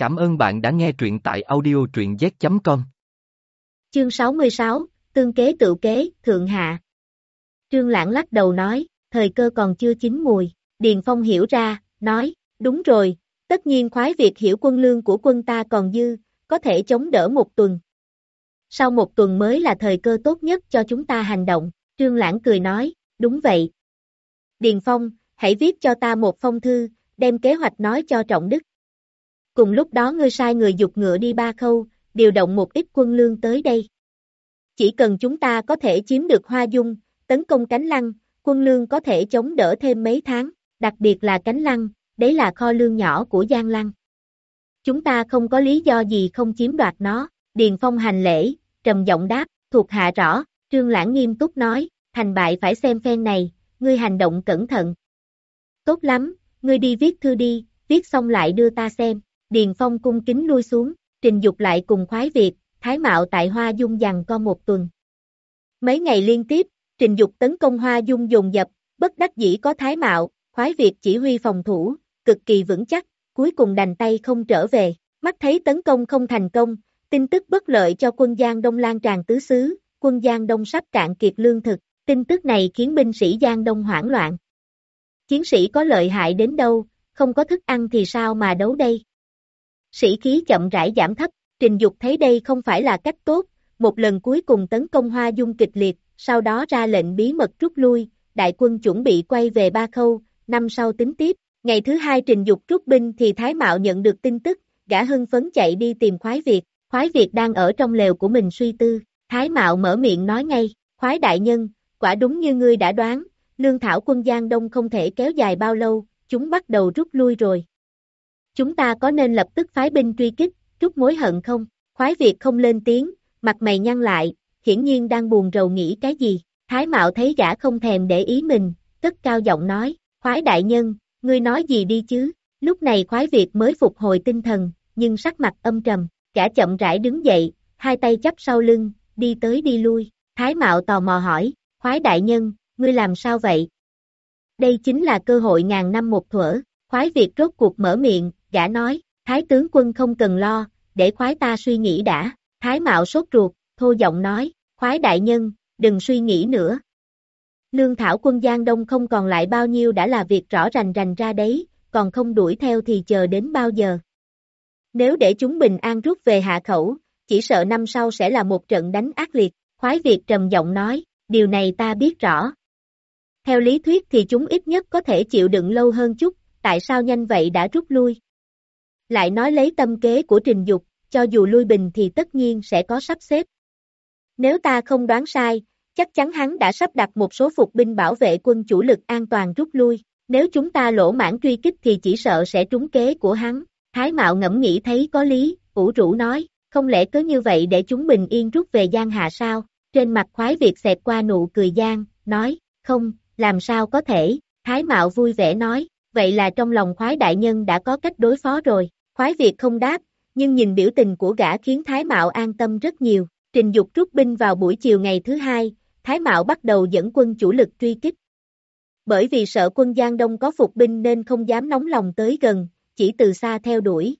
Cảm ơn bạn đã nghe truyện tại audio truyện z.com. Chương 66, Tương kế tự kế, Thượng Hạ. Trương Lãng lắc đầu nói, thời cơ còn chưa chín mùi, Điền Phong hiểu ra, nói, đúng rồi, tất nhiên khoái việc hiểu quân lương của quân ta còn dư, có thể chống đỡ một tuần. Sau một tuần mới là thời cơ tốt nhất cho chúng ta hành động, Trương Lãng cười nói, đúng vậy. Điền Phong, hãy viết cho ta một phong thư, đem kế hoạch nói cho Trọng Đức. Cùng lúc đó ngươi sai người dục ngựa đi ba khâu, điều động một ít quân lương tới đây. Chỉ cần chúng ta có thể chiếm được Hoa Dung, tấn công cánh lăng, quân lương có thể chống đỡ thêm mấy tháng, đặc biệt là cánh lăng, đấy là kho lương nhỏ của Giang Lăng. Chúng ta không có lý do gì không chiếm đoạt nó, Điền Phong hành lễ, trầm giọng đáp, thuộc hạ rõ, Trương Lãng nghiêm túc nói, thành bại phải xem phen này, ngươi hành động cẩn thận. Tốt lắm, ngươi đi viết thư đi, viết xong lại đưa ta xem. Điền Phong cung kính lui xuống, trình dục lại cùng khoái Việt, Thái Mạo tại Hoa Dung dằn co một tuần. Mấy ngày liên tiếp, trình dục tấn công Hoa Dung dồn dập, bất đắc dĩ có Thái Mạo, khoái Việt chỉ huy phòng thủ, cực kỳ vững chắc, cuối cùng đành tay không trở về, mắt thấy tấn công không thành công, tin tức bất lợi cho quân Giang Đông lan tràn tứ xứ, quân Giang Đông sắp cạn kiệt lương thực, tin tức này khiến binh sĩ Giang Đông hoảng loạn. Chiến sĩ có lợi hại đến đâu, không có thức ăn thì sao mà đấu đây? Sĩ khí chậm rãi giảm thấp, trình dục thấy đây không phải là cách tốt, một lần cuối cùng tấn công Hoa Dung kịch liệt, sau đó ra lệnh bí mật rút lui, đại quân chuẩn bị quay về Ba Khâu, năm sau tính tiếp. Ngày thứ hai trình dục rút binh thì Thái Mạo nhận được tin tức, gã hưng phấn chạy đi tìm khoái Việt, khoái Việt đang ở trong lều của mình suy tư, Thái Mạo mở miệng nói ngay, khoái đại nhân, quả đúng như ngươi đã đoán, lương thảo quân Giang Đông không thể kéo dài bao lâu, chúng bắt đầu rút lui rồi. Chúng ta có nên lập tức phái binh truy kích, chút mối hận không? Khoái Việt không lên tiếng, mặt mày nhăn lại, hiển nhiên đang buồn rầu nghĩ cái gì. Thái Mạo thấy gã không thèm để ý mình, cất cao giọng nói, khoái đại nhân, ngươi nói gì đi chứ? Lúc này khoái Việt mới phục hồi tinh thần, nhưng sắc mặt âm trầm, gã chậm rãi đứng dậy, hai tay chắp sau lưng, đi tới đi lui. Thái Mạo tò mò hỏi, khoái đại nhân, ngươi làm sao vậy? Đây chính là cơ hội ngàn năm một thuở, khoái Việt rốt cuộc mở miệng, gã nói, Thái tướng quân không cần lo, để khoái ta suy nghĩ đã, Thái mạo sốt ruột, thô giọng nói, khoái đại nhân, đừng suy nghĩ nữa. Lương thảo quân Giang Đông không còn lại bao nhiêu đã là việc rõ rành rành ra đấy, còn không đuổi theo thì chờ đến bao giờ. Nếu để chúng bình an rút về hạ khẩu, chỉ sợ năm sau sẽ là một trận đánh ác liệt, khoái Việt trầm giọng nói, điều này ta biết rõ. Theo lý thuyết thì chúng ít nhất có thể chịu đựng lâu hơn chút, tại sao nhanh vậy đã rút lui? Lại nói lấy tâm kế của trình dục, cho dù lui bình thì tất nhiên sẽ có sắp xếp. Nếu ta không đoán sai, chắc chắn hắn đã sắp đặt một số phục binh bảo vệ quân chủ lực an toàn rút lui, nếu chúng ta lỗ mãn truy kích thì chỉ sợ sẽ trúng kế của hắn. Thái Mạo ngẫm nghĩ thấy có lý, ủ rũ nói, không lẽ cứ như vậy để chúng bình yên rút về Giang Hạ sao? Trên mặt khoái Việt xẹt qua nụ cười Giang, nói, không, làm sao có thể, Thái Mạo vui vẻ nói, vậy là trong lòng khoái đại nhân đã có cách đối phó rồi. Khoái Việt không đáp, nhưng nhìn biểu tình của gã khiến Thái Mạo an tâm rất nhiều. Trình Dục rút binh vào buổi chiều ngày thứ hai, Thái Mạo bắt đầu dẫn quân chủ lực truy kích. Bởi vì sợ quân Giang Đông có phục binh nên không dám nóng lòng tới gần, chỉ từ xa theo đuổi.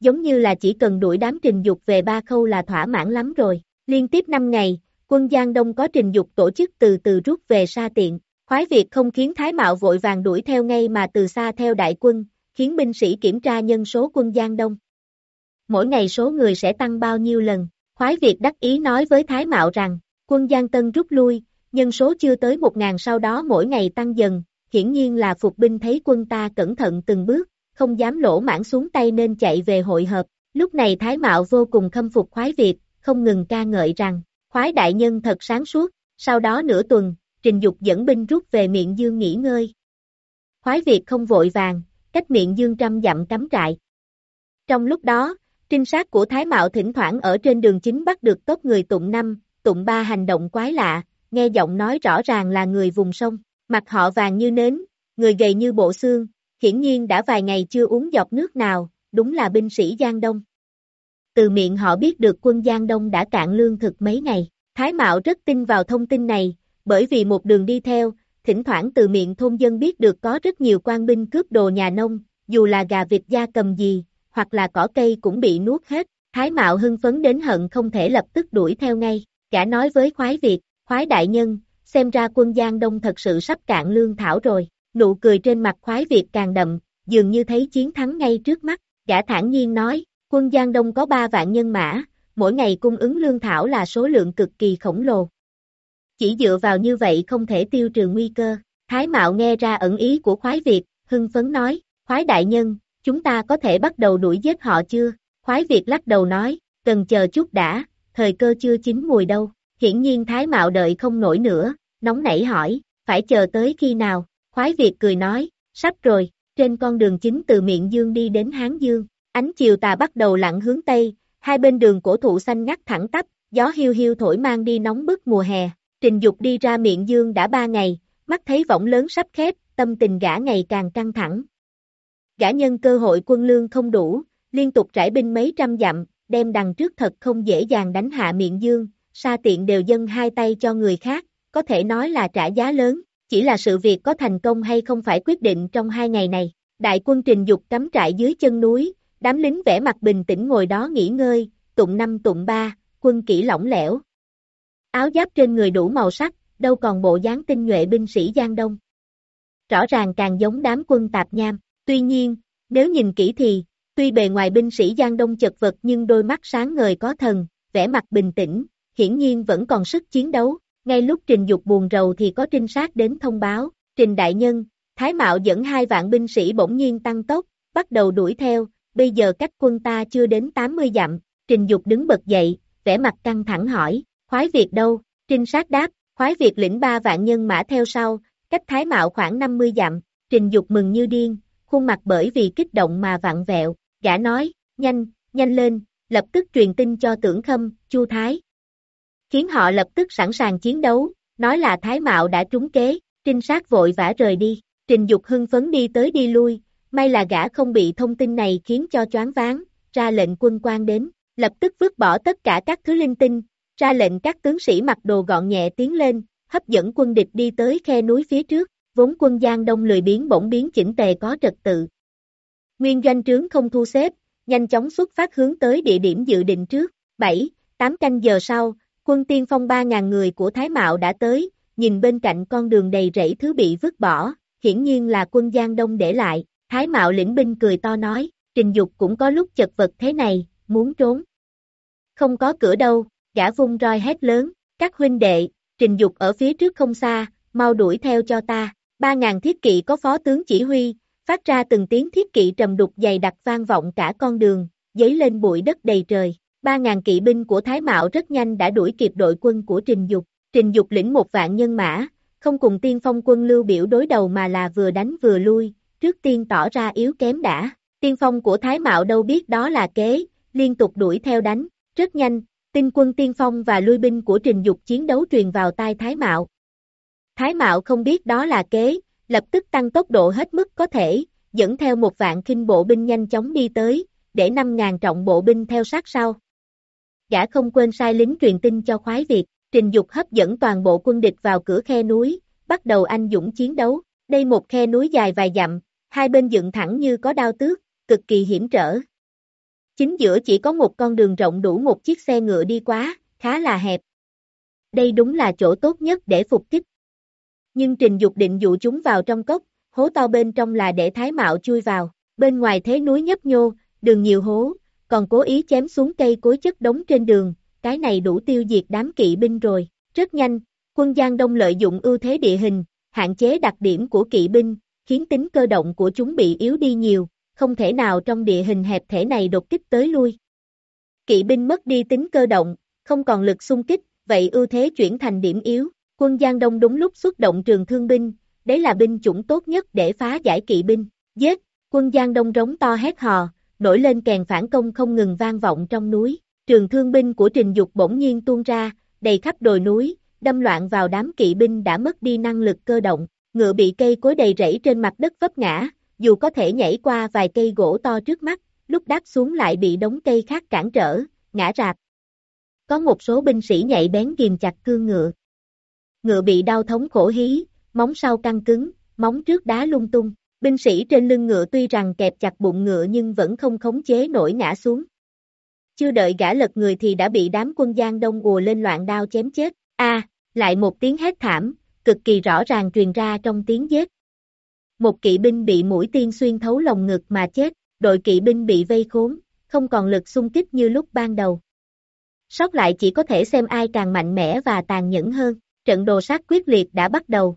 Giống như là chỉ cần đuổi đám Trình Dục về ba khâu là thỏa mãn lắm rồi. Liên tiếp 5 ngày, quân Giang Đông có Trình Dục tổ chức từ từ rút về xa tiện. Khoái Việt không khiến Thái Mạo vội vàng đuổi theo ngay mà từ xa theo đại quân, khiến binh sĩ kiểm tra nhân số quân Giang Đông. Mỗi ngày số người sẽ tăng bao nhiêu lần, khoái Việt đắc ý nói với Thái Mạo rằng, quân Giang Tân rút lui, nhân số chưa tới một ngàn sau đó mỗi ngày tăng dần, hiển nhiên là phục binh thấy quân ta cẩn thận từng bước, không dám lỗ mãn xuống tay nên chạy về hội hợp. Lúc này Thái Mạo vô cùng khâm phục khoái Việt, không ngừng ca ngợi rằng, khoái đại nhân thật sáng suốt, sau đó nửa tuần, trình dục dẫn binh rút về miệng dương nghỉ ngơi. Khoái Việt không vội vàng, cách miệng dương trăm dặm cắm trại. Trong lúc đó, trinh sát của Thái Mạo thỉnh thoảng ở trên đường chính bắt được tốt người tụng năm, tụng ba hành động quái lạ, nghe giọng nói rõ ràng là người vùng sông, mặt họ vàng như nến, người gầy như bộ xương, hiển nhiên đã vài ngày chưa uống giọt nước nào, đúng là binh sĩ Giang Đông. Từ miệng họ biết được quân Giang Đông đã cạn lương thực mấy ngày, Thái Mạo rất tin vào thông tin này, bởi vì một đường đi theo, thỉnh thoảng từ miệng thôn dân biết được có rất nhiều quan binh cướp đồ nhà nông, dù là gà vịt da cầm gì, hoặc là cỏ cây cũng bị nuốt hết, Thái Mạo hưng phấn đến hận không thể lập tức đuổi theo ngay, cả nói với khoái Việt, khoái đại nhân, xem ra quân Giang Đông thật sự sắp cạn lương thảo rồi, nụ cười trên mặt khoái Việt càng đậm, dường như thấy chiến thắng ngay trước mắt, gã thản nhiên nói, quân Giang Đông có 3 vạn nhân mã, mỗi ngày cung ứng lương thảo là số lượng cực kỳ khổng lồ. Chỉ dựa vào như vậy không thể tiêu trừ nguy cơ, Thái Mạo nghe ra ẩn ý của khoái Việt, hưng phấn nói, khoái đại nhân, chúng ta có thể bắt đầu đuổi giết họ chưa? Khoái Việt lắc đầu nói, cần chờ chút đã, thời cơ chưa chín mùi đâu. Hiển nhiên Thái Mạo đợi không nổi nữa, nóng nảy hỏi, phải chờ tới khi nào? Khoái Việt cười nói, sắp rồi, trên con đường chính từ miệng dương đi đến Hán Dương. Ánh chiều tà bắt đầu lặn hướng Tây, hai bên đường cổ thụ xanh ngắt thẳng tắp, gió hiu hiu thổi mang đi nóng bức mùa hè. Trình Dục đi ra miệng dương đã ba ngày, mắt thấy võng lớn sắp khép, tâm tình gã ngày càng căng thẳng. Gã nhân cơ hội quân lương không đủ, liên tục trải binh mấy trăm dặm, đem đằng trước thật không dễ dàng đánh hạ miệng dương, sa tiện đều dâng hai tay cho người khác, có thể nói là trả giá lớn, chỉ là sự việc có thành công hay không phải quyết định trong hai ngày này. Đại quân trình dục cắm trại dưới chân núi, đám lính vẽ mặt bình tĩnh ngồi đó nghỉ ngơi, tụng năm tụng ba, quân kỹ lỏng lẻo. Áo giáp trên người đủ màu sắc, đâu còn bộ dáng tinh nhuệ binh sĩ Giang Đông. Rõ ràng càng giống đám quân tạp nham, tuy nhiên, nếu nhìn kỹ thì, tuy bề ngoài binh sĩ Giang Đông chật vật nhưng đôi mắt sáng ngời có thần, vẻ mặt bình tĩnh, hiển nhiên vẫn còn sức chiến đấu, ngay lúc Trình Dục buồn rầu thì có trinh sát đến thông báo, Trình Đại Nhân, Thái Mạo dẫn hai vạn binh sĩ bỗng nhiên tăng tốc, bắt đầu đuổi theo, bây giờ cách quân ta chưa đến 80 dặm, Trình Dục đứng bật dậy, vẻ mặt căng thẳng hỏi, khoái Việt đâu, trinh sát đáp, khoái Việt lĩnh ba vạn nhân mã theo sau, cách Thái Mạo khoảng 50 dặm, Trình Dục mừng như điên, khuôn mặt bởi vì kích động mà vặn vẹo, gã nói, nhanh, nhanh lên, lập tức truyền tin cho tưởng khâm, Chu Thái, khiến họ lập tức sẵn sàng chiến đấu, nói là Thái Mạo đã trúng kế, trinh sát vội vã rời đi, trình dục hưng phấn đi tới đi lui, may là gã không bị thông tin này khiến cho choáng váng, ra lệnh quân quan đến, lập tức vứt bỏ tất cả các thứ linh tinh, ra lệnh các tướng sĩ mặc đồ gọn nhẹ tiến lên, hấp dẫn quân địch đi tới khe núi phía trước, vốn quân Giang Đông lười biến bỗng biến chỉnh tề có trật tự. Nguyên doanh trướng không thu xếp, nhanh chóng xuất phát hướng tới địa điểm dự định trước, 7, 8 canh giờ sau, Quân tiên phong 3.000 người của Thái Mạo đã tới, nhìn bên cạnh con đường đầy rẫy thứ bị vứt bỏ, hiển nhiên là quân Giang Đông để lại, Thái Mạo lĩnh binh cười to nói, trình dục cũng có lúc chật vật thế này, muốn trốn. Không có cửa đâu, gã vung roi hét lớn, các huynh đệ, trình dục ở phía trước không xa, mau đuổi theo cho ta, 3.000 thiết kỵ có phó tướng chỉ huy, phát ra từng tiếng thiết kỵ trầm đục dày đặc vang vọng cả con đường, giấy lên bụi đất đầy trời. 3.000 kỵ binh của Thái Mạo rất nhanh đã đuổi kịp đội quân của Trình Dục. Trình Dục lĩnh một vạn nhân mã, không cùng tiên phong quân lưu biểu đối đầu mà là vừa đánh vừa lui, trước tiên tỏ ra yếu kém đã. Tiên phong của Thái Mạo đâu biết đó là kế, liên tục đuổi theo đánh, rất nhanh, tinh quân tiên phong và lui binh của Trình Dục chiến đấu truyền vào tai Thái Mạo. Thái Mạo không biết đó là kế, lập tức tăng tốc độ hết mức có thể, dẫn theo một vạn kinh bộ binh nhanh chóng đi tới, để 5.000 trọng bộ binh theo sát sau gã không quên sai lính truyền tin cho khoái Việt, trình dục hấp dẫn toàn bộ quân địch vào cửa khe núi, bắt đầu anh dũng chiến đấu. Đây một khe núi dài vài dặm, hai bên dựng thẳng như có đao tước, cực kỳ hiểm trở. Chính giữa chỉ có một con đường rộng đủ một chiếc xe ngựa đi quá, khá là hẹp. Đây đúng là chỗ tốt nhất để phục kích. Nhưng trình dục định dụ chúng vào trong cốc, hố to bên trong là để thái mạo chui vào, bên ngoài thế núi nhấp nhô, đường nhiều hố, còn cố ý chém xuống cây cối chất đống trên đường, cái này đủ tiêu diệt đám kỵ binh rồi. Rất nhanh, quân Giang Đông lợi dụng ưu thế địa hình, hạn chế đặc điểm của kỵ binh, khiến tính cơ động của chúng bị yếu đi nhiều, không thể nào trong địa hình hẹp thể này đột kích tới lui. Kỵ binh mất đi tính cơ động, không còn lực xung kích, vậy ưu thế chuyển thành điểm yếu. Quân Giang Đông đúng lúc xuất động trường thương binh, đấy là binh chủng tốt nhất để phá giải kỵ binh. Giết, quân Giang Đông rống to hét hò, nổi lên kèn phản công không ngừng vang vọng trong núi. Trường thương binh của Trình Dục bỗng nhiên tuôn ra, đầy khắp đồi núi, đâm loạn vào đám kỵ binh đã mất đi năng lực cơ động, ngựa bị cây cối đầy rẫy trên mặt đất vấp ngã, dù có thể nhảy qua vài cây gỗ to trước mắt, lúc đáp xuống lại bị đống cây khác cản trở, ngã rạp. Có một số binh sĩ nhảy bén ghim chặt cương ngựa. Ngựa bị đau thống khổ hí, móng sau căng cứng, móng trước đá lung tung, Binh sĩ trên lưng ngựa tuy rằng kẹp chặt bụng ngựa nhưng vẫn không khống chế nổi ngã xuống. Chưa đợi gã lật người thì đã bị đám quân Giang Đông ùa lên loạn đao chém chết. A, lại một tiếng hét thảm, cực kỳ rõ ràng truyền ra trong tiếng giết. Một kỵ binh bị mũi tiên xuyên thấu lồng ngực mà chết, đội kỵ binh bị vây khốn, không còn lực xung kích như lúc ban đầu. Sót lại chỉ có thể xem ai càng mạnh mẽ và tàn nhẫn hơn, trận đồ sát quyết liệt đã bắt đầu.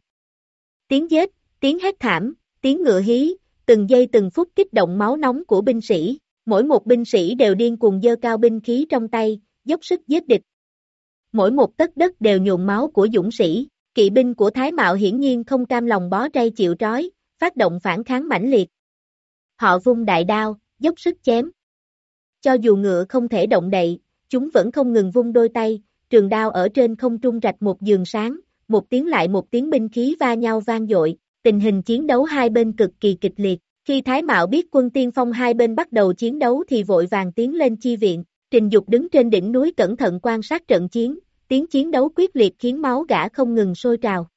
Tiếng giết, tiếng hét thảm, tiếng ngựa hí, từng giây từng phút kích động máu nóng của binh sĩ, mỗi một binh sĩ đều điên cuồng dơ cao binh khí trong tay, dốc sức giết địch. Mỗi một tấc đất đều nhuộm máu của dũng sĩ, kỵ binh của Thái Mạo hiển nhiên không cam lòng bó tray chịu trói, phát động phản kháng mãnh liệt. Họ vung đại đao, dốc sức chém. Cho dù ngựa không thể động đậy, chúng vẫn không ngừng vung đôi tay, trường đao ở trên không trung rạch một giường sáng, một tiếng lại một tiếng binh khí va nhau vang dội, tình hình chiến đấu hai bên cực kỳ kịch liệt. Khi Thái Mạo biết quân tiên phong hai bên bắt đầu chiến đấu thì vội vàng tiến lên chi viện, Trình Dục đứng trên đỉnh núi cẩn thận quan sát trận chiến, tiếng chiến đấu quyết liệt khiến máu gã không ngừng sôi trào.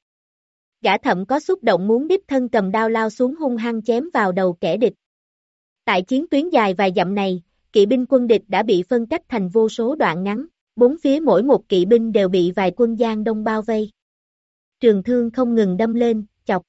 Gã thậm có xúc động muốn đích thân cầm đao lao xuống hung hăng chém vào đầu kẻ địch. Tại chiến tuyến dài vài dặm này, kỵ binh quân địch đã bị phân cách thành vô số đoạn ngắn, bốn phía mỗi một kỵ binh đều bị vài quân giang đông bao vây. Trường thương không ngừng đâm lên, chọc.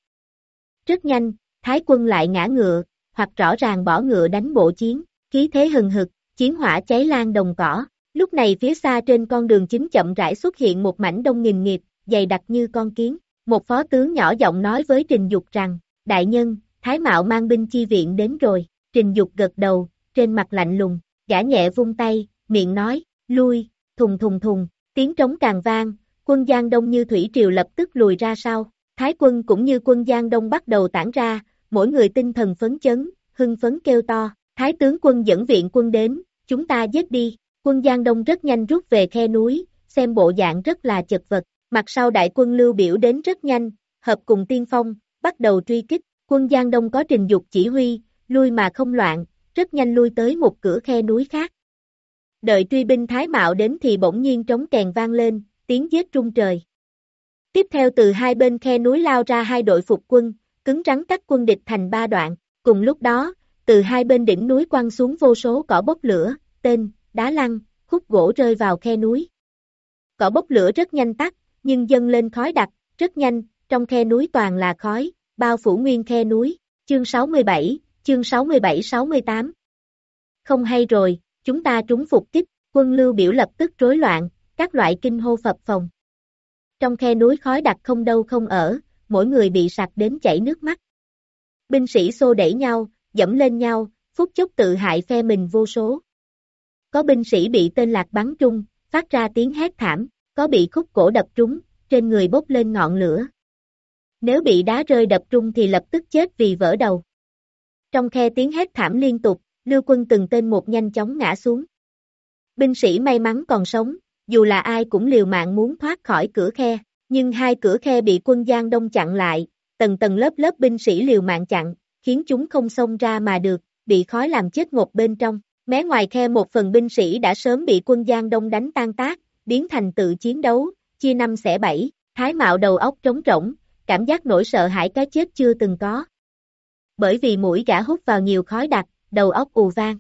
Rất nhanh, thái quân lại ngã ngựa, hoặc rõ ràng bỏ ngựa đánh bộ chiến, khí thế hừng hực, chiến hỏa cháy lan đồng cỏ. Lúc này phía xa trên con đường chính chậm rãi xuất hiện một mảnh đông nghìn nghiệp, dày đặc như con kiến. Một phó tướng nhỏ giọng nói với Trình Dục rằng, đại nhân, Thái Mạo mang binh chi viện đến rồi. Trình Dục gật đầu, trên mặt lạnh lùng, gã nhẹ vung tay, miệng nói, lui, thùng thùng thùng, tiếng trống càng vang, quân Giang Đông như thủy triều lập tức lùi ra sau. Thái quân cũng như quân Giang Đông bắt đầu tản ra, mỗi người tinh thần phấn chấn, hưng phấn kêu to, Thái tướng quân dẫn viện quân đến, chúng ta giết đi. Quân Giang Đông rất nhanh rút về khe núi, xem bộ dạng rất là chật vật, mặt sau đại quân lưu biểu đến rất nhanh, hợp cùng tiên phong, bắt đầu truy kích, quân Giang Đông có trình dục chỉ huy, lui mà không loạn, rất nhanh lui tới một cửa khe núi khác. Đợi truy binh Thái Mạo đến thì bỗng nhiên trống kèn vang lên, tiếng giết trung trời. Tiếp theo từ hai bên khe núi lao ra hai đội phục quân, cứng rắn cắt quân địch thành ba đoạn, cùng lúc đó, từ hai bên đỉnh núi quăng xuống vô số cỏ bốc lửa, tên, đá lăn, khúc gỗ rơi vào khe núi. Cỏ bốc lửa rất nhanh tắt, nhưng dâng lên khói đặc, rất nhanh, trong khe núi toàn là khói, bao phủ nguyên khe núi, chương 67, chương 67-68. Không hay rồi, chúng ta trúng phục kích, quân lưu biểu lập tức rối loạn, các loại kinh hô phập phòng. Trong khe núi khói đặc không đâu không ở, mỗi người bị sặc đến chảy nước mắt. Binh sĩ xô đẩy nhau, dẫm lên nhau, phút chốc tự hại phe mình vô số. Có binh sĩ bị tên lạc bắn trung, phát ra tiếng hét thảm, có bị khúc cổ đập trúng, trên người bốc lên ngọn lửa. Nếu bị đá rơi đập trung thì lập tức chết vì vỡ đầu. Trong khe tiếng hét thảm liên tục, lưu quân từng tên một nhanh chóng ngã xuống. Binh sĩ may mắn còn sống, dù là ai cũng liều mạng muốn thoát khỏi cửa khe, nhưng hai cửa khe bị quân Giang Đông chặn lại, tầng tầng lớp lớp binh sĩ liều mạng chặn, khiến chúng không xông ra mà được, bị khói làm chết ngột bên trong. Mé ngoài khe một phần binh sĩ đã sớm bị quân Giang Đông đánh tan tác, biến thành tự chiến đấu, chia năm xẻ bảy, thái mạo đầu óc trống rỗng, cảm giác nỗi sợ hãi cái chết chưa từng có. Bởi vì mũi gã hút vào nhiều khói đặc, đầu óc ù vang.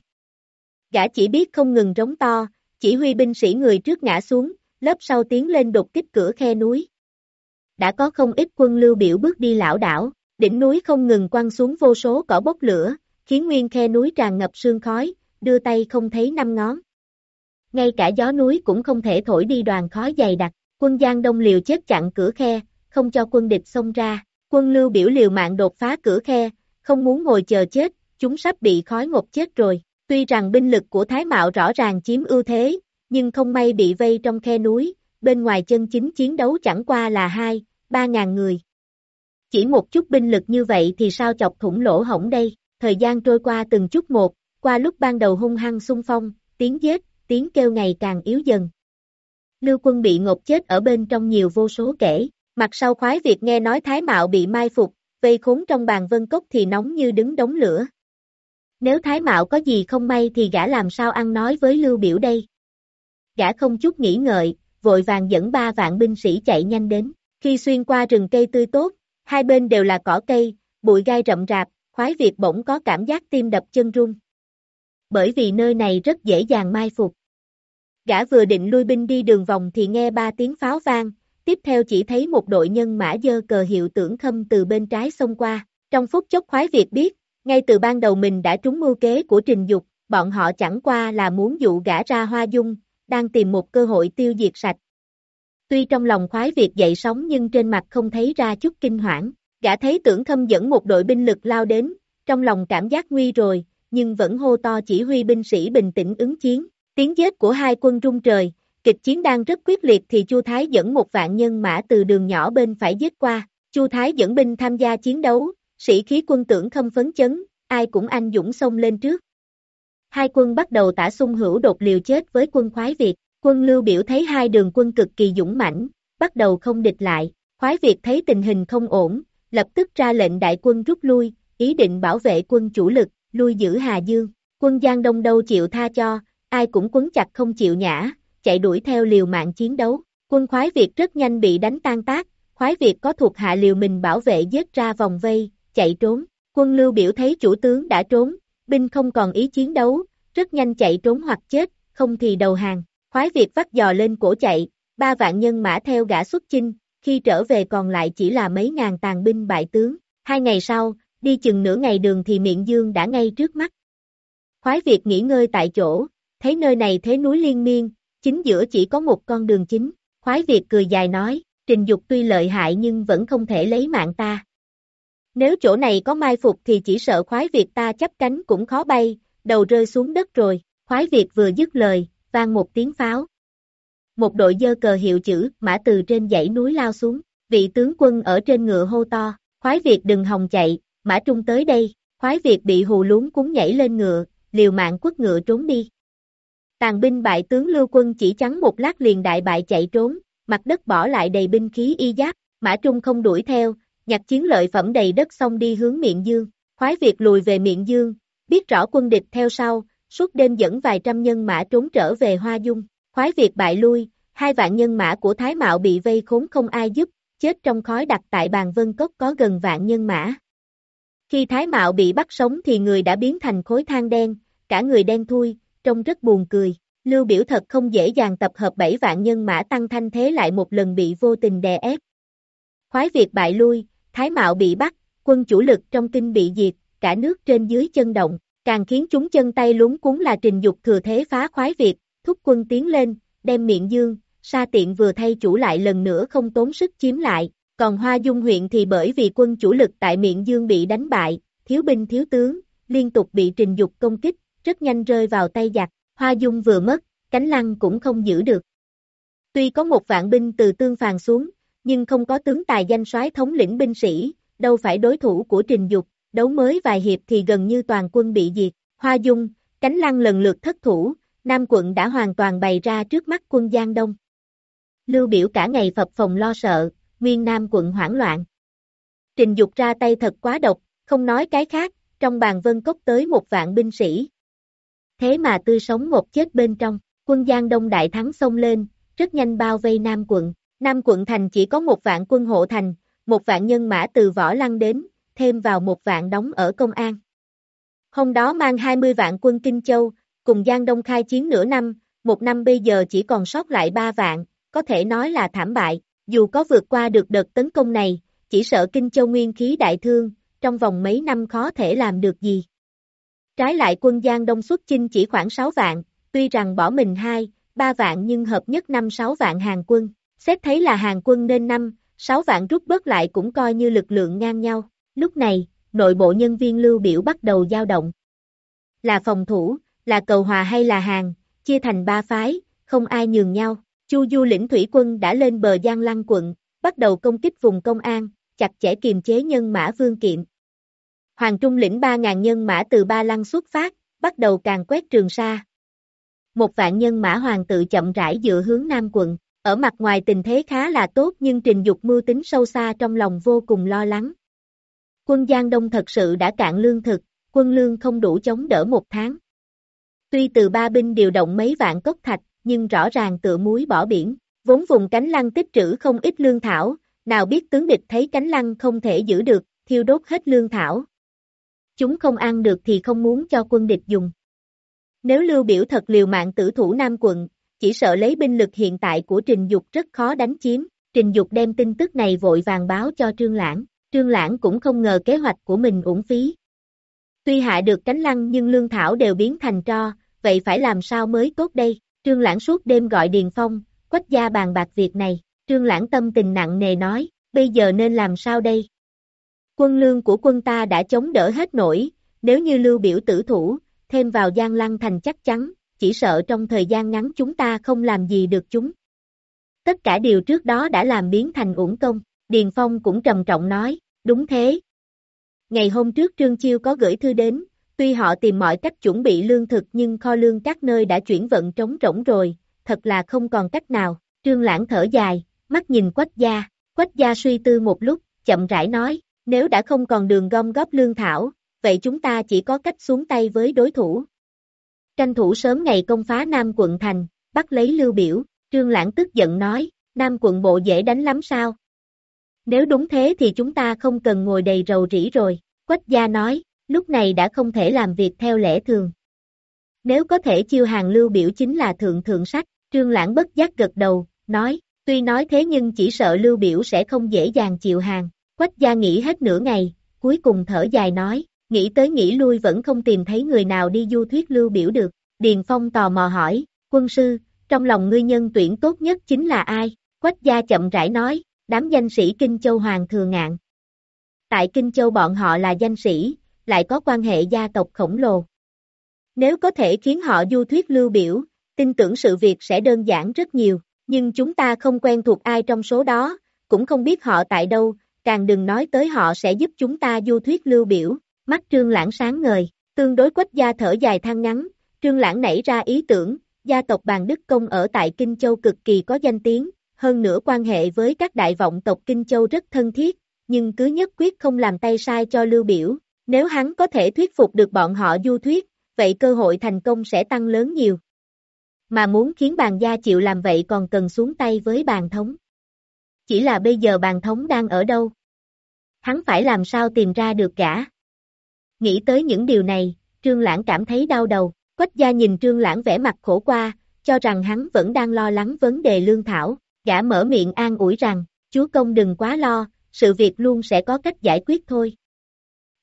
Gã chỉ biết không ngừng rống to, chỉ huy binh sĩ người trước ngã xuống, lớp sau tiến lên đột kích cửa khe núi. Đã có không ít quân lưu biểu bước đi lão đảo, đỉnh núi không ngừng quăng xuống vô số cỏ bốc lửa, khiến nguyên khe núi tràn ngập sương khói, đưa tay không thấy năm ngón. Ngay cả gió núi cũng không thể thổi đi đoàn khói dày đặc, quân Giang Đông liều chết chặn cửa khe, không cho quân địch xông ra, quân lưu biểu liều mạng đột phá cửa khe, không muốn ngồi chờ chết, chúng sắp bị khói ngột chết rồi. Tuy rằng binh lực của Thái Mạo rõ ràng chiếm ưu thế, nhưng không may bị vây trong khe núi, bên ngoài chân chính chiến đấu chẳng qua là hai, ba ngàn người. Chỉ một chút binh lực như vậy thì sao chọc thủng lỗ hổng đây, thời gian trôi qua từng chút một, qua lúc ban đầu hung hăng xung phong, tiếng giết, tiếng kêu ngày càng yếu dần. Lưu quân bị ngột chết ở bên trong nhiều vô số kể, mặt sau khoái việc nghe nói Thái Mạo bị mai phục, vây khốn trong bàn vân cốc thì nóng như đứng đống lửa. Nếu Thái Mạo có gì không may thì gã làm sao ăn nói với Lưu Biểu đây? Gã không chút nghĩ ngợi, vội vàng dẫn ba vạn binh sĩ chạy nhanh đến. Khi xuyên qua rừng cây tươi tốt, hai bên đều là cỏ cây, bụi gai rậm rạp, khoái Việt bỗng có cảm giác tim đập chân run. Bởi vì nơi này rất dễ dàng mai phục. Gã vừa định lui binh đi đường vòng thì nghe ba tiếng pháo vang, tiếp theo chỉ thấy một đội nhân mã dơ cờ hiệu tưởng khâm từ bên trái xông qua. Trong phút chốc khoái Việt biết, ngay từ ban đầu mình đã trúng mưu kế của Trình Dục, bọn họ chẳng qua là muốn dụ gã ra hoa dung, đang tìm một cơ hội tiêu diệt sạch. Tuy trong lòng khoái Việt dậy sóng nhưng trên mặt không thấy ra chút kinh hoảng, gã thấy tưởng khâm dẫn một đội binh lực lao đến, trong lòng cảm giác nguy rồi, nhưng vẫn hô to chỉ huy binh sĩ bình tĩnh ứng chiến, tiếng giết của hai quân rung trời, kịch chiến đang rất quyết liệt thì Chu Thái dẫn một vạn nhân mã từ đường nhỏ bên phải giết qua, Chu Thái dẫn binh tham gia chiến đấu, sĩ khí quân tưởng khâm phấn chấn, ai cũng anh dũng xông lên trước. Hai quân bắt đầu tả xung hữu đột liều chết với quân khoái Việt, quân lưu biểu thấy hai đường quân cực kỳ dũng mãnh, bắt đầu không địch lại, khoái Việt thấy tình hình không ổn, lập tức ra lệnh đại quân rút lui, ý định bảo vệ quân chủ lực, lui giữ Hà Dương, quân Giang Đông đâu chịu tha cho, ai cũng quấn chặt không chịu nhã, chạy đuổi theo liều mạng chiến đấu, quân khoái Việt rất nhanh bị đánh tan tác, khoái Việt có thuộc hạ liều mình bảo vệ giết ra vòng vây, chạy trốn, quân lưu biểu thấy chủ tướng đã trốn, binh không còn ý chiến đấu, rất nhanh chạy trốn hoặc chết, không thì đầu hàng, khoái Việt vắt dò lên cổ chạy, ba vạn nhân mã theo gã xuất chinh, khi trở về còn lại chỉ là mấy ngàn tàn binh bại tướng, hai ngày sau, đi chừng nửa ngày đường thì miệng dương đã ngay trước mắt. Khoái Việt nghỉ ngơi tại chỗ, thấy nơi này thế núi liên miên, chính giữa chỉ có một con đường chính, khoái Việt cười dài nói, trình dục tuy lợi hại nhưng vẫn không thể lấy mạng ta. Nếu chỗ này có mai phục thì chỉ sợ khoái Việt ta chấp cánh cũng khó bay, đầu rơi xuống đất rồi, khoái Việt vừa dứt lời, vang một tiếng pháo. Một đội dơ cờ hiệu chữ, mã từ trên dãy núi lao xuống, vị tướng quân ở trên ngựa hô to, khoái Việt đừng hòng chạy, mã trung tới đây, khoái Việt bị hù lún cúng nhảy lên ngựa, liều mạng quất ngựa trốn đi. Tàn binh bại tướng lưu quân chỉ trắng một lát liền đại bại chạy trốn, mặt đất bỏ lại đầy binh khí y giáp, mã trung không đuổi theo, nhặt chiến lợi phẩm đầy đất xong đi hướng miệng dương, khoái Việt lùi về miệng dương, biết rõ quân địch theo sau, suốt đêm dẫn vài trăm nhân mã trốn trở về Hoa Dung, khoái Việt bại lui, hai vạn nhân mã của Thái Mạo bị vây khốn không ai giúp, chết trong khói đặt tại bàn vân cốc có gần vạn nhân mã. Khi Thái Mạo bị bắt sống thì người đã biến thành khối than đen, cả người đen thui, trông rất buồn cười. Lưu biểu thật không dễ dàng tập hợp 7 vạn nhân mã tăng thanh thế lại một lần bị vô tình đè ép. Khoái Việt bại lui, Thái Mạo bị bắt, quân chủ lực trong kinh bị diệt, cả nước trên dưới chân động, càng khiến chúng chân tay lúng cuốn là trình dục thừa thế phá khoái Việt, thúc quân tiến lên, đem miệng dương, sa tiện vừa thay chủ lại lần nữa không tốn sức chiếm lại, còn Hoa Dung huyện thì bởi vì quân chủ lực tại miệng dương bị đánh bại, thiếu binh thiếu tướng, liên tục bị trình dục công kích, rất nhanh rơi vào tay giặc, Hoa Dung vừa mất, cánh lăng cũng không giữ được. Tuy có một vạn binh từ tương phàn xuống, nhưng không có tướng tài danh soái thống lĩnh binh sĩ, đâu phải đối thủ của trình dục, đấu mới vài hiệp thì gần như toàn quân bị diệt, Hoa Dung, cánh lăng lần lượt thất thủ, Nam quận đã hoàn toàn bày ra trước mắt quân Giang Đông. Lưu biểu cả ngày phập phòng lo sợ, nguyên Nam quận hoảng loạn. Trình dục ra tay thật quá độc, không nói cái khác, trong bàn vân cốc tới một vạn binh sĩ. Thế mà tươi sống một chết bên trong, quân Giang Đông đại thắng xông lên, rất nhanh bao vây Nam quận. Nam quận thành chỉ có một vạn quân hộ thành, một vạn nhân mã từ võ lăng đến, thêm vào một vạn đóng ở công an. Hôm đó mang 20 vạn quân Kinh Châu, cùng Giang Đông khai chiến nửa năm, một năm bây giờ chỉ còn sót lại 3 vạn, có thể nói là thảm bại, dù có vượt qua được đợt tấn công này, chỉ sợ Kinh Châu nguyên khí đại thương, trong vòng mấy năm khó thể làm được gì. Trái lại quân Giang Đông xuất chinh chỉ khoảng 6 vạn, tuy rằng bỏ mình 2, 3 vạn nhưng hợp nhất 5-6 vạn hàng quân, xét thấy là hàng quân nên 5, 6 vạn rút bớt lại cũng coi như lực lượng ngang nhau. Lúc này, nội bộ nhân viên lưu biểu bắt đầu dao động. Là phòng thủ, là cầu hòa hay là hàng, chia thành ba phái, không ai nhường nhau. Chu Du lĩnh thủy quân đã lên bờ Giang Lăng quận, bắt đầu công kích vùng công an, chặt chẽ kiềm chế nhân mã vương kiệm. Hoàng Trung lĩnh 3.000 nhân mã từ Ba Lăng xuất phát, bắt đầu càng quét trường sa. Một vạn nhân mã hoàng tự chậm rãi dựa hướng Nam quận, ở mặt ngoài tình thế khá là tốt nhưng trình dục mưu tính sâu xa trong lòng vô cùng lo lắng. Quân Giang Đông thật sự đã cạn lương thực, quân lương không đủ chống đỡ một tháng. Tuy từ ba binh điều động mấy vạn cốc thạch, nhưng rõ ràng tựa muối bỏ biển, vốn vùng cánh lăng tích trữ không ít lương thảo, nào biết tướng địch thấy cánh lăng không thể giữ được, thiêu đốt hết lương thảo chúng không ăn được thì không muốn cho quân địch dùng. Nếu Lưu Biểu thật liều mạng tử thủ Nam quận, chỉ sợ lấy binh lực hiện tại của Trình Dục rất khó đánh chiếm, Trình Dục đem tin tức này vội vàng báo cho Trương Lãng, Trương Lãng cũng không ngờ kế hoạch của mình uổng phí. Tuy hạ được cánh lăng nhưng lương thảo đều biến thành tro, vậy phải làm sao mới tốt đây, Trương Lãng suốt đêm gọi Điền Phong, quách gia bàn bạc việc này, Trương Lãng tâm tình nặng nề nói, bây giờ nên làm sao đây? Quân lương của quân ta đã chống đỡ hết nổi, nếu như lưu biểu tử thủ, thêm vào Giang Lăng Thành chắc chắn, chỉ sợ trong thời gian ngắn chúng ta không làm gì được chúng. Tất cả điều trước đó đã làm biến thành uổng công, Điền Phong cũng trầm trọng nói, đúng thế. Ngày hôm trước Trương Chiêu có gửi thư đến, tuy họ tìm mọi cách chuẩn bị lương thực nhưng kho lương các nơi đã chuyển vận trống rỗng rồi, thật là không còn cách nào, Trương Lãng thở dài, mắt nhìn Quách Gia, Quách Gia suy tư một lúc, chậm rãi nói, nếu đã không còn đường gom góp lương thảo, vậy chúng ta chỉ có cách xuống tay với đối thủ. Tranh thủ sớm ngày công phá Nam quận thành, bắt lấy lưu biểu, Trương Lãng tức giận nói, Nam quận bộ dễ đánh lắm sao? Nếu đúng thế thì chúng ta không cần ngồi đầy rầu rĩ rồi, Quách gia nói, lúc này đã không thể làm việc theo lẽ thường. Nếu có thể chiêu hàng lưu biểu chính là thượng thượng sách, Trương Lãng bất giác gật đầu, nói, tuy nói thế nhưng chỉ sợ lưu biểu sẽ không dễ dàng chịu hàng. Quách gia nghĩ hết nửa ngày, cuối cùng thở dài nói, nghĩ tới nghĩ lui vẫn không tìm thấy người nào đi du thuyết lưu biểu được. Điền Phong tò mò hỏi, quân sư, trong lòng ngươi nhân tuyển tốt nhất chính là ai? Quách gia chậm rãi nói, đám danh sĩ Kinh Châu Hoàng Thừa Ngạn. Tại Kinh Châu bọn họ là danh sĩ, lại có quan hệ gia tộc khổng lồ. Nếu có thể khiến họ du thuyết lưu biểu, tin tưởng sự việc sẽ đơn giản rất nhiều, nhưng chúng ta không quen thuộc ai trong số đó, cũng không biết họ tại đâu, càng đừng nói tới họ sẽ giúp chúng ta du thuyết lưu biểu, mắt trương lãng sáng ngời, tương đối quách gia thở dài than ngắn, trương lãng nảy ra ý tưởng, gia tộc bàn Đức Công ở tại Kinh Châu cực kỳ có danh tiếng, hơn nữa quan hệ với các đại vọng tộc Kinh Châu rất thân thiết, nhưng cứ nhất quyết không làm tay sai cho lưu biểu, nếu hắn có thể thuyết phục được bọn họ du thuyết, vậy cơ hội thành công sẽ tăng lớn nhiều. Mà muốn khiến bàn gia chịu làm vậy còn cần xuống tay với bàn thống. Chỉ là bây giờ bàn thống đang ở đâu? Hắn phải làm sao tìm ra được cả? Nghĩ tới những điều này, Trương Lãng cảm thấy đau đầu, Quách gia nhìn Trương Lãng vẻ mặt khổ qua, cho rằng hắn vẫn đang lo lắng vấn đề lương thảo, gã mở miệng an ủi rằng, chúa công đừng quá lo, sự việc luôn sẽ có cách giải quyết thôi.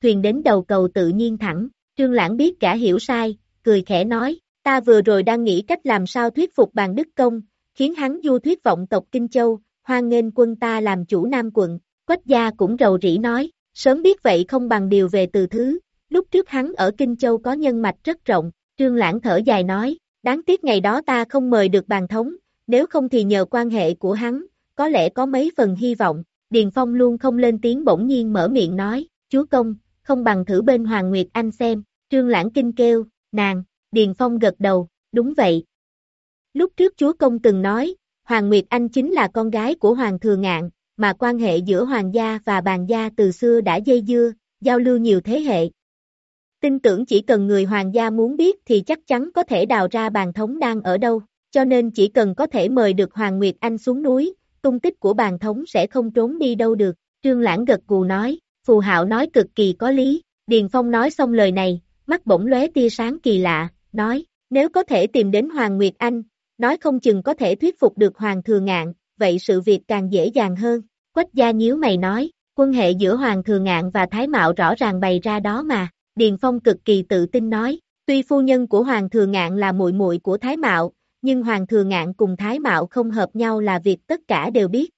Thuyền đến đầu cầu tự nhiên thẳng, Trương Lãng biết gã hiểu sai, cười khẽ nói, ta vừa rồi đang nghĩ cách làm sao thuyết phục bàn Đức Công, khiến hắn du thuyết vọng tộc Kinh Châu, hoan nghênh quân ta làm chủ Nam quận, Quách gia cũng rầu rĩ nói, sớm biết vậy không bằng điều về từ thứ, lúc trước hắn ở Kinh Châu có nhân mạch rất rộng, Trương Lãng thở dài nói, đáng tiếc ngày đó ta không mời được bàn thống, nếu không thì nhờ quan hệ của hắn, có lẽ có mấy phần hy vọng, Điền Phong luôn không lên tiếng bỗng nhiên mở miệng nói, chúa công, không bằng thử bên Hoàng Nguyệt Anh xem, Trương Lãng kinh kêu, nàng, Điền Phong gật đầu, đúng vậy. Lúc trước chúa công từng nói, Hoàng Nguyệt Anh chính là con gái của Hoàng Thừa Ngạn, mà quan hệ giữa Hoàng gia và bàn gia từ xưa đã dây dưa, giao lưu nhiều thế hệ. Tin tưởng chỉ cần người Hoàng gia muốn biết thì chắc chắn có thể đào ra bàn thống đang ở đâu, cho nên chỉ cần có thể mời được Hoàng Nguyệt Anh xuống núi, tung tích của bàn thống sẽ không trốn đi đâu được. Trương Lãng gật gù nói, Phù Hạo nói cực kỳ có lý, Điền Phong nói xong lời này, mắt bỗng lóe tia sáng kỳ lạ, nói, nếu có thể tìm đến Hoàng Nguyệt Anh, nói không chừng có thể thuyết phục được Hoàng Thừa Ngạn, vậy sự việc càng dễ dàng hơn. Quách gia nhíu mày nói, quân hệ giữa Hoàng Thừa Ngạn và Thái Mạo rõ ràng bày ra đó mà, Điền Phong cực kỳ tự tin nói, tuy phu nhân của Hoàng Thừa Ngạn là muội muội của Thái Mạo, nhưng Hoàng Thừa Ngạn cùng Thái Mạo không hợp nhau là việc tất cả đều biết.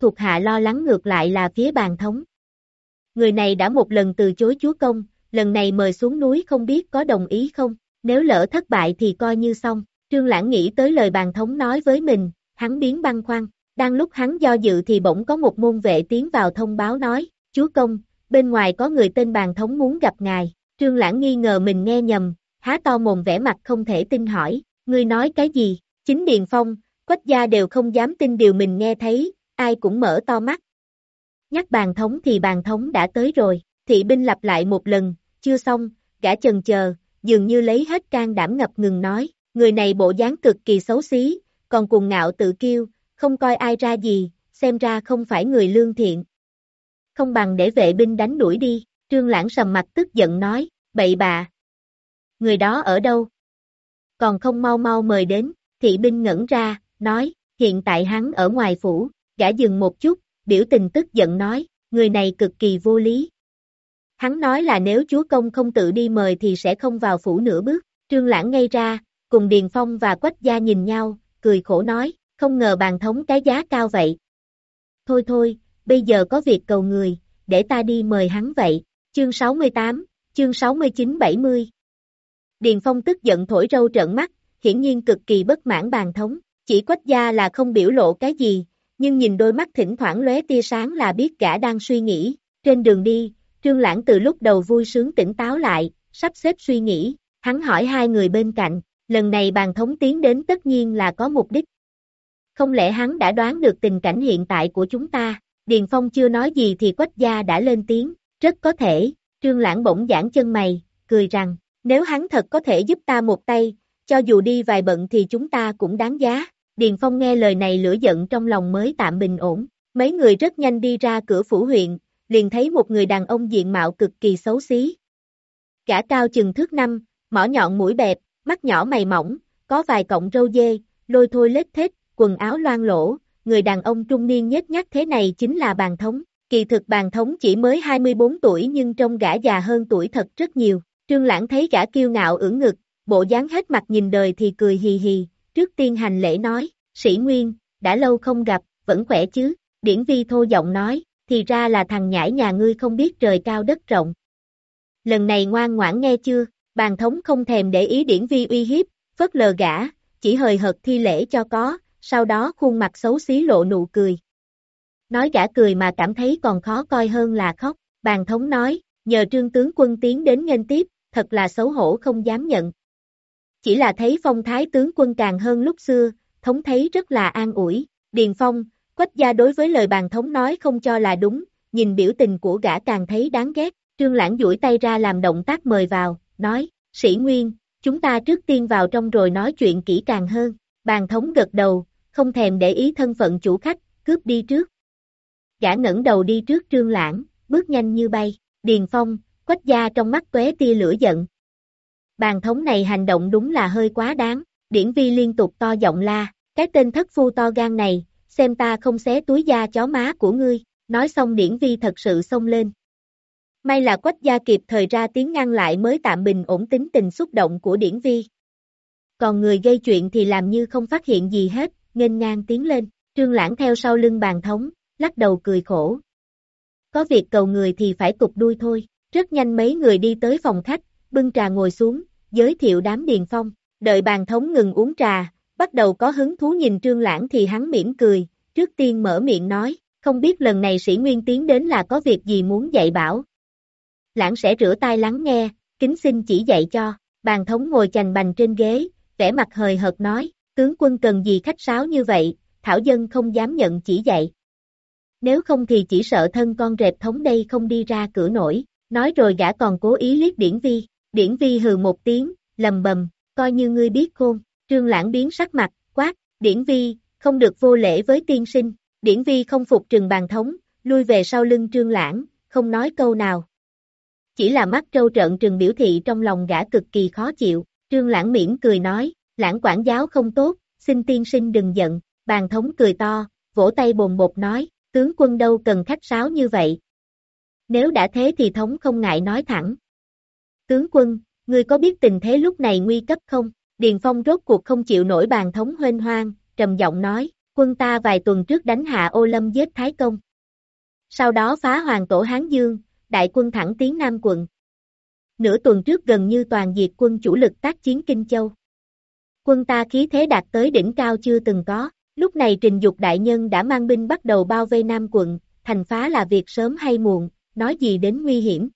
Thuộc hạ lo lắng ngược lại là phía bàn thống. Người này đã một lần từ chối chúa công, lần này mời xuống núi không biết có đồng ý không, nếu lỡ thất bại thì coi như xong. Trương Lãng nghĩ tới lời bàn thống nói với mình, hắn biến băng khoăn, đang lúc hắn do dự thì bỗng có một môn vệ tiến vào thông báo nói, chúa công, bên ngoài có người tên bàn thống muốn gặp ngài, Trương Lãng nghi ngờ mình nghe nhầm, há to mồm vẻ mặt không thể tin hỏi, ngươi nói cái gì, chính Điền Phong, Quách gia đều không dám tin điều mình nghe thấy, ai cũng mở to mắt. Nhắc bàn thống thì bàn thống đã tới rồi, thị binh lặp lại một lần, chưa xong, gã chần chờ, dường như lấy hết can đảm ngập ngừng nói, người này bộ dáng cực kỳ xấu xí, còn cùng ngạo tự kiêu, không coi ai ra gì, xem ra không phải người lương thiện. Không bằng để vệ binh đánh đuổi đi, Trương Lãng sầm mặt tức giận nói, bậy bạ. Người đó ở đâu? Còn không mau mau mời đến, thị binh ngẩn ra, nói, hiện tại hắn ở ngoài phủ, gã dừng một chút, biểu tình tức giận nói, người này cực kỳ vô lý. Hắn nói là nếu chúa công không tự đi mời thì sẽ không vào phủ nửa bước, trương lãng ngay ra, cùng Điền Phong và Quách Gia nhìn nhau, cười khổ nói, không ngờ bàn thống cái giá cao vậy. Thôi thôi, bây giờ có việc cầu người, để ta đi mời hắn vậy. Chương 68, chương 69-70 Điền Phong tức giận thổi râu trợn mắt, hiển nhiên cực kỳ bất mãn bàn thống, chỉ quách gia là không biểu lộ cái gì, nhưng nhìn đôi mắt thỉnh thoảng lóe tia sáng là biết gã đang suy nghĩ, trên đường đi, Trương Lãng từ lúc đầu vui sướng tỉnh táo lại, sắp xếp suy nghĩ, hắn hỏi hai người bên cạnh, lần này bàn thống tiến đến tất nhiên là có mục đích. Không lẽ hắn đã đoán được tình cảnh hiện tại của chúng ta, Điền Phong chưa nói gì thì quách gia đã lên tiếng, rất có thể, Trương Lãng bỗng giãn chân mày, cười rằng, nếu hắn thật có thể giúp ta một tay, cho dù đi vài bận thì chúng ta cũng đáng giá. Điền Phong nghe lời này lửa giận trong lòng mới tạm bình ổn. Mấy người rất nhanh đi ra cửa phủ huyện, liền thấy một người đàn ông diện mạo cực kỳ xấu xí. Cả cao chừng thước năm, mỏ nhọn mũi bẹp, mắt nhỏ mày mỏng, có vài cọng râu dê, lôi thôi lết thết, quần áo loang lỗ, người đàn ông trung niên nhất nhắc thế này chính là bàn thống. Kỳ thực bàn thống chỉ mới 24 tuổi nhưng trông gã già hơn tuổi thật rất nhiều. Trương Lãng thấy gã kiêu ngạo ưỡn ngực, bộ dáng hết mặt nhìn đời thì cười hì hì, trước tiên hành lễ nói, sĩ Nguyên, đã lâu không gặp, vẫn khỏe chứ, điển vi thô giọng nói, thì ra là thằng nhãi nhà ngươi không biết trời cao đất rộng. Lần này ngoan ngoãn nghe chưa, bàn thống không thèm để ý điển vi uy hiếp, phớt lờ gã, chỉ hời hợt thi lễ cho có, sau đó khuôn mặt xấu xí lộ nụ cười. Nói gã cười mà cảm thấy còn khó coi hơn là khóc, bàn thống nói, nhờ trương tướng quân tiến đến nghênh tiếp, thật là xấu hổ không dám nhận. Chỉ là thấy phong thái tướng quân càng hơn lúc xưa, thống thấy rất là an ủi, Điền Phong, Quách gia đối với lời bàn thống nói không cho là đúng, nhìn biểu tình của gã càng thấy đáng ghét, trương lãng duỗi tay ra làm động tác mời vào, nói, sĩ nguyên, chúng ta trước tiên vào trong rồi nói chuyện kỹ càng hơn, bàn thống gật đầu, không thèm để ý thân phận chủ khách, cướp đi trước. Gã ngẩng đầu đi trước trương lãng, bước nhanh như bay, Điền Phong, Quách gia trong mắt tuế tia lửa giận. Bàn thống này hành động đúng là hơi quá đáng, điển vi liên tục to giọng la, cái tên thất phu to gan này, xem ta không xé túi da chó má của ngươi, nói xong điển vi thật sự xông lên. May là quách gia kịp thời ra tiếng ngăn lại mới tạm bình ổn tính tình xúc động của điển vi. Còn người gây chuyện thì làm như không phát hiện gì hết, nghênh ngang tiến lên, trương lãng theo sau lưng bàn thống, lắc đầu cười khổ. Có việc cầu người thì phải cục đuôi thôi. Rất nhanh mấy người đi tới phòng khách, bưng trà ngồi xuống, giới thiệu đám điền phong, đợi bàn thống ngừng uống trà, bắt đầu có hứng thú nhìn trương lãng thì hắn mỉm cười, trước tiên mở miệng nói, không biết lần này sĩ Nguyên tiến đến là có việc gì muốn dạy bảo. Lãng sẽ rửa tay lắng nghe, kính xin chỉ dạy cho, bàn thống ngồi chành bành trên ghế, vẻ mặt hời hợt nói, tướng quân cần gì khách sáo như vậy, thảo dân không dám nhận chỉ dạy. Nếu không thì chỉ sợ thân con rệp thống đây không đi ra cửa nổi, Nói rồi gã còn cố ý liếc điển vi, điển vi hừ một tiếng, lầm bầm, coi như ngươi biết khôn, trương lãng biến sắc mặt, quát, điển vi, không được vô lễ với tiên sinh, điển vi không phục trừng bàn thống, lui về sau lưng trương lãng, không nói câu nào. Chỉ là mắt trâu trợn trừng biểu thị trong lòng gã cực kỳ khó chịu, trương lãng mỉm cười nói, lãng quản giáo không tốt, xin tiên sinh đừng giận, bàn thống cười to, vỗ tay bồn bột nói, tướng quân đâu cần khách sáo như vậy, nếu đã thế thì thống không ngại nói thẳng. Tướng quân, ngươi có biết tình thế lúc này nguy cấp không? Điền Phong rốt cuộc không chịu nổi bàn thống huênh hoang, trầm giọng nói, quân ta vài tuần trước đánh hạ ô lâm giết Thái Công. Sau đó phá hoàng tổ Hán Dương, đại quân thẳng tiến Nam quận. Nửa tuần trước gần như toàn diệt quân chủ lực tác chiến Kinh Châu. Quân ta khí thế đạt tới đỉnh cao chưa từng có, lúc này trình dục đại nhân đã mang binh bắt đầu bao vây Nam quận, thành phá là việc sớm hay muộn, nói gì đến nguy hiểm.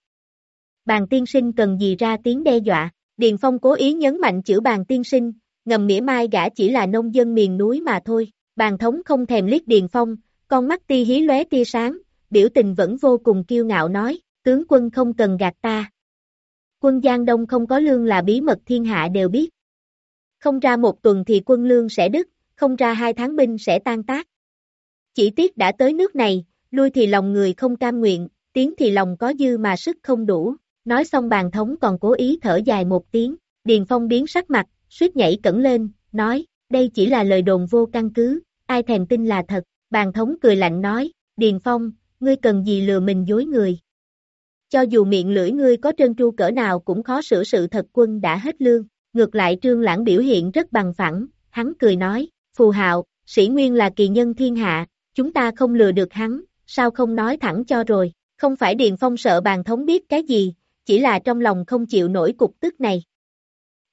Bàn tiên sinh cần gì ra tiếng đe dọa, Điền Phong cố ý nhấn mạnh chữ bàn tiên sinh, ngầm mỉa mai gã chỉ là nông dân miền núi mà thôi, bàn thống không thèm liếc Điền Phong, con mắt ti hí lóe tia sáng, biểu tình vẫn vô cùng kiêu ngạo nói, tướng quân không cần gạt ta. Quân Giang Đông không có lương là bí mật thiên hạ đều biết. Không ra một tuần thì quân lương sẽ đứt, không ra hai tháng binh sẽ tan tác. Chỉ tiếc đã tới nước này, lui thì lòng người không cam nguyện, tiếng thì lòng có dư mà sức không đủ, nói xong bàn thống còn cố ý thở dài một tiếng, Điền Phong biến sắc mặt, suýt nhảy cẩn lên, nói, đây chỉ là lời đồn vô căn cứ, ai thèm tin là thật, bàn thống cười lạnh nói, Điền Phong, ngươi cần gì lừa mình dối người. Cho dù miệng lưỡi ngươi có trơn tru cỡ nào cũng khó sửa sự thật quân đã hết lương, ngược lại trương lãng biểu hiện rất bằng phẳng, hắn cười nói, phù hạo, sĩ nguyên là kỳ nhân thiên hạ, chúng ta không lừa được hắn, sao không nói thẳng cho rồi, không phải Điền Phong sợ bàn thống biết cái gì, chỉ là trong lòng không chịu nổi cục tức này.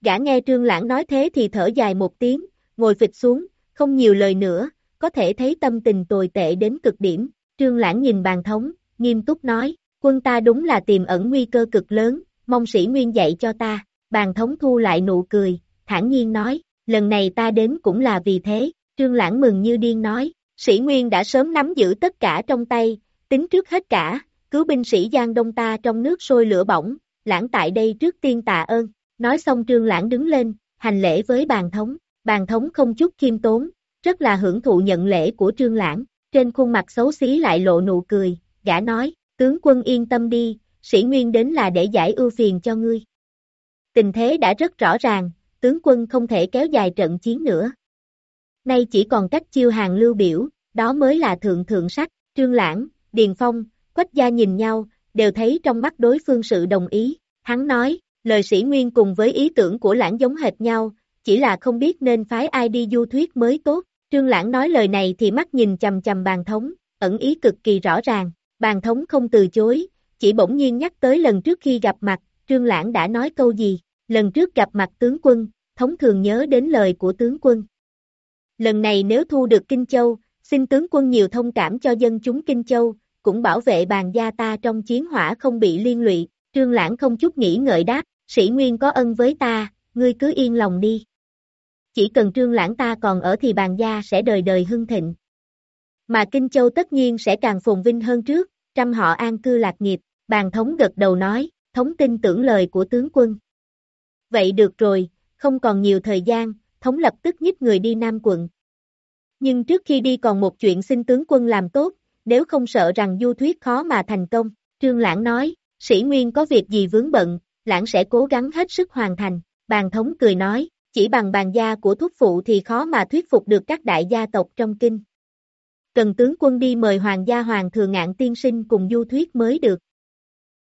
Gã nghe trương lãng nói thế thì thở dài một tiếng, ngồi phịch xuống, không nhiều lời nữa, có thể thấy tâm tình tồi tệ đến cực điểm, trương lãng nhìn bàn thống, nghiêm túc nói, quân ta đúng là tiềm ẩn nguy cơ cực lớn, mong sĩ nguyên dạy cho ta, bàn thống thu lại nụ cười, thản nhiên nói, lần này ta đến cũng là vì thế, trương lãng mừng như điên nói, sĩ nguyên đã sớm nắm giữ tất cả trong tay, tính trước hết cả, cứu binh sĩ Giang Đông ta trong nước sôi lửa bỏng, lãng tại đây trước tiên tạ ơn, nói xong trương lãng đứng lên, hành lễ với bàn thống, bàn thống không chút khiêm tốn, rất là hưởng thụ nhận lễ của trương lãng, trên khuôn mặt xấu xí lại lộ nụ cười, gã nói, tướng quân yên tâm đi, sĩ nguyên đến là để giải ưu phiền cho ngươi. Tình thế đã rất rõ ràng, tướng quân không thể kéo dài trận chiến nữa. Nay chỉ còn cách chiêu hàng lưu biểu, đó mới là thượng thượng sách, trương lãng, điền phong, quách gia nhìn nhau, đều thấy trong mắt đối phương sự đồng ý, hắn nói, lời sĩ nguyên cùng với ý tưởng của lãng giống hệt nhau, chỉ là không biết nên phái ai đi du thuyết mới tốt, trương lãng nói lời này thì mắt nhìn chầm chầm bàn thống, ẩn ý cực kỳ rõ ràng, bàn thống không từ chối, chỉ bỗng nhiên nhắc tới lần trước khi gặp mặt, trương lãng đã nói câu gì, lần trước gặp mặt tướng quân, thống thường nhớ đến lời của tướng quân. Lần này nếu thu được Kinh Châu, xin tướng quân nhiều thông cảm cho dân chúng Kinh Châu, cũng bảo vệ bàn gia ta trong chiến hỏa không bị liên lụy, trương lãng không chút nghĩ ngợi đáp, sĩ nguyên có ân với ta, ngươi cứ yên lòng đi. Chỉ cần trương lãng ta còn ở thì bàn gia sẽ đời đời hưng thịnh. Mà Kinh Châu tất nhiên sẽ càng phồn vinh hơn trước, trăm họ an cư lạc nghiệp, bàn thống gật đầu nói, thống tin tưởng lời của tướng quân. Vậy được rồi, không còn nhiều thời gian, thống lập tức nhích người đi Nam quận. Nhưng trước khi đi còn một chuyện xin tướng quân làm tốt, nếu không sợ rằng du thuyết khó mà thành công, Trương Lãng nói, sĩ nguyên có việc gì vướng bận, Lãng sẽ cố gắng hết sức hoàn thành, bàn thống cười nói, chỉ bằng bàn gia của thuốc phụ thì khó mà thuyết phục được các đại gia tộc trong kinh. Cần tướng quân đi mời hoàng gia hoàng thừa ngạn tiên sinh cùng du thuyết mới được.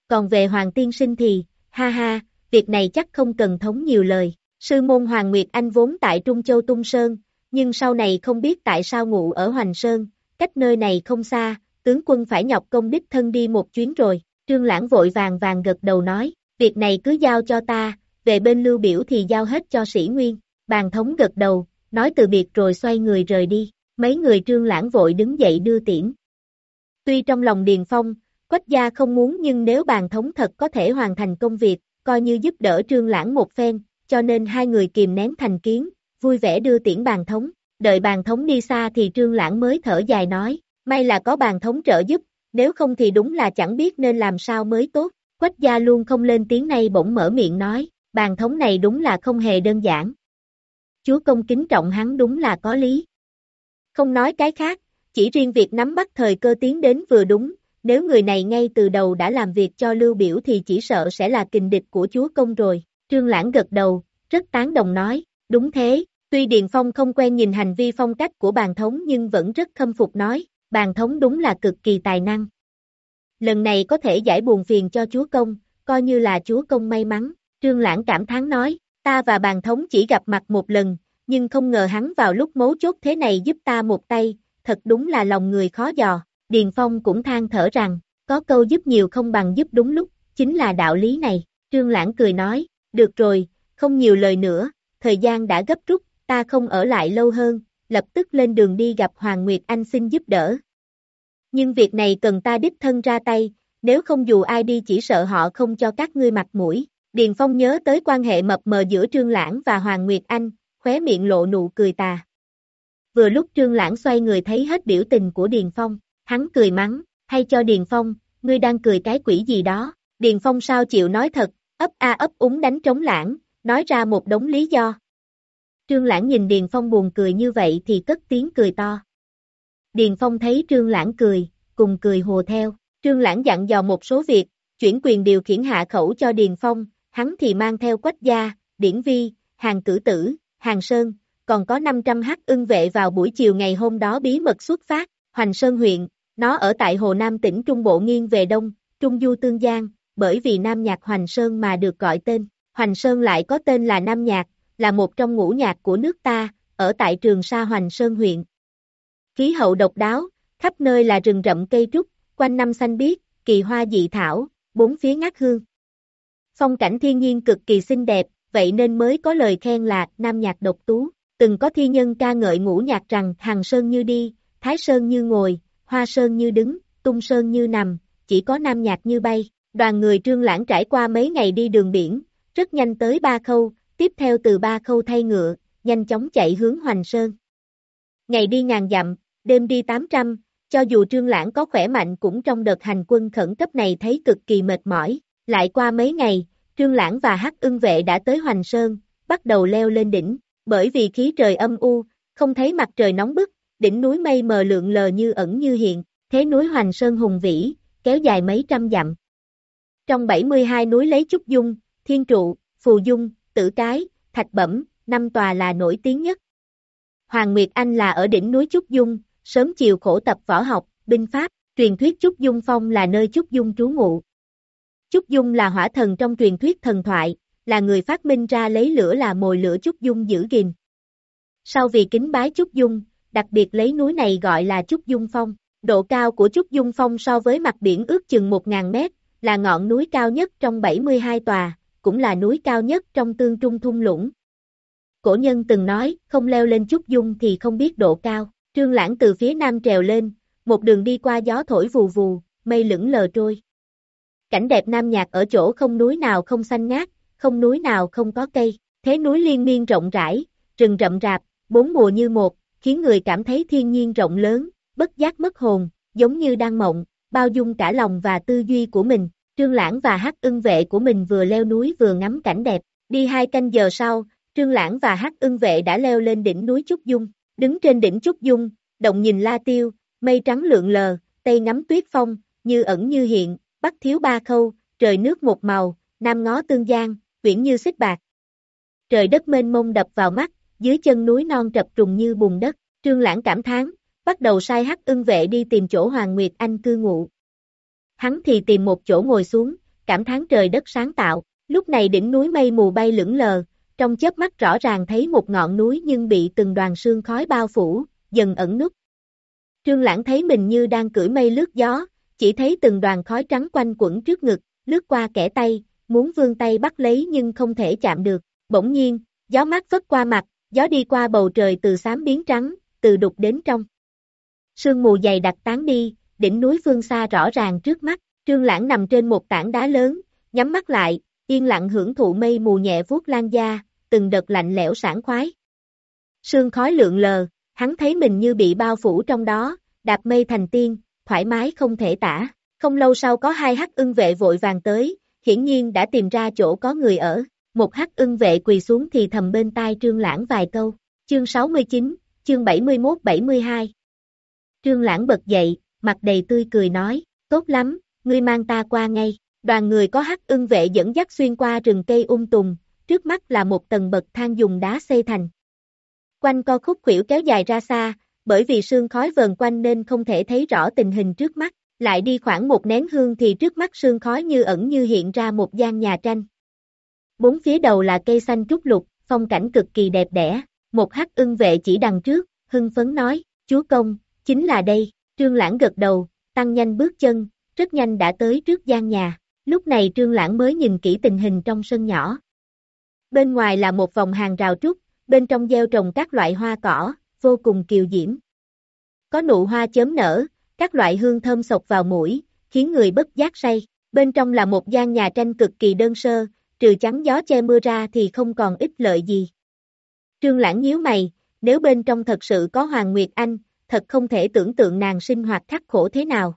Còn về hoàng tiên sinh thì, ha ha, việc này chắc không cần thống nhiều lời. Sư môn Hoàng Nguyệt Anh vốn tại Trung Châu Tung Sơn, nhưng sau này không biết tại sao ngủ ở Hoành Sơn, cách nơi này không xa, tướng quân phải nhọc công đích thân đi một chuyến rồi. Trương Lãng vội vàng vàng gật đầu nói, việc này cứ giao cho ta, về bên lưu biểu thì giao hết cho sĩ nguyên. Bàn thống gật đầu, nói từ biệt rồi xoay người rời đi, mấy người trương lãng vội đứng dậy đưa tiễn. Tuy trong lòng Điền Phong, Quách gia không muốn nhưng nếu bàn thống thật có thể hoàn thành công việc, coi như giúp đỡ trương lãng một phen, cho nên hai người kìm nén thành kiến, vui vẻ đưa tiễn bàn thống. Đợi bàn thống đi xa thì trương lãng mới thở dài nói, may là có bàn thống trợ giúp, nếu không thì đúng là chẳng biết nên làm sao mới tốt. Quách gia luôn không lên tiếng nay bỗng mở miệng nói, bàn thống này đúng là không hề đơn giản. Chúa công kính trọng hắn đúng là có lý. Không nói cái khác, chỉ riêng việc nắm bắt thời cơ tiến đến vừa đúng, nếu người này ngay từ đầu đã làm việc cho lưu biểu thì chỉ sợ sẽ là kình địch của chúa công rồi. Trương Lãng gật đầu, rất tán đồng nói, đúng thế, tuy Điền Phong không quen nhìn hành vi phong cách của bàn thống nhưng vẫn rất khâm phục nói, bàn thống đúng là cực kỳ tài năng. Lần này có thể giải buồn phiền cho chúa công, coi như là chúa công may mắn, Trương Lãng cảm thán nói, ta và bàn thống chỉ gặp mặt một lần, nhưng không ngờ hắn vào lúc mấu chốt thế này giúp ta một tay, thật đúng là lòng người khó dò. Điền Phong cũng than thở rằng, có câu giúp nhiều không bằng giúp đúng lúc, chính là đạo lý này. Trương Lãng cười nói, được rồi, không nhiều lời nữa, thời gian đã gấp rút, ta không ở lại lâu hơn, lập tức lên đường đi gặp Hoàng Nguyệt Anh xin giúp đỡ. Nhưng việc này cần ta đích thân ra tay, nếu không dù ai đi chỉ sợ họ không cho các ngươi mặt mũi. Điền Phong nhớ tới quan hệ mập mờ giữa Trương Lãng và Hoàng Nguyệt Anh, khóe miệng lộ nụ cười tà. Vừa lúc Trương Lãng xoay người thấy hết biểu tình của Điền Phong, hắn cười mắng, hay cho Điền Phong, ngươi đang cười cái quỷ gì đó, Điền Phong sao chịu nói thật, ấp a ấp úng đánh trống lãng, nói ra một đống lý do. Trương Lãng nhìn Điền Phong buồn cười như vậy thì cất tiếng cười to. Điền Phong thấy Trương Lãng cười, cùng cười hồ theo, Trương Lãng dặn dò một số việc, chuyển quyền điều khiển hạ khẩu cho Điền Phong, hắn thì mang theo quách gia, điển vi, hàng cử tử, hàng sơn, còn có 500 hắc ưng vệ vào buổi chiều ngày hôm đó bí mật xuất phát, Hoành Sơn huyện, nó ở tại Hồ Nam tỉnh Trung Bộ nghiêng về Đông, Trung Du Tương Giang, bởi vì Nam Nhạc Hoành Sơn mà được gọi tên. Hoành Sơn lại có tên là Nam Nhạc, là một trong ngũ nhạc của nước ta, ở tại Trường Sa Hoành Sơn huyện. Khí hậu độc đáo, khắp nơi là rừng rậm cây trúc, quanh năm xanh biếc, kỳ hoa dị thảo, bốn phía ngát hương. Phong cảnh thiên nhiên cực kỳ xinh đẹp, vậy nên mới có lời khen là Nam Nhạc độc tú. Từng có thi nhân ca ngợi ngũ nhạc rằng Hằng Sơn như đi, Thái Sơn như ngồi, Hoa Sơn như đứng, Tung Sơn như nằm, chỉ có Nam Nhạc như bay. Đoàn người trương lãng trải qua mấy ngày đi đường biển, rất nhanh tới Ba Khâu, tiếp theo từ Ba Khâu thay ngựa, nhanh chóng chạy hướng Hoành Sơn. Ngày đi ngàn dặm, đêm đi 800, cho dù trương lãng có khỏe mạnh cũng trong đợt hành quân khẩn cấp này thấy cực kỳ mệt mỏi. Lại qua mấy ngày, trương lãng và hắc ưng vệ đã tới Hoành Sơn, bắt đầu leo lên đỉnh, bởi vì khí trời âm u, không thấy mặt trời nóng bức, đỉnh núi mây mờ lượn lờ như ẩn như hiện, thế núi Hoành Sơn hùng vĩ, kéo dài mấy trăm dặm. Trong 72 núi lấy Trúc Dung, Thiên Trụ, Phù Dung, Tử Cái, Thạch Bẩm, năm tòa là nổi tiếng nhất. Hoàng Nguyệt Anh là ở đỉnh núi Trúc Dung, sớm chiều khổ tập võ học, binh pháp, truyền thuyết Trúc Dung Phong là nơi Trúc Dung trú ngụ. Trúc Dung là hỏa thần trong truyền thuyết thần thoại, là người phát minh ra lấy lửa là mồi lửa Trúc Dung giữ gìn. Sau vì kính bái Trúc Dung, đặc biệt lấy núi này gọi là Trúc Dung Phong. Độ cao của Trúc Dung Phong so với mặt biển ước chừng 1.000 mét, là ngọn núi cao nhất trong 72 tòa, cũng là núi cao nhất trong tương trung thung lũng. Cổ nhân từng nói, không leo lên Trúc Dung thì không biết độ cao. Trương Lãng từ phía nam trèo lên, một đường đi qua gió thổi vù vù, mây lững lờ trôi. Cảnh đẹp nam nhạc ở chỗ không núi nào không xanh ngát, không núi nào không có cây, thế núi liên miên rộng rãi, rừng rậm rạp, bốn mùa như một, khiến người cảm thấy thiên nhiên rộng lớn, bất giác mất hồn, giống như đang mộng, bao dung cả lòng và tư duy của mình. Trương Lãng và Hắc Ưng vệ của mình vừa leo núi vừa ngắm cảnh đẹp. Đi hai canh giờ sau, Trương Lãng và Hắc Ưng vệ đã leo lên đỉnh núi Trúc Dung. Đứng trên đỉnh Trúc Dung, động nhìn La Tiêu, mây trắng lượn lờ, tây ngắm tuyết phong, như ẩn như hiện, bắc thiếu ba khâu, trời nước một màu, nam ngó tương giang, viễn như xích bạc. Trời đất mênh mông đập vào mắt, dưới chân núi non trập trùng như bùn đất, Trương Lãng cảm thán, bắt đầu sai hắc ưng vệ đi tìm chỗ Hoàng Nguyệt Anh cư ngụ. Hắn thì tìm một chỗ ngồi xuống, cảm thán trời đất sáng tạo, lúc này đỉnh núi mây mù bay lững lờ, trong chớp mắt rõ ràng thấy một ngọn núi nhưng bị từng đoàn sương khói bao phủ, dần ẩn nút. Trương Lãng thấy mình như đang cưỡi mây lướt gió, chỉ thấy từng đoàn khói trắng quanh quẩn trước ngực, lướt qua kẻ tay, muốn vươn tay bắt lấy nhưng không thể chạm được. Bỗng nhiên, gió mát vất qua mặt, gió đi qua bầu trời từ xám biến trắng, từ đục đến trong. Sương mù dày đặc tán đi, đỉnh núi phương xa rõ ràng trước mắt, trương lãng nằm trên một tảng đá lớn, nhắm mắt lại, yên lặng hưởng thụ mây mù nhẹ vuốt lan da, từng đợt lạnh lẽo sảng khoái. Sương khói lượn lờ, hắn thấy mình như bị bao phủ trong đó, đạp mây thành tiên, thoải mái không thể tả. Không lâu sau có hai hắc ưng vệ vội vàng tới, hiển nhiên đã tìm ra chỗ có người ở. Một hắc ưng vệ quỳ xuống thì thầm bên tai trương lãng vài câu. Chương 69, chương 71-72 Trương lãng bật dậy, mặt đầy tươi cười nói, tốt lắm, ngươi mang ta qua ngay. Đoàn người có hắc ưng vệ dẫn dắt xuyên qua rừng cây ung um tùng, trước mắt là một tầng bậc thang dùng đá xây thành. Quanh co khúc khuỷu kéo dài ra xa, bởi vì sương khói vờn quanh nên không thể thấy rõ tình hình trước mắt, lại đi khoảng một nén hương thì trước mắt sương khói như ẩn như hiện ra một gian nhà tranh. Bốn phía đầu là cây xanh trúc lục, phong cảnh cực kỳ đẹp đẽ, một hắc ưng vệ chỉ đằng trước, hưng phấn nói, chúa công, chính là đây, trương lãng gật đầu, tăng nhanh bước chân, rất nhanh đã tới trước gian nhà, lúc này trương lãng mới nhìn kỹ tình hình trong sân nhỏ. Bên ngoài là một vòng hàng rào trúc, bên trong gieo trồng các loại hoa cỏ, vô cùng kiều diễm. Có nụ hoa chớm nở, các loại hương thơm sộc vào mũi, khiến người bất giác say. Bên trong là một gian nhà tranh cực kỳ đơn sơ, trừ chắn gió che mưa ra thì không còn ích lợi gì. Trương Lãng nhíu mày, nếu bên trong thật sự có Hoàng Nguyệt Anh, thật không thể tưởng tượng nàng sinh hoạt khắc khổ thế nào.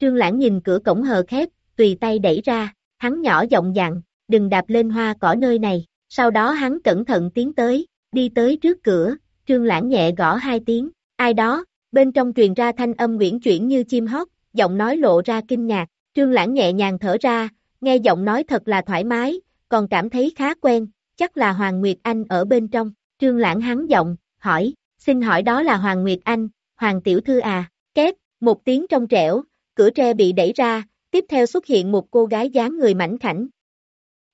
Trương Lãng nhìn cửa cổng hờ khép, tùy tay đẩy ra, hắn nhỏ giọng dặn, đừng đạp lên hoa cỏ nơi này, sau đó hắn cẩn thận tiến tới, đi tới trước cửa, Trương Lãng nhẹ gõ hai tiếng, ai đó, bên trong truyền ra thanh âm nguyễn chuyển như chim hót, giọng nói lộ ra kinh ngạc, trương lãng nhẹ nhàng thở ra, nghe giọng nói thật là thoải mái, còn cảm thấy khá quen, chắc là Hoàng Nguyệt Anh ở bên trong, trương lãng hắn giọng, hỏi, xin hỏi đó là Hoàng Nguyệt Anh, Hoàng Tiểu Thư à, két, một tiếng trong trẻo, cửa tre bị đẩy ra, tiếp theo xuất hiện một cô gái dáng người mảnh khảnh.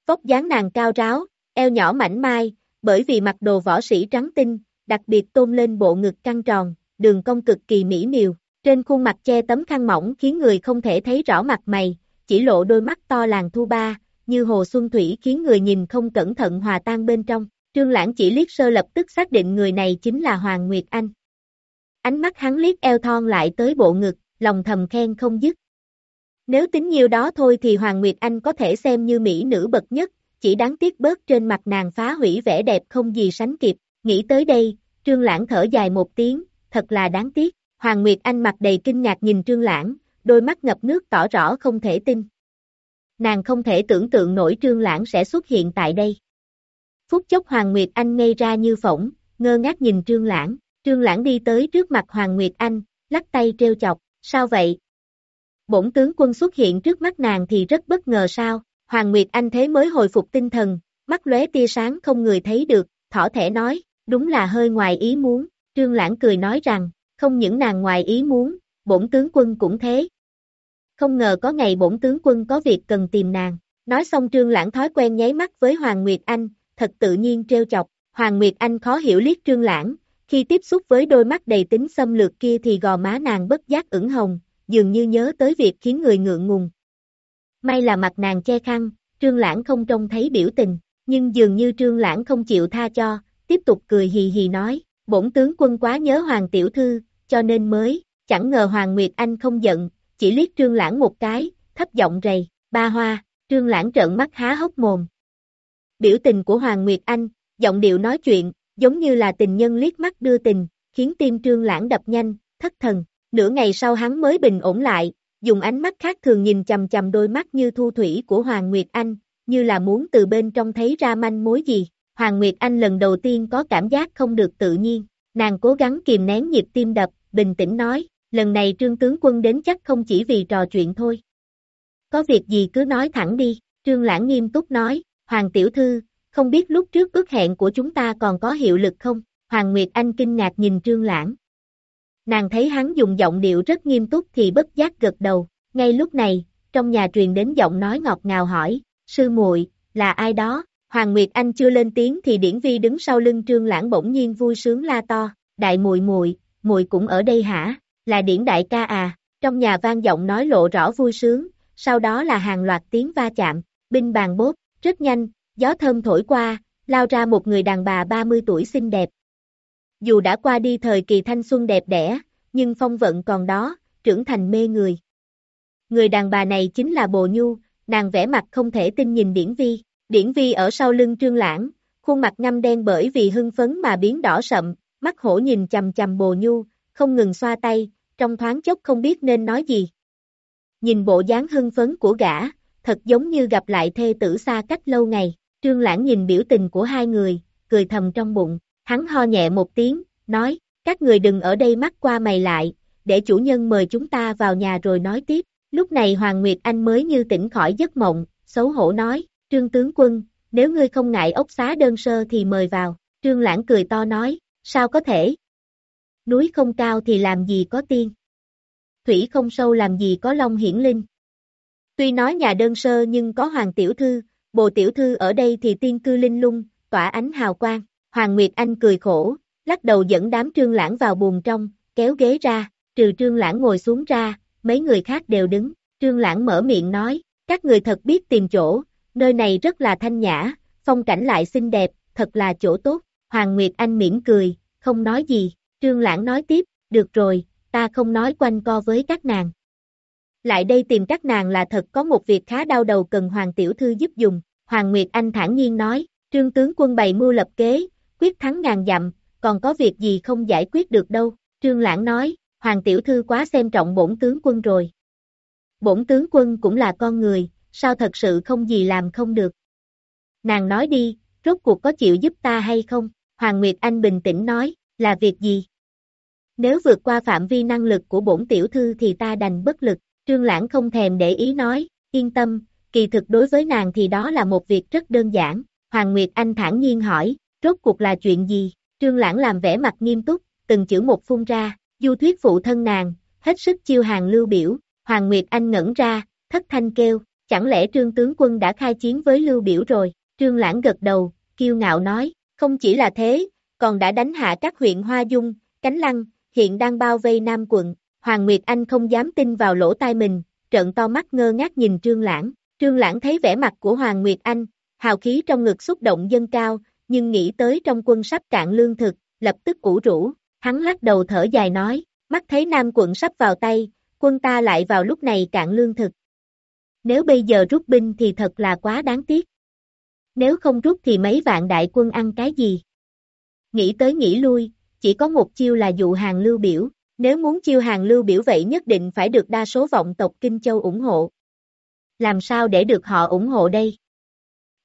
Vóc dáng nàng cao ráo, eo nhỏ mảnh mai, bởi vì mặc đồ võ sĩ trắng tinh, đặc biệt tôn lên bộ ngực căng tròn, đường cong cực kỳ mỹ miều, trên khuôn mặt che tấm khăn mỏng khiến người không thể thấy rõ mặt mày, chỉ lộ đôi mắt to làng thu ba, như hồ xuân thủy khiến người nhìn không cẩn thận hòa tan bên trong. Trương Lãng chỉ liếc sơ lập tức xác định người này chính là Hoàng Nguyệt Anh. Ánh mắt hắn liếc eo thon lại tới bộ ngực, lòng thầm khen không dứt. Nếu tính nhiêu đó thôi thì Hoàng Nguyệt Anh có thể xem như mỹ nữ bậc nhất, chỉ đáng tiếc bớt trên mặt nàng phá hủy vẻ đẹp không gì sánh kịp. Nghĩ tới đây, Trương Lãng thở dài một tiếng, thật là đáng tiếc. Hoàng Nguyệt Anh mặt đầy kinh ngạc nhìn Trương Lãng, đôi mắt ngập nước tỏ rõ không thể tin. Nàng không thể tưởng tượng nổi Trương Lãng sẽ xuất hiện tại đây. Phút chốc Hoàng Nguyệt Anh ngây ra như phỏng, ngơ ngác nhìn Trương Lãng, Trương Lãng đi tới trước mặt Hoàng Nguyệt Anh, lắc tay treo chọc, sao vậy? Bổn tướng quân xuất hiện trước mắt nàng thì rất bất ngờ sao, Hoàng Nguyệt Anh thế mới hồi phục tinh thần, mắt lóe tia sáng không người thấy được, thỏ thẻ nói, đúng là hơi ngoài ý muốn, Trương Lãng cười nói rằng, không những nàng ngoài ý muốn, bổn tướng quân cũng thế. Không ngờ có ngày bổn tướng quân có việc cần tìm nàng, nói xong Trương Lãng thói quen nháy mắt với Hoàng Nguyệt Anh, thật tự nhiên treo chọc, Hoàng Nguyệt Anh khó hiểu liếc Trương Lãng, khi tiếp xúc với đôi mắt đầy tính xâm lược kia thì gò má nàng bất giác ửng hồng, dường như nhớ tới việc khiến người ngượng ngùng. May là mặt nàng che khăn, Trương Lãng không trông thấy biểu tình, nhưng dường như Trương Lãng không chịu tha cho, tiếp tục cười hì hì nói, bổn tướng quân quá nhớ Hoàng Tiểu Thư, cho nên mới, chẳng ngờ Hoàng Nguyệt Anh không giận, chỉ liếc Trương Lãng một cái, thấp giọng rầy, ba hoa, Trương Lãng trợn mắt há hốc mồm. Biểu tình của Hoàng Nguyệt Anh, giọng điệu nói chuyện, giống như là tình nhân liếc mắt đưa tình, khiến tim Trương Lãng đập nhanh, thất thần. Nửa ngày sau hắn mới bình ổn lại, dùng ánh mắt khác thường nhìn chầm chầm đôi mắt như thu thủy của Hoàng Nguyệt Anh, như là muốn từ bên trong thấy ra manh mối gì. Hoàng Nguyệt Anh lần đầu tiên có cảm giác không được tự nhiên, nàng cố gắng kìm nén nhịp tim đập, bình tĩnh nói, lần này trương tướng quân đến chắc không chỉ vì trò chuyện thôi. Có việc gì cứ nói thẳng đi, trương lãng nghiêm túc nói, Hoàng Tiểu Thư, không biết lúc trước ước hẹn của chúng ta còn có hiệu lực không? Hoàng Nguyệt Anh kinh ngạc nhìn trương lãng. Nàng thấy hắn dùng giọng điệu rất nghiêm túc thì bất giác gật đầu, ngay lúc này, trong nhà truyền đến giọng nói ngọt ngào hỏi, sư muội là ai đó? Hoàng Nguyệt Anh chưa lên tiếng thì Điển Vi đứng sau lưng Trương Lãng bỗng nhiên vui sướng la to, đại muội muội, muội cũng ở đây hả? Là Điển đại ca à? Trong nhà vang giọng nói lộ rõ vui sướng, sau đó là hàng loạt tiếng va chạm, binh bàn bốt, rất nhanh, gió thơm thổi qua, lao ra một người đàn bà 30 tuổi xinh đẹp. Dù đã qua đi thời kỳ thanh xuân đẹp đẽ, nhưng phong vận còn đó, trưởng thành mê người. Người đàn bà này chính là Bồ Nhu, nàng vẽ mặt không thể tin nhìn Điển Vi. Điển Vi ở sau lưng trương lãng, khuôn mặt ngâm đen bởi vì hưng phấn mà biến đỏ sậm, mắt hổ nhìn chầm chầm Bồ Nhu, không ngừng xoa tay, trong thoáng chốc không biết nên nói gì. Nhìn bộ dáng hưng phấn của gã, thật giống như gặp lại thê tử xa cách lâu ngày, trương lãng nhìn biểu tình của hai người, cười thầm trong bụng, hắn ho nhẹ một tiếng, nói, các người đừng ở đây mắt qua mày lại, để chủ nhân mời chúng ta vào nhà rồi nói tiếp. Lúc này Hoàng Nguyệt Anh mới như tỉnh khỏi giấc mộng, xấu hổ nói, Trương tướng quân, nếu ngươi không ngại ốc xá đơn sơ thì mời vào. Trương Lãng cười to nói, sao có thể? Núi không cao thì làm gì có tiên? Thủy không sâu làm gì có long hiển linh? Tuy nói nhà đơn sơ nhưng có Hoàng Tiểu Thư, Bồ Tiểu Thư ở đây thì tiên cư linh lung, tỏa ánh hào quang. Hoàng Nguyệt Anh cười khổ, lắc đầu dẫn đám trương lãng vào buồng trong, kéo ghế ra, trừ trương lãng ngồi xuống ra, mấy người khác đều đứng, trương lãng mở miệng nói, các người thật biết tìm chỗ, nơi này rất là thanh nhã, phong cảnh lại xinh đẹp, thật là chỗ tốt, Hoàng Nguyệt Anh mỉm cười, không nói gì, trương lãng nói tiếp, được rồi, ta không nói quanh co với các nàng. Lại đây tìm các nàng là thật có một việc khá đau đầu cần Hoàng Tiểu Thư giúp dùng, Hoàng Nguyệt Anh thản nhiên nói, trương tướng quân bày mưu lập kế, quyết thắng ngàn dặm, còn có việc gì không giải quyết được đâu, Trương Lãng nói, Hoàng Tiểu Thư quá xem trọng bổn tướng quân rồi. Bổn tướng quân cũng là con người, sao thật sự không gì làm không được. Nàng nói đi, rốt cuộc có chịu giúp ta hay không? Hoàng Nguyệt Anh bình tĩnh nói, là việc gì? Nếu vượt qua phạm vi năng lực của bổn tiểu thư thì ta đành bất lực, Trương Lãng không thèm để ý nói, yên tâm, kỳ thực đối với nàng thì đó là một việc rất đơn giản. Hoàng Nguyệt Anh thản nhiên hỏi, rốt cuộc là chuyện gì? Trương Lãng làm vẻ mặt nghiêm túc, từng chữ một phun ra, du thuyết phụ thân nàng, hết sức chiêu hàng lưu biểu, Hoàng Nguyệt Anh ngẩn ra, thất thanh kêu, chẳng lẽ trương tướng quân đã khai chiến với lưu biểu rồi, trương lãng gật đầu, kiêu ngạo nói, không chỉ là thế, còn đã đánh hạ các huyện Hoa Dung, Cánh Lăng, hiện đang bao vây Nam quận, Hoàng Nguyệt Anh không dám tin vào lỗ tai mình, trợn to mắt ngơ ngác nhìn trương lãng, trương lãng thấy vẻ mặt của Hoàng Nguyệt Anh, hào khí trong ngực xúc động dâng cao, nhưng nghĩ tới trong quân sắp cạn lương thực, lập tức củ rũ, hắn lắc đầu thở dài nói, mắt thấy Nam quận sắp vào tay, quân ta lại vào lúc này cạn lương thực. Nếu bây giờ rút binh thì thật là quá đáng tiếc. Nếu không rút thì mấy vạn đại quân ăn cái gì? Nghĩ tới nghĩ lui, chỉ có một chiêu là dụ hàng lưu biểu, nếu muốn chiêu hàng lưu biểu vậy nhất định phải được đa số vọng tộc Kinh Châu ủng hộ. Làm sao để được họ ủng hộ đây?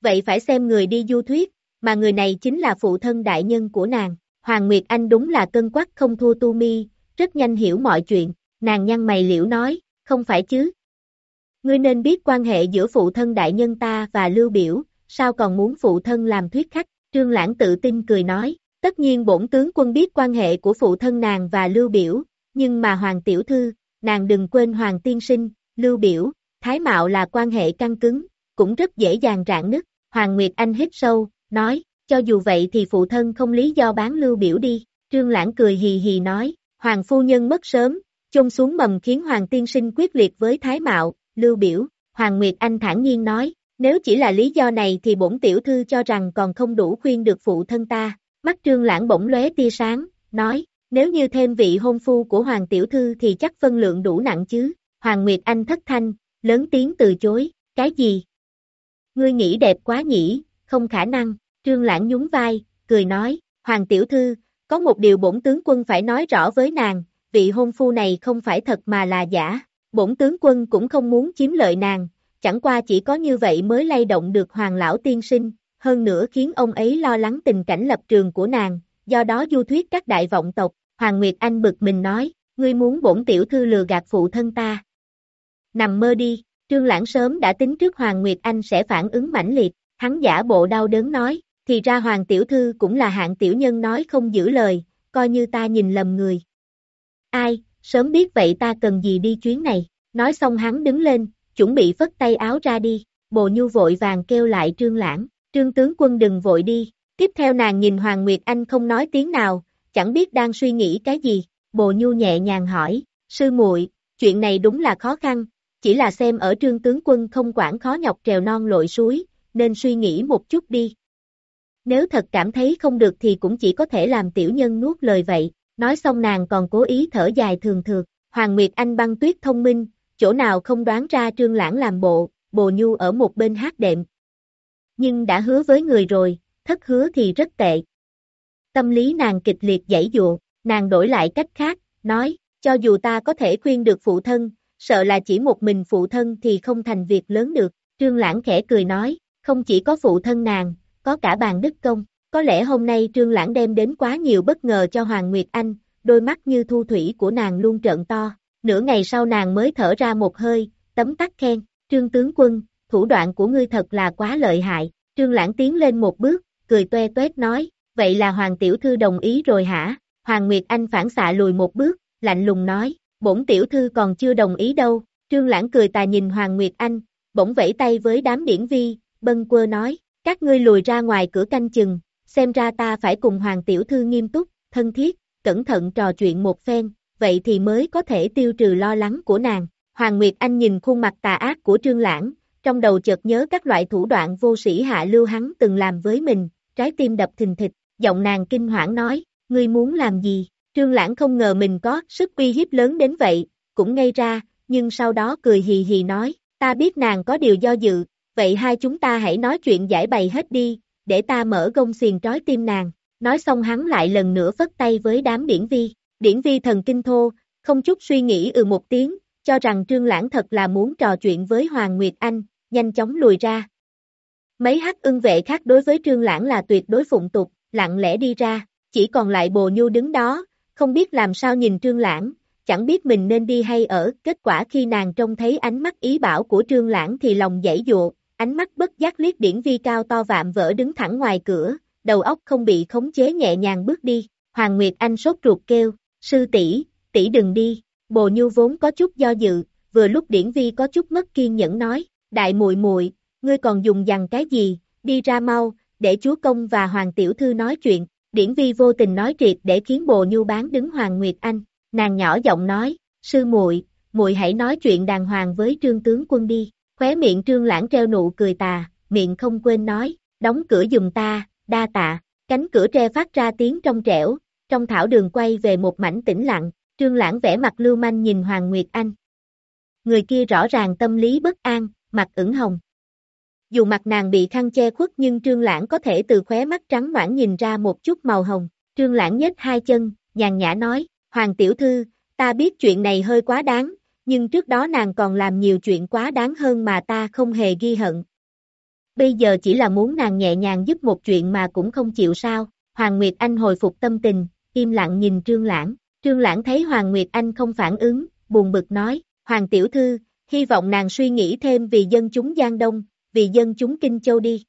Vậy phải xem người đi du thuyết, mà người này chính là phụ thân đại nhân của nàng. Hoàng Nguyệt Anh đúng là cân quắc không thua tu mi, rất nhanh hiểu mọi chuyện, nàng nhăn mày liễu nói, không phải chứ. Ngươi nên biết quan hệ giữa phụ thân đại nhân ta và lưu biểu, sao còn muốn phụ thân làm thuyết khách, trương lãng tự tin cười nói, tất nhiên bổn tướng quân biết quan hệ của phụ thân nàng và lưu biểu, nhưng mà hoàng tiểu thư, nàng đừng quên hoàng tiên sinh, lưu biểu, thái mạo là quan hệ căng cứng, cũng rất dễ dàng rạn nứt, hoàng nguyệt anh hít sâu, nói, cho dù vậy thì phụ thân không lý do bán lưu biểu đi, trương lãng cười hì hì nói, hoàng phu nhân mất sớm, chôn xuống mầm khiến hoàng tiên sinh quyết liệt với thái mạo, lưu biểu, hoàng nguyệt anh thản nhiên nói, nếu chỉ là lý do này thì bổn tiểu thư cho rằng còn không đủ khuyên được phụ thân ta, mắt trương lãng bỗng lóe tia sáng, nói, nếu như thêm vị hôn phu của hoàng tiểu thư thì chắc phân lượng đủ nặng chứ, hoàng nguyệt anh thất thanh, lớn tiếng từ chối, cái gì? Ngươi nghĩ đẹp quá nhỉ, không khả năng, Trương Lãng nhún vai, cười nói, Hoàng tiểu thư, có một điều bổn tướng quân phải nói rõ với nàng, vị hôn phu này không phải thật mà là giả, bổn tướng quân cũng không muốn chiếm lợi nàng, chẳng qua chỉ có như vậy mới lay động được hoàng lão tiên sinh, hơn nữa khiến ông ấy lo lắng tình cảnh lập trường của nàng, do đó du thuyết các đại vọng tộc, Hoàng Nguyệt Anh bực mình nói, ngươi muốn bổn tiểu thư lừa gạt phụ thân ta. Nằm mơ đi, Trương Lãng sớm đã tính trước Hoàng Nguyệt Anh sẽ phản ứng mãnh liệt, hắn giả bộ đau đớn nói, thì ra Hoàng Tiểu Thư cũng là hạng tiểu nhân nói không giữ lời, coi như ta nhìn lầm người. Ai, sớm biết vậy ta cần gì đi chuyến này, nói xong hắn đứng lên, chuẩn bị phất tay áo ra đi, bồ nhu vội vàng kêu lại trương lãng, trương tướng quân đừng vội đi, tiếp theo nàng nhìn Hoàng Nguyệt Anh không nói tiếng nào, chẳng biết đang suy nghĩ cái gì, bồ nhu nhẹ nhàng hỏi, sư muội, chuyện này đúng là khó khăn, chỉ là xem ở trương tướng quân không quản khó nhọc trèo non lội suối, nên suy nghĩ một chút đi. Nếu thật cảm thấy không được thì cũng chỉ có thể làm tiểu nhân nuốt lời vậy, nói xong nàng còn cố ý thở dài thường thường, Hoàng Nguyệt Anh băng tuyết thông minh, chỗ nào không đoán ra trương lãng làm bộ, bồ nhu ở một bên hát đệm. Nhưng đã hứa với người rồi, thất hứa thì rất tệ. Tâm lý nàng kịch liệt dãy dụa, nàng đổi lại cách khác, nói, cho dù ta có thể khuyên được phụ thân, sợ là chỉ một mình phụ thân thì không thành việc lớn được, trương lãng khẽ cười nói, không chỉ có phụ thân nàng, có cả bàn đức công. Có lẽ hôm nay Trương Lãng đem đến quá nhiều bất ngờ cho Hoàng Nguyệt Anh, đôi mắt như thu thủy của nàng luôn trợn to. Nửa ngày sau nàng mới thở ra một hơi, tấm tắc khen, Trương tướng quân, thủ đoạn của ngươi thật là quá lợi hại. Trương Lãng tiến lên một bước, cười toe toét nói, vậy là Hoàng Tiểu Thư đồng ý rồi hả? Hoàng Nguyệt Anh phản xạ lùi một bước, lạnh lùng nói, bổn Tiểu Thư còn chưa đồng ý đâu. Trương Lãng cười tà nhìn Hoàng Nguyệt Anh, bỗng vẫy tay với đám điển vi, bân quơ nói, các ngươi lùi ra ngoài cửa canh chừng, xem ra ta phải cùng Hoàng Tiểu Thư nghiêm túc, thân thiết, cẩn thận trò chuyện một phen, vậy thì mới có thể tiêu trừ lo lắng của nàng. Hoàng Nguyệt Anh nhìn khuôn mặt tà ác của Trương Lãng, trong đầu chợt nhớ các loại thủ đoạn vô sĩ hạ lưu hắn từng làm với mình, trái tim đập thình thịch, giọng nàng kinh hoảng nói, ngươi muốn làm gì? Trương Lãng không ngờ mình có sức uy hiếp lớn đến vậy, cũng ngây ra, nhưng sau đó cười hì hì nói, ta biết nàng có điều do dự, vậy hai chúng ta hãy nói chuyện giải bày hết đi, để ta mở gông xiền trói tim nàng. Nói xong hắn lại lần nữa phất tay với đám điển vi. Điển vi thần kinh thô, không chút suy nghĩ ừ một tiếng, cho rằng Trương Lãng thật là muốn trò chuyện với Hoàng Nguyệt Anh, nhanh chóng lùi ra. Mấy hắc ưng vệ khác đối với Trương Lãng là tuyệt đối phụng tục, lặng lẽ đi ra, chỉ còn lại Bồ Nhu đứng đó, không biết làm sao nhìn Trương Lãng, chẳng biết mình nên đi hay ở, kết quả khi nàng trông thấy ánh mắt ý bảo của trương lãng thì lòng dãy dụa, ánh mắt bất giác liếc điển vi cao to vạm vỡ đứng thẳng ngoài cửa, đầu óc không bị khống chế nhẹ nhàng bước đi, Hoàng Nguyệt Anh sốt ruột kêu, sư tỷ, tỷ đừng đi, bồ nhu vốn có chút do dự, vừa lúc điển vi có chút mất kiên nhẫn nói, đại muội muội, ngươi còn dùng dằn cái gì, đi ra mau, để chúa công và hoàng tiểu thư nói chuyện, điển vi vô tình nói triệt để khiến bồ nhu bán đứng Hoàng Nguyệt Anh, nàng nhỏ giọng nói, sư muội, muội hãy nói chuyện đàng hoàng với trương tướng quân đi, khóe miệng trương lãng treo nụ cười tà, miệng không quên nói, đóng cửa dùm ta, đa tạ, cánh cửa tre phát ra tiếng trong trẻo, trong thảo đường quay về một mảnh tĩnh lặng, trương lãng vẽ mặt lưu manh nhìn Hoàng Nguyệt Anh. Người kia rõ ràng tâm lý bất an, mặt ửng hồng. Dù mặt nàng bị khăn che khuất nhưng trương lãng có thể từ khóe mắt trắng noãn nhìn ra một chút màu hồng, trương lãng nhếch hai chân, nhàn nhã nói, Hoàng tiểu thư, ta biết chuyện này hơi quá đáng, nhưng trước đó nàng còn làm nhiều chuyện quá đáng hơn mà ta không hề ghi hận. Bây giờ chỉ là muốn nàng nhẹ nhàng giúp một chuyện mà cũng không chịu sao, Hoàng Nguyệt Anh hồi phục tâm tình, im lặng nhìn Trương Lãng, Trương Lãng thấy Hoàng Nguyệt Anh không phản ứng, buồn bực nói, Hoàng tiểu thư, hy vọng nàng suy nghĩ thêm vì dân chúng Giang Đông, vì dân chúng Kinh Châu đi.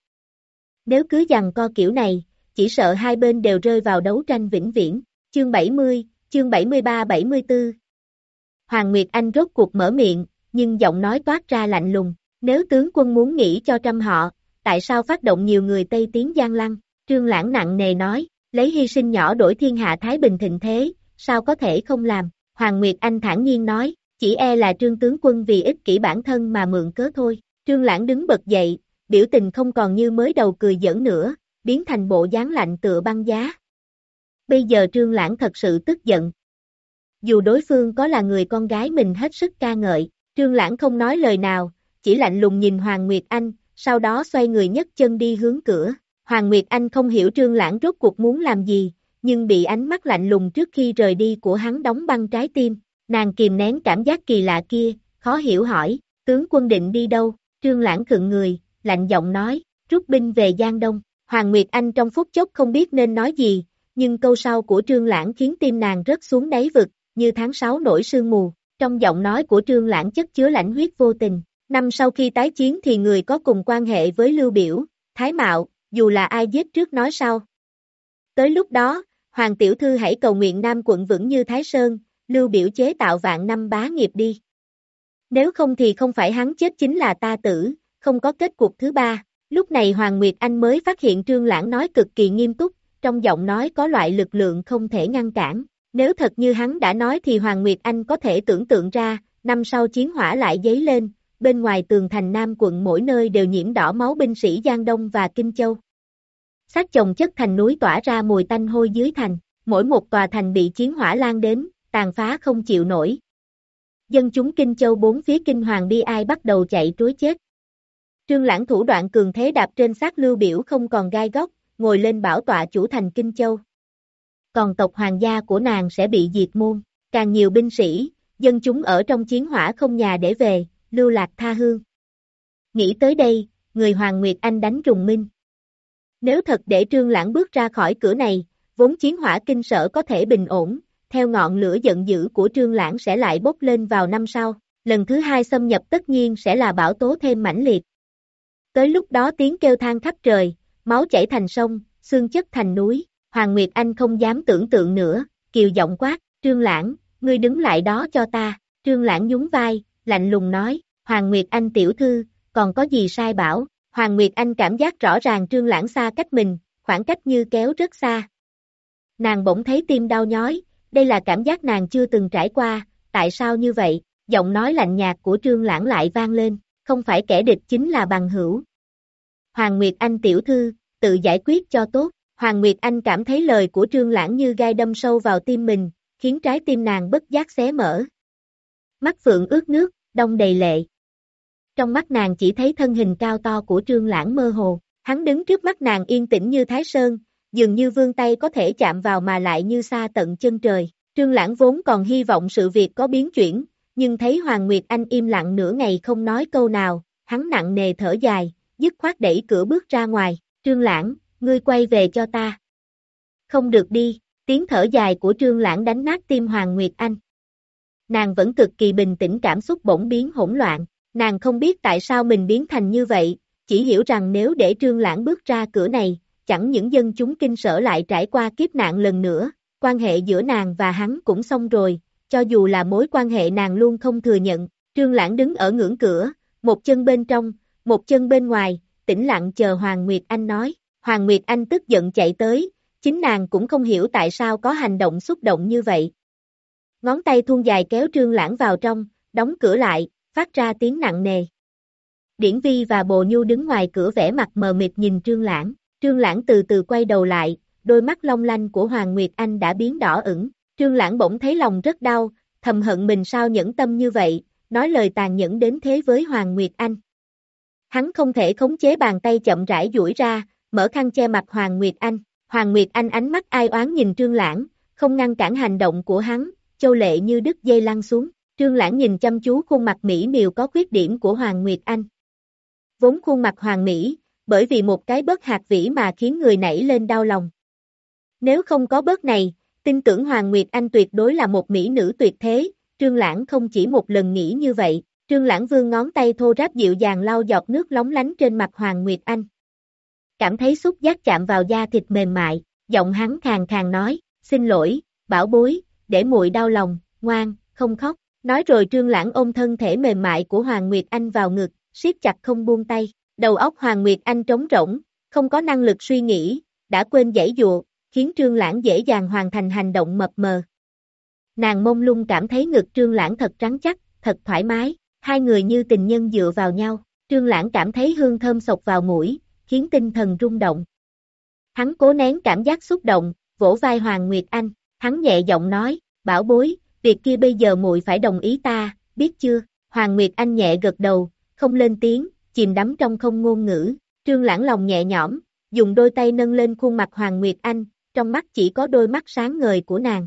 Nếu cứ dằn co kiểu này, chỉ sợ hai bên đều rơi vào đấu tranh vĩnh viễn, chương 70, chương 73-74. Hoàng Nguyệt Anh rốt cuộc mở miệng, nhưng giọng nói toát ra lạnh lùng, nếu tướng quân muốn nghĩ cho trăm họ, tại sao phát động nhiều người Tây Tiến Giang Lăng, trương lãng nặng nề nói, lấy hy sinh nhỏ đổi thiên hạ Thái Bình thịnh thế, sao có thể không làm, Hoàng Nguyệt Anh thản nhiên nói, chỉ e là trương tướng quân vì ích kỷ bản thân mà mượn cớ thôi, trương lãng đứng bật dậy, biểu tình không còn như mới đầu cười giỡn nữa, biến thành bộ dáng lạnh tựa băng giá. Bây giờ trương lãng thật sự tức giận. Dù đối phương có là người con gái mình hết sức ca ngợi, trương lãng không nói lời nào, chỉ lạnh lùng nhìn Hoàng Nguyệt Anh, sau đó xoay người nhấc chân đi hướng cửa. Hoàng Nguyệt Anh không hiểu trương lãng rốt cuộc muốn làm gì, nhưng bị ánh mắt lạnh lùng trước khi rời đi của hắn đóng băng trái tim, nàng kìm nén cảm giác kỳ lạ kia, khó hiểu hỏi, tướng quân định đi đâu, trương lãng khựng người, lạnh giọng nói, rút binh về Giang Đông, Hoàng Nguyệt Anh trong phút chốc không biết nên nói gì, nhưng câu sau của trương lãng khiến tim nàng rớt xuống đáy vực, như tháng 6 nổi sương mù, trong giọng nói của trương lãng chất chứa lãnh huyết vô tình, Năm sau khi tái chiến thì người có cùng quan hệ với Lưu Biểu, Thái Mạo, dù là ai giết trước nói sau. Tới lúc đó, Hoàng Tiểu Thư hãy cầu nguyện Nam quận vững như Thái Sơn, Lưu Biểu chế tạo vạn năm bá nghiệp đi. Nếu không thì không phải hắn chết chính là ta tử, không có kết cục thứ ba. Lúc này Hoàng Nguyệt Anh mới phát hiện Trương Lãng nói cực kỳ nghiêm túc, trong giọng nói có loại lực lượng không thể ngăn cản. Nếu thật như hắn đã nói thì Hoàng Nguyệt Anh có thể tưởng tượng ra, năm sau chiến hỏa lại dấy lên, bên ngoài tường thành Nam quận mỗi nơi đều nhiễm đỏ máu binh sĩ Giang Đông và Kinh Châu. Sát chồng chất thành núi tỏa ra mùi tanh hôi dưới thành, mỗi một tòa thành bị chiến hỏa lan đến, tàn phá không chịu nổi. Dân chúng Kinh Châu bốn phía Kinh Hoàng bi ai bắt đầu chạy trối chết. Trương Lãng thủ đoạn cường thế đạp trên xác lưu biểu không còn gai góc, ngồi lên bảo tọa chủ thành Kinh Châu. Còn tộc hoàng gia của nàng sẽ bị diệt môn, càng nhiều binh sĩ, dân chúng ở trong chiến hỏa không nhà để về, lưu lạc tha hương. Nghĩ tới đây, người Hoàng Nguyệt Anh đánh trùng minh. Nếu thật để Trương Lãng bước ra khỏi cửa này, vốn chiến hỏa kinh sở có thể bình ổn, theo ngọn lửa giận dữ của Trương Lãng sẽ lại bốc lên vào năm sau, lần thứ hai xâm nhập tất nhiên sẽ là bão tố thêm mãnh liệt. Tới lúc đó tiếng kêu than khắp trời, máu chảy thành sông, xương chất thành núi, Hoàng Nguyệt Anh không dám tưởng tượng nữa, kiều giọng quát, Trương Lãng, ngươi đứng lại đó cho ta, Trương Lãng nhún vai, lạnh lùng nói, Hoàng Nguyệt Anh tiểu thư, còn có gì sai bảo, Hoàng Nguyệt Anh cảm giác rõ ràng trương lãng xa cách mình, khoảng cách như kéo rất xa. Nàng bỗng thấy tim đau nhói, đây là cảm giác nàng chưa từng trải qua, tại sao như vậy, giọng nói lạnh nhạt của trương lãng lại vang lên, không phải kẻ địch chính là bằng hữu. Hoàng Nguyệt Anh tiểu thư, tự giải quyết cho tốt, Hoàng Nguyệt Anh cảm thấy lời của trương lãng như gai đâm sâu vào tim mình, khiến trái tim nàng bất giác xé mở. Mắt phượng ướt nước, đông đầy lệ. Trong mắt nàng chỉ thấy thân hình cao to của trương lãng mơ hồ, hắn đứng trước mắt nàng yên tĩnh như thái sơn, dường như vương tay có thể chạm vào mà lại như xa tận chân trời. Trương lãng vốn còn hy vọng sự việc có biến chuyển, nhưng thấy Hoàng Nguyệt Anh im lặng nửa ngày không nói câu nào, hắn nặng nề thở dài, dứt khoát đẩy cửa bước ra ngoài, trương lãng, ngươi quay về cho ta. Không được đi, tiếng thở dài của trương lãng đánh nát tim Hoàng Nguyệt Anh. nàng vẫn cực kỳ bình tĩnh cảm xúc bỗng biến hỗn loạn, nàng không biết tại sao mình biến thành như vậy, chỉ hiểu rằng nếu để trương lãng bước ra cửa này, chẳng những dân chúng kinh sở lại trải qua kiếp nạn lần nữa, quan hệ giữa nàng và hắn cũng xong rồi, cho dù là mối quan hệ nàng luôn không thừa nhận, trương lãng đứng ở ngưỡng cửa, một chân bên trong, một chân bên ngoài, tĩnh lặng chờ Hoàng Nguyệt Anh nói, Hoàng Nguyệt Anh tức giận chạy tới, chính nàng cũng không hiểu tại sao có hành động xúc động như vậy. Ngón tay thun dài kéo trương lãng vào trong, đóng cửa lại, phát ra tiếng nặng nề. Điển Vi và Bồ Nhu đứng ngoài cửa vẻ mặt mờ mịt nhìn trương lãng, trương lãng từ từ quay đầu lại, đôi mắt long lanh của Hoàng Nguyệt Anh đã biến đỏ ửng, trương lãng bỗng thấy lòng rất đau, thầm hận mình sao nhẫn tâm như vậy, nói lời tàn nhẫn đến thế với Hoàng Nguyệt Anh. Hắn không thể khống chế bàn tay chậm rãi duỗi ra, mở khăn che mặt Hoàng Nguyệt Anh. Hoàng Nguyệt Anh ánh mắt ai oán nhìn Trương Lãng, không ngăn cản hành động của hắn, châu lệ như đứt dây lăn xuống. Trương Lãng nhìn chăm chú khuôn mặt Mỹ miều có khuyết điểm của Hoàng Nguyệt Anh. Vốn khuôn mặt Hoàng Mỹ, bởi vì một cái bớt hạt vĩ mà khiến người nảy lên đau lòng. Nếu không có bớt này, tin tưởng Hoàng Nguyệt Anh tuyệt đối là một mỹ nữ tuyệt thế, Trương Lãng không chỉ một lần nghĩ như vậy, Trương Lãng vương ngón tay thô ráp dịu dàng lau giọt nước lóng lánh trên mặt Hoàng Nguyệt Anh. Cảm thấy xúc giác chạm vào da thịt mềm mại, giọng hắn khàn khàn nói, xin lỗi, bảo bối, để muội đau lòng, ngoan, không khóc. Nói rồi Trương Lãng ôm thân thể mềm mại của Hoàng Nguyệt Anh vào ngực, siết chặt không buông tay. Đầu óc Hoàng Nguyệt Anh trống rỗng, không có năng lực suy nghĩ, đã quên giải dụa, khiến Trương Lãng dễ dàng hoàn thành hành động mập mờ. Nàng mông lung cảm thấy ngực Trương Lãng thật trắng chắc, thật thoải mái, hai người như tình nhân dựa vào nhau, Trương Lãng cảm thấy hương thơm sộc vào mũi, khiến tinh thần rung động. Hắn cố nén cảm giác xúc động, vỗ vai Hoàng Nguyệt Anh, hắn nhẹ giọng nói, bảo bối, việc kia bây giờ muội phải đồng ý ta, biết chưa? Hoàng Nguyệt Anh nhẹ gật đầu, không lên tiếng, chìm đắm trong không ngôn ngữ, Trương Lãng lòng nhẹ nhõm, dùng đôi tay nâng lên khuôn mặt Hoàng Nguyệt Anh, trong mắt chỉ có đôi mắt sáng ngời của nàng.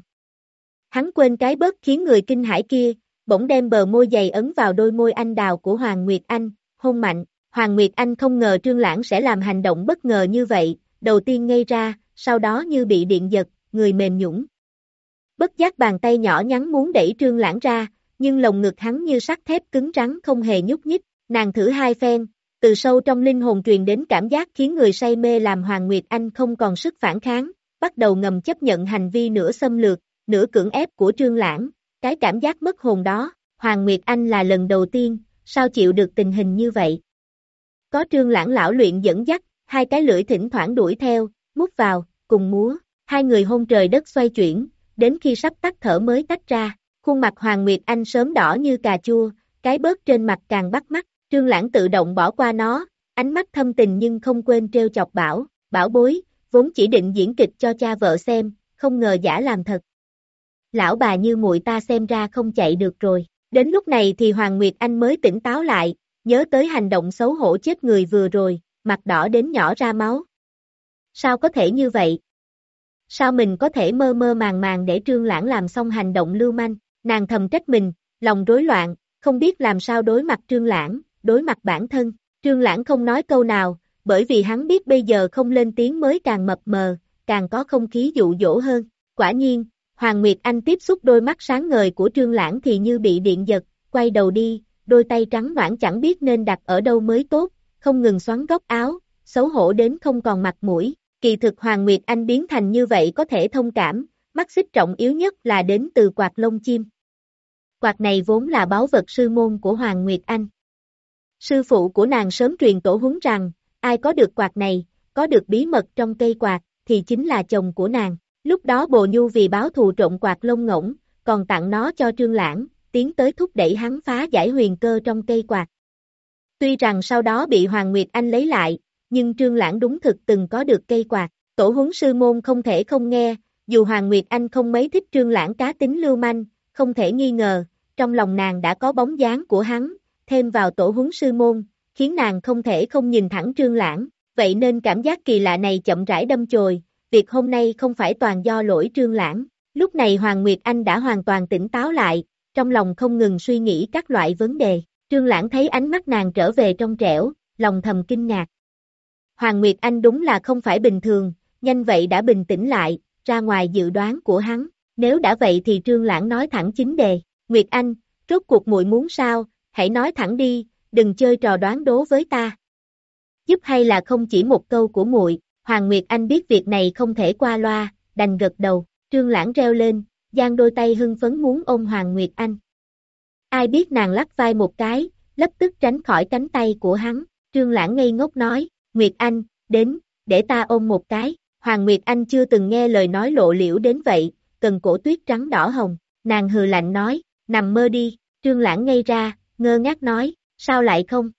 Hắn quên cái bớt khiến người kinh hãi kia, bỗng đem bờ môi dày ấn vào đôi môi anh đào của Hoàng Nguyệt Anh, hôn mạnh, Hoàng Nguyệt Anh không ngờ Trương Lãng sẽ làm hành động bất ngờ như vậy, đầu tiên ngây ra, sau đó như bị điện giật, người mềm nhũng. Bất giác bàn tay nhỏ nhắn muốn đẩy Trương Lãng ra, nhưng lồng ngực hắn như sắt thép cứng rắn không hề nhúc nhích, nàng thử hai phen, từ sâu trong linh hồn truyền đến cảm giác khiến người say mê làm Hoàng Nguyệt Anh không còn sức phản kháng, bắt đầu ngầm chấp nhận hành vi nửa xâm lược, nửa cưỡng ép của Trương Lãng, cái cảm giác mất hồn đó, Hoàng Nguyệt Anh là lần đầu tiên, sao chịu được tình hình như vậy. Có Trương Lãng lão luyện dẫn dắt, hai cái lưỡi thỉnh thoảng đuổi theo, mút vào, cùng múa, hai người hôn trời đất xoay chuyển, đến khi sắp tắt thở mới tách ra, khuôn mặt Hoàng Nguyệt Anh sớm đỏ như cà chua, cái bớt trên mặt càng bắt mắt, Trương Lãng tự động bỏ qua nó, ánh mắt thâm tình nhưng không quên treo chọc bảo, bảo bối, vốn chỉ định diễn kịch cho cha vợ xem, không ngờ giả làm thật, lão bà như muội ta xem ra không chạy được rồi. Đến lúc này thì Hoàng Nguyệt Anh mới tỉnh táo lại, nhớ tới hành động xấu hổ chết người vừa rồi, mặt đỏ đến nhỏ ra máu. Sao có thể như vậy? Sao mình có thể mơ mơ màng màng để trương lãng làm xong hành động lưu manh, nàng thầm trách mình, lòng rối loạn, không biết làm sao đối mặt trương lãng, đối mặt bản thân, trương lãng không nói câu nào, bởi vì hắn biết bây giờ không lên tiếng mới càng mập mờ, càng có không khí dụ dỗ hơn, quả nhiên, Hoàng Nguyệt Anh tiếp xúc đôi mắt sáng ngời của Trương Lãng thì như bị điện giật, quay đầu đi, đôi tay trắng noãn chẳng biết nên đặt ở đâu mới tốt, không ngừng xoắn góc áo, xấu hổ đến không còn mặt mũi. Kỳ thực Hoàng Nguyệt Anh biến thành như vậy có thể thông cảm, mắt xích trọng yếu nhất là đến từ quạt lông chim. Quạt này vốn là báu vật sư môn của Hoàng Nguyệt Anh. Sư phụ của nàng sớm truyền tổ huấn rằng, ai có được quạt này, có được bí mật trong cây quạt, thì chính là chồng của nàng. Lúc đó Bồ Nhu vì báo thù trộn quạt lông ngỗng, còn tặng nó cho Trương Lãng, tiến tới thúc đẩy hắn phá giải huyền cơ trong cây quạt. Tuy rằng sau đó bị Hoàng Nguyệt Anh lấy lại, nhưng Trương Lãng đúng thực từng có được cây quạt, tổ huấn sư môn không thể không nghe, dù Hoàng Nguyệt Anh không mấy thích Trương Lãng cá tính lưu manh, không thể nghi ngờ, trong lòng nàng đã có bóng dáng của hắn, thêm vào tổ huấn sư môn, khiến nàng không thể không nhìn thẳng Trương Lãng, vậy nên cảm giác kỳ lạ này chậm rãi đâm chồi, việc hôm nay không phải toàn do lỗi trương lãng. Lúc này Hoàng Nguyệt Anh đã hoàn toàn tỉnh táo lại, trong lòng không ngừng suy nghĩ các loại vấn đề. Trương Lãng thấy ánh mắt nàng trở về trong trẻo, lòng thầm kinh ngạc. Hoàng Nguyệt Anh đúng là không phải bình thường, nhanh vậy đã bình tĩnh lại, ra ngoài dự đoán của hắn. Nếu đã vậy thì Trương Lãng nói thẳng chính đề. Nguyệt Anh, rốt cuộc muội muốn sao, hãy nói thẳng đi, đừng chơi trò đoán đố với ta. Giúp hay là không chỉ một câu của muội, Hoàng Nguyệt Anh biết việc này không thể qua loa, đành gật đầu, trương lãng reo lên, giang đôi tay hưng phấn muốn ôm Hoàng Nguyệt Anh. Ai biết nàng lắc vai một cái, lập tức tránh khỏi cánh tay của hắn, trương lãng ngây ngốc nói, Nguyệt Anh, đến, để ta ôm một cái, Hoàng Nguyệt Anh chưa từng nghe lời nói lộ liễu đến vậy, cần cổ tuyết trắng đỏ hồng, nàng hừ lạnh nói, nằm mơ đi, trương lãng ngây ra, ngơ ngác nói, sao lại không?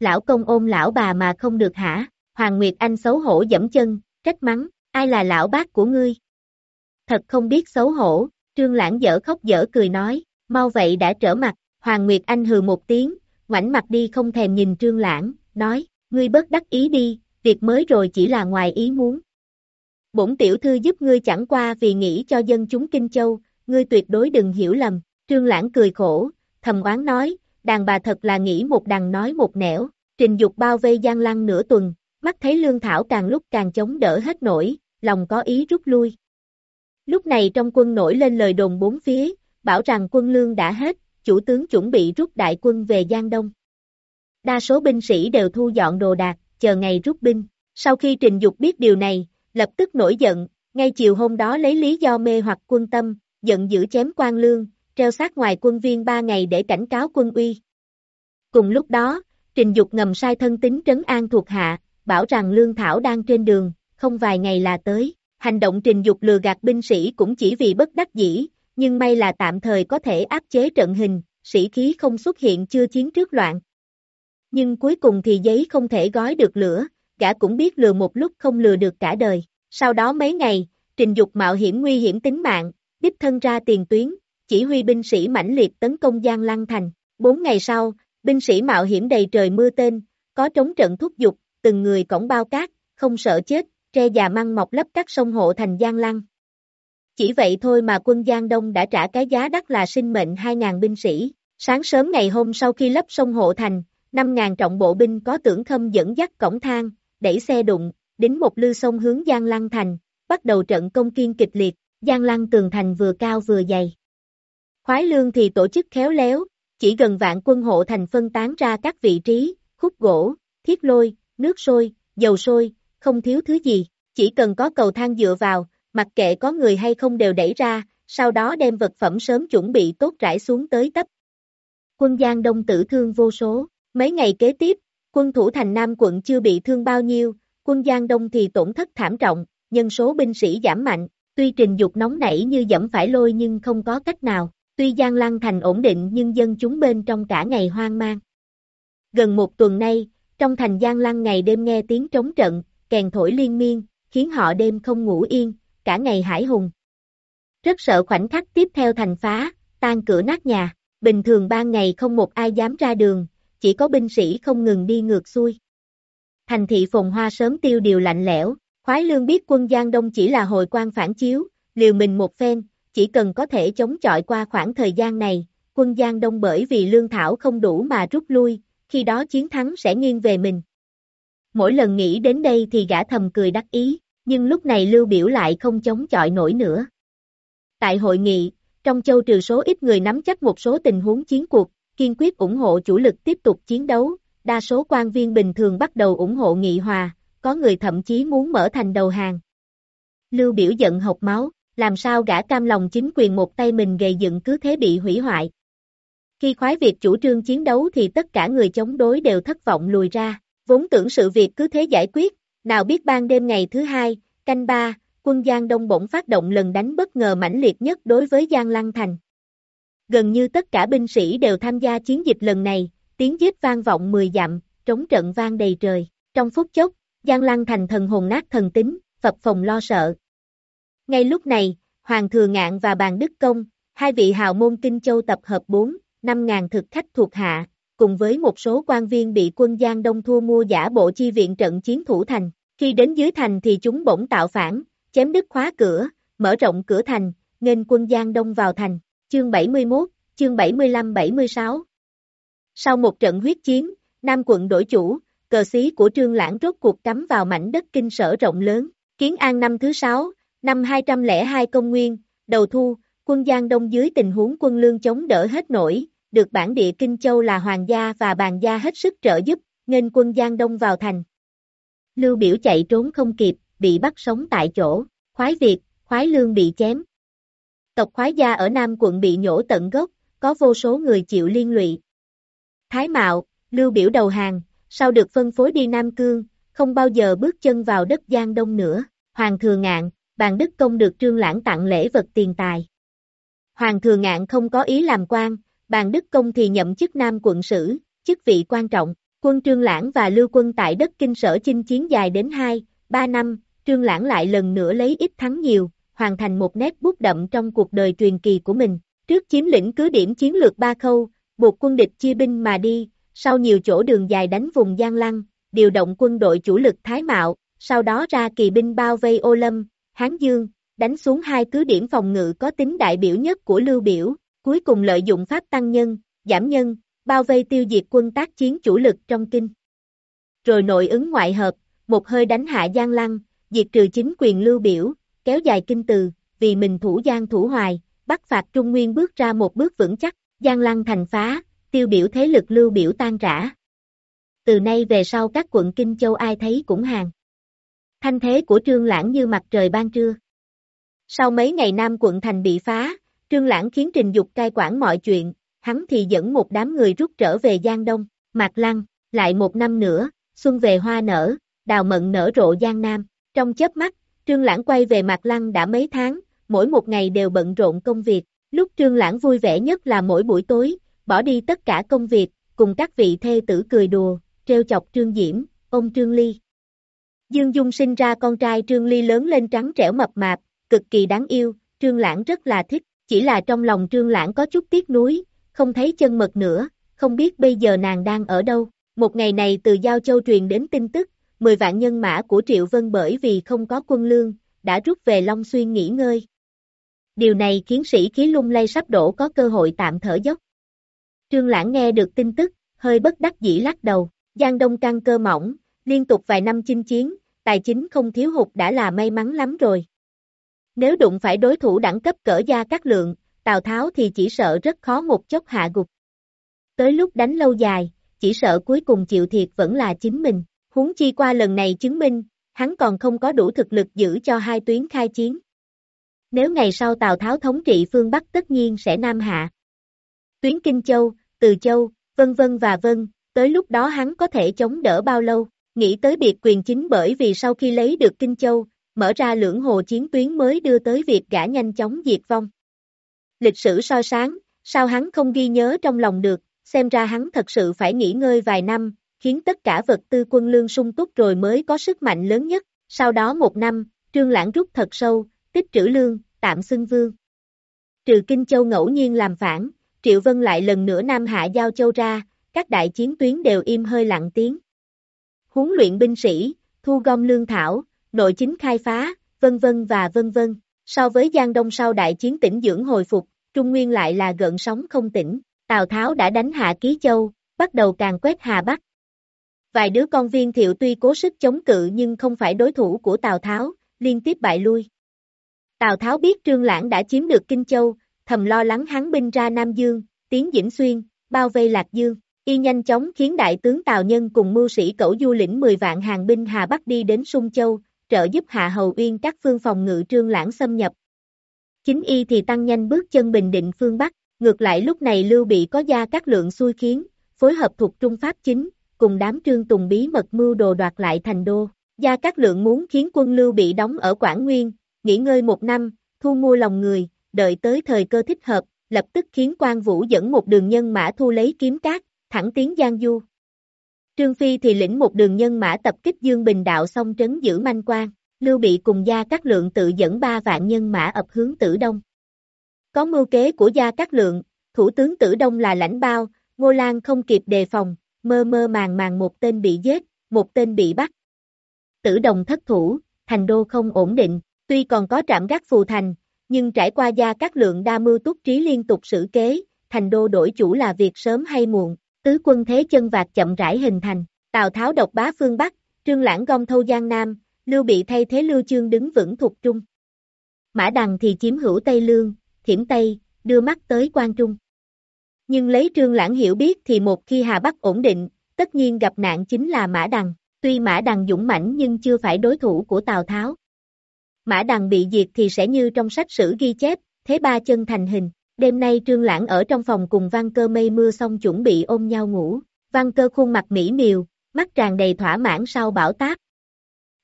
Lão công ôm lão bà mà không được hả? Hoàng Nguyệt Anh xấu hổ dẫm chân, trách mắng, ai là lão bác của ngươi? Thật không biết xấu hổ, trương lãng dở khóc dở cười nói, mau vậy đã trở mặt, Hoàng Nguyệt Anh hừ một tiếng, ngoảnh mặt đi không thèm nhìn trương lãng, nói, ngươi bớt đắc ý đi, việc mới rồi chỉ là ngoài ý muốn. Bổn tiểu thư giúp ngươi chẳng qua vì nghĩ cho dân chúng Kinh Châu, ngươi tuyệt đối đừng hiểu lầm, trương lãng cười khổ, thầm oán nói, đàn bà thật là nghĩ một đằng nói một nẻo, trình dục bao vây Giang Lăng nửa tuần, mắt thấy Lương Thảo càng lúc càng chống đỡ hết nổi, lòng có ý rút lui. Lúc này trong quân nổi lên lời đồn bốn phía, bảo rằng quân lương đã hết, chủ tướng chuẩn bị rút đại quân về Giang Đông. Đa số binh sĩ đều thu dọn đồ đạc, chờ ngày rút binh. Sau khi Trình Dục biết điều này, lập tức nổi giận, ngay chiều hôm đó lấy lý do mê hoặc quân tâm, giận dữ chém quan lương, treo sát ngoài quân viên ba ngày để cảnh cáo quân uy. Cùng lúc đó, Trình Dục ngầm sai thân tính trấn an thuộc hạ, bảo rằng Lương Thảo đang trên đường, không vài ngày là tới. Hành động Trình Dục lừa gạt binh sĩ cũng chỉ vì bất đắc dĩ, nhưng may là tạm thời có thể áp chế trận hình, sĩ khí không xuất hiện chưa chiến trước loạn. Nhưng cuối cùng thì giấy không thể gói được lửa, gã cũng biết lừa một lúc không lừa được cả đời. Sau đó mấy ngày, Trình Dục mạo hiểm nguy hiểm tính mạng, đích thân ra tiền tuyến, chỉ huy binh sĩ mãnh liệt tấn công Giang Lăng Thành. Bốn ngày sau, binh sĩ mạo hiểm đầy trời mưa tên, có trống trận thúc giục, từng người cổng bao cát, không sợ chết, tre già măng mọc lấp các sông hộ thành Giang Lăng. Chỉ vậy thôi mà quân Giang Đông đã trả cái giá đắt là sinh mệnh 2.000 binh sĩ. Sáng sớm ngày hôm sau khi lấp sông hộ thành, 5.000 trọng bộ binh có tưởng khâm dẫn dắt cổng thang, đẩy xe đụng, đính một lư sông hướng Giang Lăng thành, bắt đầu trận công kiên kịch liệt, Giang Lăng tường thành vừa cao vừa dày. Khoái lương thì tổ chức khéo léo, chỉ gần vạn quân hộ thành phân tán ra các vị trí, khúc gỗ, thiết lôi, nước sôi, dầu sôi, không thiếu thứ gì, chỉ cần có cầu thang dựa vào, mặc kệ có người hay không đều đẩy ra, sau đó đem vật phẩm sớm chuẩn bị tốt rải xuống tới tấp. Quân Giang Đông tử thương vô số, mấy ngày kế tiếp, quân thủ thành Nam quận chưa bị thương bao nhiêu, quân Giang Đông thì tổn thất thảm trọng, nhân số binh sĩ giảm mạnh, tuy trình dục nóng nảy như dẫm phải lôi nhưng không có cách nào, tuy Giang Lăng thành ổn định nhưng dân chúng bên trong cả ngày hoang mang. Gần một tuần nay, trong thành Giang Lăng ngày đêm nghe tiếng trống trận, kèn thổi liên miên, khiến họ đêm không ngủ yên, cả ngày hải hùng. Rất sợ khoảnh khắc tiếp theo thành phá, tan cửa nát nhà, bình thường ban ngày không một ai dám ra đường, chỉ có binh sĩ không ngừng đi ngược xuôi. Thành thị phồn hoa sớm tiêu điều lạnh lẽo, khoái lương biết quân Giang Đông chỉ là hồi quan phản chiếu, liều mình một phen, chỉ cần có thể chống chọi qua khoảng thời gian này, quân Giang Đông bởi vì lương thảo không đủ mà rút lui, khi đó chiến thắng sẽ nghiêng về mình. Mỗi lần nghĩ đến đây thì gã thầm cười đắc ý, nhưng lúc này Lưu Biểu lại không chống chọi nổi nữa. Tại hội nghị, trong châu trừ số ít người nắm chắc một số tình huống chiến cuộc, kiên quyết ủng hộ chủ lực tiếp tục chiến đấu, đa số quan viên bình thường bắt đầu ủng hộ nghị hòa, có người thậm chí muốn mở thành đầu hàng. Lưu Biểu giận hộc máu, làm sao gã cam lòng chính quyền một tay mình gây dựng cứ thế bị hủy hoại. Khi khoái việc chủ trương chiến đấu thì tất cả người chống đối đều thất vọng lùi ra, vốn tưởng sự việc cứ thế giải quyết, nào biết ban đêm ngày thứ hai, canh ba, quân Giang Đông bỗng phát động lần đánh bất ngờ mãnh liệt nhất đối với Giang Lăng Thành. Gần như tất cả binh sĩ đều tham gia chiến dịch lần này, tiếng giết vang vọng 10 dặm, trống trận vang đầy trời. Trong phút chốc, Giang Lăng Thành thần hồn nát thần tính, phập phòng lo sợ. Ngay lúc này, Hoàng Thừa Ngạn và Bàn Đức Công, hai vị hào môn Kinh Châu tập hợp 4, 5 ngàn thực khách thuộc hạ, cùng với một số quan viên bị quân Giang Đông thua mua giả bộ chi viện trận chiến thủ thành. Khi đến dưới thành thì chúng bỗng tạo phản, chém đứt khóa cửa, mở rộng cửa thành, nghênh quân Giang Đông vào thành. Chương 71, chương 75-76 Sau một trận huyết chiến, Nam quận đổi chủ, cờ xí của Trương Lãng rốt cuộc cắm vào mảnh đất kinh sở rộng lớn. Kiến An năm thứ 6, năm 202 công nguyên, đầu thu, quân Giang Đông dưới tình huống quân lương chống đỡ hết nổi, được bản địa Kinh Châu là Hoàng gia và bàn gia hết sức trợ giúp, nên quân Giang Đông vào thành. Lưu biểu chạy trốn không kịp, bị bắt sống tại chỗ, khoái Việt, khoái lương bị chém. Tộc khoái gia ở Nam quận bị nhổ tận gốc, có vô số người chịu liên lụy. Thái Mạo, Lưu biểu đầu hàng, sau được phân phối đi Nam Cương, không bao giờ bước chân vào đất Giang Đông nữa. Hoàng Thừa Ngạn, bàn Đức Công được Trương Lãng tặng lễ vật tiền tài. Hoàng Thừa Ngạn không có ý làm quan, bàn Đức Công thì nhậm chức Nam quận sử, chức vị quan trọng. Quân Trương Lãng và Lưu Quân tại đất Kinh Sở chinh chiến dài đến 2, 3 năm, Trương Lãng lại lần nữa lấy ít thắng nhiều, hoàn thành một nét bút đậm trong cuộc đời truyền kỳ của mình. Trước chiếm lĩnh cứ điểm chiến lược ba khâu, buộc quân địch chia binh mà đi, sau nhiều chỗ đường dài đánh vùng Giang Lăng, điều động quân đội chủ lực Thái Mạo, sau đó ra kỳ binh bao vây Ô Lâm, Hán Dương, đánh xuống hai cứ điểm phòng ngự có tính đại biểu nhất của Lưu Biểu, cuối cùng lợi dụng pháp tăng nhân, giảm nhân, bao vây tiêu diệt quân tác chiến chủ lực trong kinh. Rồi nội ứng ngoại hợp, một hơi đánh hạ Giang Lăng, diệt trừ chính quyền Lưu Biểu, kéo dài kinh từ, vì mình thủ Giang thủ hoài, bắt phạt Trung Nguyên bước ra một bước vững chắc, Giang Lăng thành phá, tiêu biểu thế lực Lưu Biểu tan rã. Từ nay về sau các quận Kinh Châu ai thấy cũng hàng. Thanh thế của Trương Lãng như mặt trời ban trưa. Sau mấy ngày Nam quận thành bị phá, Trương Lãng khiến Trình Dục cai quản mọi chuyện, hắn thì dẫn một đám người rút trở về Giang Đông, Mạc Lăng, lại một năm nữa, xuân về hoa nở, đào mận nở rộ Giang Nam. Trong chớp mắt, Trương Lãng quay về Mạc Lăng đã mấy tháng, mỗi một ngày đều bận rộn công việc. Lúc Trương Lãng vui vẻ nhất là mỗi buổi tối, bỏ đi tất cả công việc, cùng các vị thê tử cười đùa, treo chọc Trương Diễm, ông Trương Ly. Dương Dung sinh ra con trai Trương Ly lớn lên trắng trẻo mập mạp, cực kỳ đáng yêu, Trương Lãng rất là thích, chỉ là trong lòng Trương Lãng có chút tiếc nuối, không thấy chân mật nữa, không biết bây giờ nàng đang ở đâu. Một ngày này từ Giao Châu truyền đến tin tức, 10 vạn nhân mã của Triệu Vân bởi vì không có quân lương, đã rút về Long Xuyên nghỉ ngơi. Điều này khiến sĩ khí lung lay sắp đổ có cơ hội tạm thở dốc. Trương Lãng nghe được tin tức, hơi bất đắc dĩ lắc đầu, Giang Đông căng cơ mỏng, liên tục vài năm chinh chiến, tài chính không thiếu hụt đã là may mắn lắm rồi. Nếu đụng phải đối thủ đẳng cấp cỡ gia các lượng, Tào Tháo thì chỉ sợ rất khó một chốc hạ gục. Tới lúc đánh lâu dài, chỉ sợ cuối cùng chịu thiệt vẫn là chính mình, huống chi qua lần này chứng minh, hắn còn không có đủ thực lực giữ cho hai tuyến khai chiến. Nếu ngày sau Tào Tháo thống trị phương Bắc tất nhiên sẽ nam hạ. Tuyến Kinh Châu, Từ Châu, vân vân và vân, tới lúc đó hắn có thể chống đỡ bao lâu, nghĩ tới biệt quyền chính bởi vì sau khi lấy được Kinh Châu, mở ra lưỡng hồ chiến tuyến mới đưa tới việc gã nhanh chóng diệt vong. Lịch sử so sáng, sao hắn không ghi nhớ trong lòng được, xem ra hắn thật sự phải nghỉ ngơi vài năm, khiến tất cả vật tư quân lương sung túc rồi mới có sức mạnh lớn nhất, sau đó một năm, trương lãng rút thật sâu, tích trữ lương, tạm xưng vương. Trừ Kinh Châu ngẫu nhiên làm phản, Triệu Vân lại lần nữa Nam Hạ giao châu ra, các đại chiến tuyến đều im hơi lặng tiếng. Huấn luyện binh sĩ, thu gom lương thảo, nội chính khai phá, vân vân và vân vân. So với Giang Đông sau đại chiến tỉnh dưỡng hồi phục, Trung Nguyên lại là gợn sóng không tỉnh. Tào Tháo đã đánh hạ Ký Châu, bắt đầu càng quét Hà Bắc. Vài đứa con viên thiệu tuy cố sức chống cự nhưng không phải đối thủ của Tào Tháo, liên tiếp bại lui. Tào Tháo biết Trương Lãng đã chiếm được Kinh Châu, thầm lo lắng hắn binh ra Nam Dương, tiến Dĩnh Xuyên, bao vây Lạc Dương. Y nhanh chóng khiến đại tướng Tào Nhân cùng mưu sĩ cẩu du lĩnh 10 vạn hàng binh Hà Bắc đi đến Sung Châu, trợ giúp Hạ Hầu Uyên các phương phòng ngự trương lãng xâm nhập. Chính Y thì tăng nhanh bước chân bình định phương Bắc, ngược lại lúc này Lưu Bị có gia các lượng xui khiến, phối hợp thuộc Trung Pháp chính, cùng đám trương tùng bí mật mưu đồ đoạt lại thành đô. Gia các lượng muốn khiến quân Lưu Bị đóng ở Quảng Nguyên, nghỉ ngơi một năm, thu mua lòng người, đợi tới thời cơ thích hợp, lập tức khiến quan vũ dẫn một đường nhân mã thu lấy kiếm cát, thẳng tiến Giang Du. Trương Phi thì lĩnh một đường nhân mã tập kích Dương Bình đạo xong trấn giữ manh quan, Lưu Bị cùng Gia Cát Lượng tự dẫn ba vạn nhân mã ập hướng Tử Đông. Có mưu kế của Gia Cát Lượng, Thủ tướng Tử Đông là lãnh bao, Ngô Lan không kịp đề phòng, mơ mơ màng màng một tên bị giết, một tên bị bắt. Tử Đồng thất thủ, thành đô không ổn định, tuy còn có trạm gác phù thành, nhưng trải qua Gia Cát Lượng đa mưu túc trí liên tục xử kế, thành đô đổi chủ là việc sớm hay muộn, tứ quân thế chân vạc chậm rãi hình thành, Tào Tháo độc bá phương Bắc, Trương Lãng gom thâu Giang Nam, Lưu Bị thay thế Lưu Chương đứng vững thuộc trung. Mã Đằng thì chiếm hữu Tây Lương, thiểm Tây, đưa mắt tới quan Trung. Nhưng lấy trương lãng hiểu biết thì một khi Hà Bắc ổn định, tất nhiên gặp nạn chính là Mã Đằng, tuy Mã Đằng dũng mãnh nhưng chưa phải đối thủ của Tào Tháo. Mã Đằng bị diệt thì sẽ như trong sách sử ghi chép, thế ba chân thành hình. Đêm nay Trương Lãng ở trong phòng cùng Văn Cơ mây mưa xong chuẩn bị ôm nhau ngủ. Văn Cơ khuôn mặt mỹ miều, mắt tràn đầy thỏa mãn sau bão táp.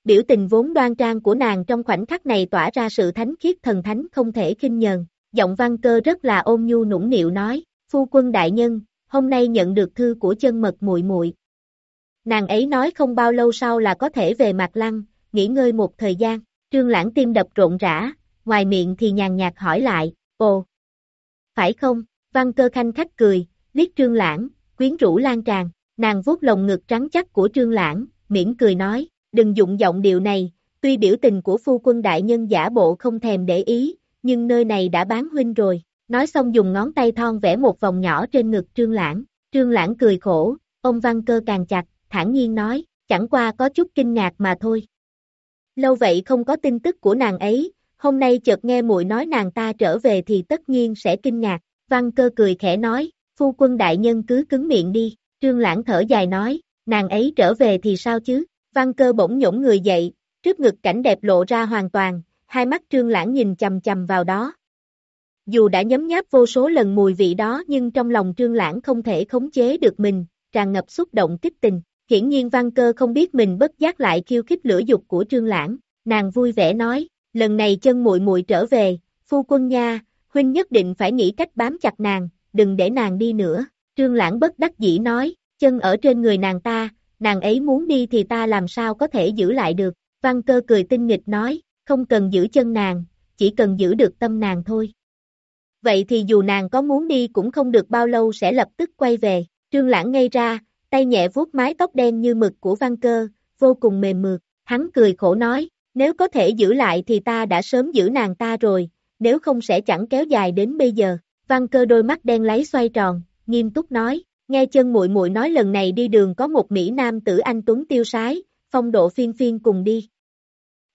Biểu tình vốn đoan trang của nàng trong khoảnh khắc này tỏa ra sự thánh khiết thần thánh không thể kinh nhờn. Giọng Văn Cơ rất là ôn nhu nũng nịu nói, phu quân đại nhân, hôm nay nhận được thư của chân mật muội muội. Nàng ấy nói không bao lâu sau là có thể về Mạc Lăng, nghỉ ngơi một thời gian. Trương Lãng tim đập rộn rã, ngoài miệng thì nhàn nhạt hỏi lại, ồ, phải không, văn cơ khanh khách cười, liếc Trương Lãng, quyến rũ lan tràn, nàng vuốt lồng ngực trắng chắc của Trương Lãng, miễn cười nói, đừng dụng giọng điệu này, tuy biểu tình của phu quân đại nhân giả bộ không thèm để ý, nhưng nơi này đã bán huynh rồi, nói xong dùng ngón tay thon vẽ một vòng nhỏ trên ngực Trương Lãng, Trương Lãng cười khổ, ông văn cơ càng chặt, thản nhiên nói, chẳng qua có chút kinh ngạc mà thôi, Lâu vậy không có tin tức của nàng ấy, hôm nay chợt nghe muội nói nàng ta trở về thì tất nhiên sẽ kinh ngạc. Văn cơ cười khẽ nói, phu quân đại nhân cứ cứng miệng đi, trương lãng thở dài nói, nàng ấy trở về thì sao chứ, văn cơ bỗng nhổm người dậy, trước ngực cảnh đẹp lộ ra hoàn toàn, hai mắt trương lãng nhìn chầm chầm vào đó. Dù đã nhấm nháp vô số lần mùi vị đó nhưng trong lòng trương lãng không thể khống chế được mình, tràn ngập xúc động kích tình. Hiển nhiên văn cơ không biết mình bất giác lại khiêu khích lửa dục của trương lãng, nàng vui vẻ nói, lần này chân muội muội trở về, phu quân nha, huynh nhất định phải nghĩ cách bám chặt nàng, đừng để nàng đi nữa, trương lãng bất đắc dĩ nói, chân ở trên người nàng ta, nàng ấy muốn đi thì ta làm sao có thể giữ lại được, văn cơ cười tinh nghịch nói, không cần giữ chân nàng, chỉ cần giữ được tâm nàng thôi. Vậy thì dù nàng có muốn đi cũng không được bao lâu sẽ lập tức quay về, trương lãng ngay ra, tay nhẹ vuốt mái tóc đen như mực của văn cơ, vô cùng mềm mượt, hắn cười khổ nói, nếu có thể giữ lại thì ta đã sớm giữ nàng ta rồi, nếu không sẽ chẳng kéo dài đến bây giờ. Văn cơ đôi mắt đen lấy xoay tròn, nghiêm túc nói, nghe chân muội muội nói lần này đi đường có một Mỹ Nam tử anh Tuấn tiêu sái, phong độ phiên phiên cùng đi.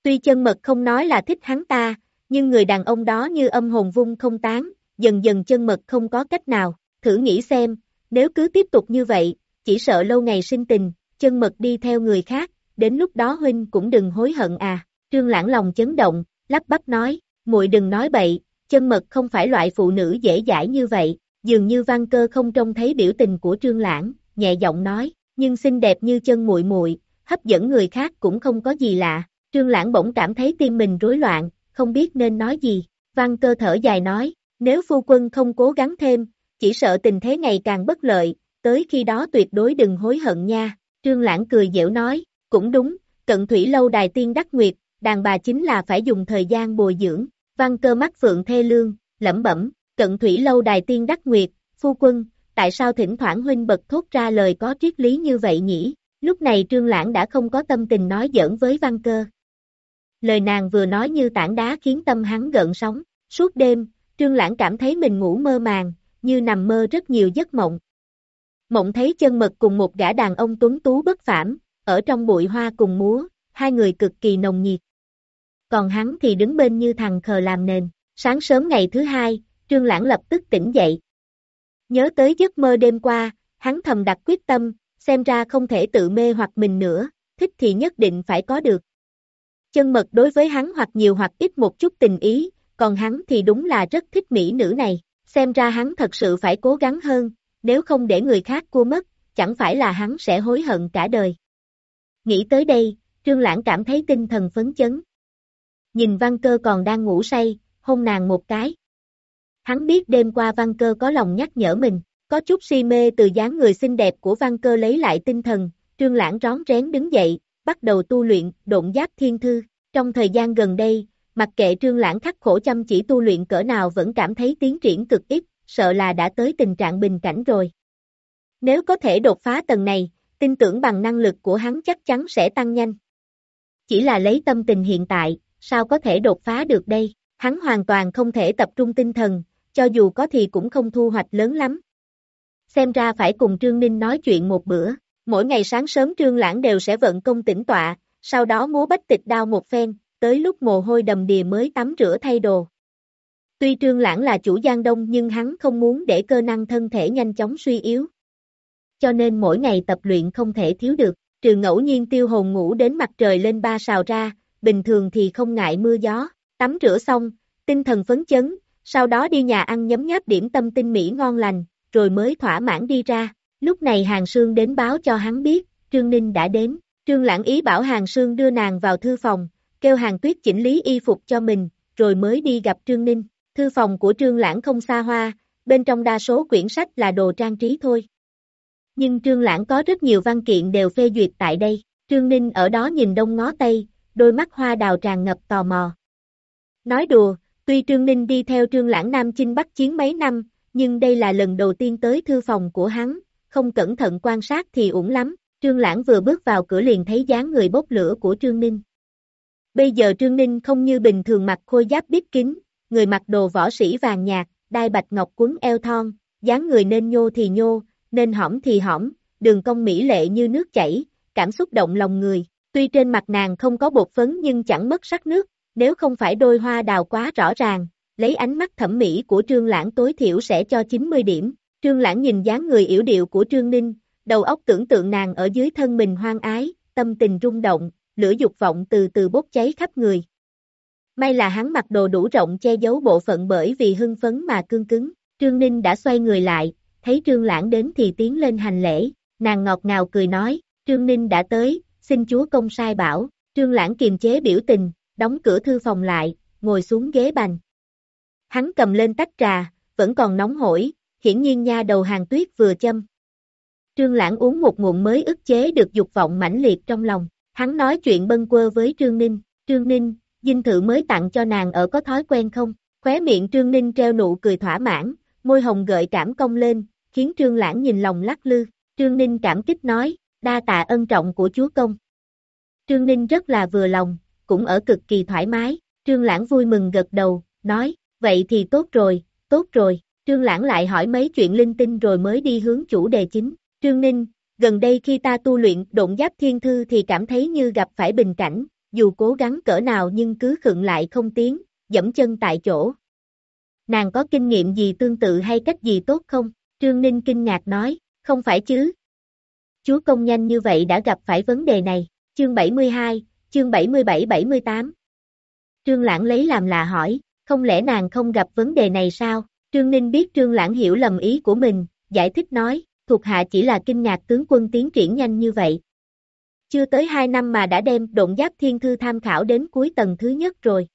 Tuy chân mật không nói là thích hắn ta, nhưng người đàn ông đó như âm hồn vung không tán, dần dần chân mật không có cách nào, thử nghĩ xem, nếu cứ tiếp tục như vậy, chỉ sợ lâu ngày sinh tình, chân mật đi theo người khác, đến lúc đó huynh cũng đừng hối hận à. Trương Lãng lòng chấn động, lắp bắp nói, muội đừng nói bậy, chân mật không phải loại phụ nữ dễ dãi như vậy, dường như văn cơ không trông thấy biểu tình của Trương Lãng, nhẹ giọng nói, nhưng xinh đẹp như chân muội muội, hấp dẫn người khác cũng không có gì lạ. Trương Lãng bỗng cảm thấy tim mình rối loạn, không biết nên nói gì. Văn cơ thở dài nói, nếu phu quân không cố gắng thêm, chỉ sợ tình thế ngày càng bất lợi, tới khi đó tuyệt đối đừng hối hận nha. Trương Lãng cười dễu nói, cũng đúng, cận thủy lâu đài tiên đắc nguyệt, đàn bà chính là phải dùng thời gian bồi dưỡng. Văn cơ mắt phượng thê lương, lẩm bẩm, cận thủy lâu đài tiên đắc nguyệt, phu quân, tại sao thỉnh thoảng huynh bật thốt ra lời có triết lý như vậy nhỉ? Lúc này Trương Lãng đã không có tâm tình nói giỡn với văn cơ. Lời nàng vừa nói như tảng đá khiến tâm hắn gợn sóng. Suốt đêm, Trương Lãng cảm thấy mình ngủ mơ màng, như nằm mơ rất nhiều giấc mộng. Mộng thấy chân mật cùng một gã đàn ông tuấn tú bất phảm, ở trong bụi hoa cùng múa, hai người cực kỳ nồng nhiệt. Còn hắn thì đứng bên như thằng khờ làm nền. Sáng sớm ngày thứ hai, Trương Lãng lập tức tỉnh dậy. Nhớ tới giấc mơ đêm qua, hắn thầm đặt quyết tâm, xem ra không thể tự mê hoặc mình nữa, thích thì nhất định phải có được. Chân mật đối với hắn hoặc nhiều hoặc ít một chút tình ý, còn hắn thì đúng là rất thích mỹ nữ này, xem ra hắn thật sự phải cố gắng hơn, nếu không để người khác cua mất, chẳng phải là hắn sẽ hối hận cả đời. Nghĩ tới đây, Trương Lãng cảm thấy tinh thần phấn chấn. Nhìn văn cơ còn đang ngủ say, hôn nàng một cái. Hắn biết đêm qua văn cơ có lòng nhắc nhở mình, có chút si mê từ dáng người xinh đẹp của văn cơ lấy lại tinh thần, Trương Lãng rón rén đứng dậy, bắt đầu tu luyện, độn giáp thiên thư. Trong thời gian gần đây, mặc kệ Trương Lãng khắc khổ chăm chỉ tu luyện cỡ nào vẫn cảm thấy tiến triển cực ít, sợ là đã tới tình trạng bình cảnh rồi. Nếu có thể đột phá tầng này, tin tưởng bằng năng lực của hắn chắc chắn sẽ tăng nhanh. Chỉ là lấy tâm tình hiện tại, sao có thể đột phá được đây? Hắn hoàn toàn không thể tập trung tinh thần, cho dù có thì cũng không thu hoạch lớn lắm. Xem ra phải cùng Trương Ninh nói chuyện một bữa, mỗi ngày sáng sớm Trương Lãng đều sẽ vận công tĩnh tọa, sau đó múa bách tịch đao một phen, tới lúc mồ hôi đầm đìa mới tắm rửa thay đồ. Tuy Trương Lãng là chủ Giang Đông nhưng hắn không muốn để cơ năng thân thể nhanh chóng suy yếu. Cho nên mỗi ngày tập luyện không thể thiếu được, trừ ngẫu nhiên tiêu hồn ngủ đến mặt trời lên ba sào ra, bình thường thì không ngại mưa gió, tắm rửa xong, tinh thần phấn chấn, sau đó đi nhà ăn nhấm nháp điểm tâm tinh mỹ ngon lành, rồi mới thỏa mãn đi ra. Lúc này Hàng Sương đến báo cho hắn biết, Trương Ninh đã đến. Trương Lãng ý bảo Hàng Sương đưa nàng vào thư phòng, kêu Hàng Tuyết chỉnh lý y phục cho mình, rồi mới đi gặp Trương Ninh. Thư phòng của Trương Lãng không xa hoa, bên trong đa số quyển sách là đồ trang trí thôi. Nhưng Trương Lãng có rất nhiều văn kiện đều phê duyệt tại đây. Trương Ninh ở đó nhìn đông ngó tây, đôi mắt hoa đào tràn ngập tò mò. Nói đùa, tuy Trương Ninh đi theo Trương Lãng Nam Chinh Bắc chiến mấy năm, nhưng đây là lần đầu tiên tới thư phòng của hắn, không cẩn thận quan sát thì ủng lắm. Trương Lãng vừa bước vào cửa liền thấy dáng người bốc lửa của Trương Ninh. Bây giờ Trương Ninh không như bình thường mặc khôi giáp bít kín, người mặc đồ võ sĩ vàng nhạt, đai bạch ngọc quấn eo thon, dáng người nên nhô thì nhô, nên hõm thì hõm, đường cong mỹ lệ như nước chảy, cảm xúc động lòng người. Tuy trên mặt nàng không có bột phấn nhưng chẳng mất sắc nước, nếu không phải đôi hoa đào quá rõ ràng, lấy ánh mắt thẩm mỹ của Trương Lãng tối thiểu sẽ cho 90 điểm. Trương Lãng nhìn dáng người yểu điệu của Trương Ninh, đầu óc tưởng tượng nàng ở dưới thân mình hoang ái, tâm tình rung động, lửa dục vọng từ từ bốc cháy khắp người. May là hắn mặc đồ đủ rộng che giấu bộ phận bởi vì hưng phấn mà cương cứng. Trương Ninh đã xoay người lại, thấy Trương Lãng đến thì tiến lên hành lễ, nàng ngọt ngào cười nói, Trương Ninh đã tới, xin chúa công sai bảo, Trương Lãng kiềm chế biểu tình, đóng cửa thư phòng lại, ngồi xuống ghế bành. Hắn cầm lên tách trà, vẫn còn nóng hổi, hiển nhiên nha đầu hàng tuyết vừa châm. Trương Lãng uống một ngụm mới ức chế được dục vọng mãnh liệt trong lòng, hắn nói chuyện bâng quơ với Trương Ninh, Trương Ninh, dinh thự mới tặng cho nàng ở có thói quen không, khóe miệng Trương Ninh treo nụ cười thỏa mãn, môi hồng gợi cảm cong lên, khiến Trương Lãng nhìn lòng lắc lư, Trương Ninh cảm kích nói, đa tạ ân trọng của chúa công. Trương Ninh rất là vừa lòng, cũng ở cực kỳ thoải mái, Trương Lãng vui mừng gật đầu, nói, vậy thì tốt rồi, tốt rồi, Trương Lãng lại hỏi mấy chuyện linh tinh rồi mới đi hướng chủ đề chính, Trương Ninh, gần đây khi ta tu luyện độn giáp thiên thư thì cảm thấy như gặp phải bình cảnh, dù cố gắng cỡ nào nhưng cứ khựng lại không tiến, dẫm chân tại chỗ. Nàng có kinh nghiệm gì tương tự hay cách gì tốt không? Trương Ninh kinh ngạc nói, không phải chứ. Chúa công nhanh như vậy đã gặp phải vấn đề này, chương 72, chương 77-78. Trương Lãng lấy làm lạ hỏi, không lẽ nàng không gặp vấn đề này sao? Trương Ninh biết Trương Lãng hiểu lầm ý của mình, giải thích nói, thuộc hạ chỉ là kinh ngạc tướng quân tiến triển nhanh như vậy. Chưa tới 2 năm mà đã đem độn giáp thiên thư tham khảo đến cuối tầng thứ nhất rồi.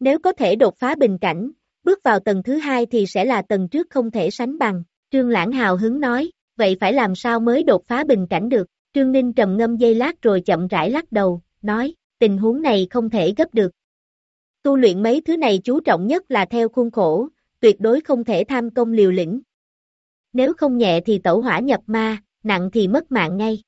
Nếu có thể đột phá bình cảnh, bước vào tầng thứ hai thì sẽ là tầng trước không thể sánh bằng. Trương Lãng hào hứng nói, vậy phải làm sao mới đột phá bình cảnh được? Trương Ninh trầm ngâm dây lát rồi chậm rãi lắc đầu, nói, tình huống này không thể gấp được. Tu luyện mấy thứ này chú trọng nhất là theo khuôn khổ, tuyệt đối không thể tham công liều lĩnh. Nếu không nhẹ thì tẩu hỏa nhập ma, nặng thì mất mạng ngay.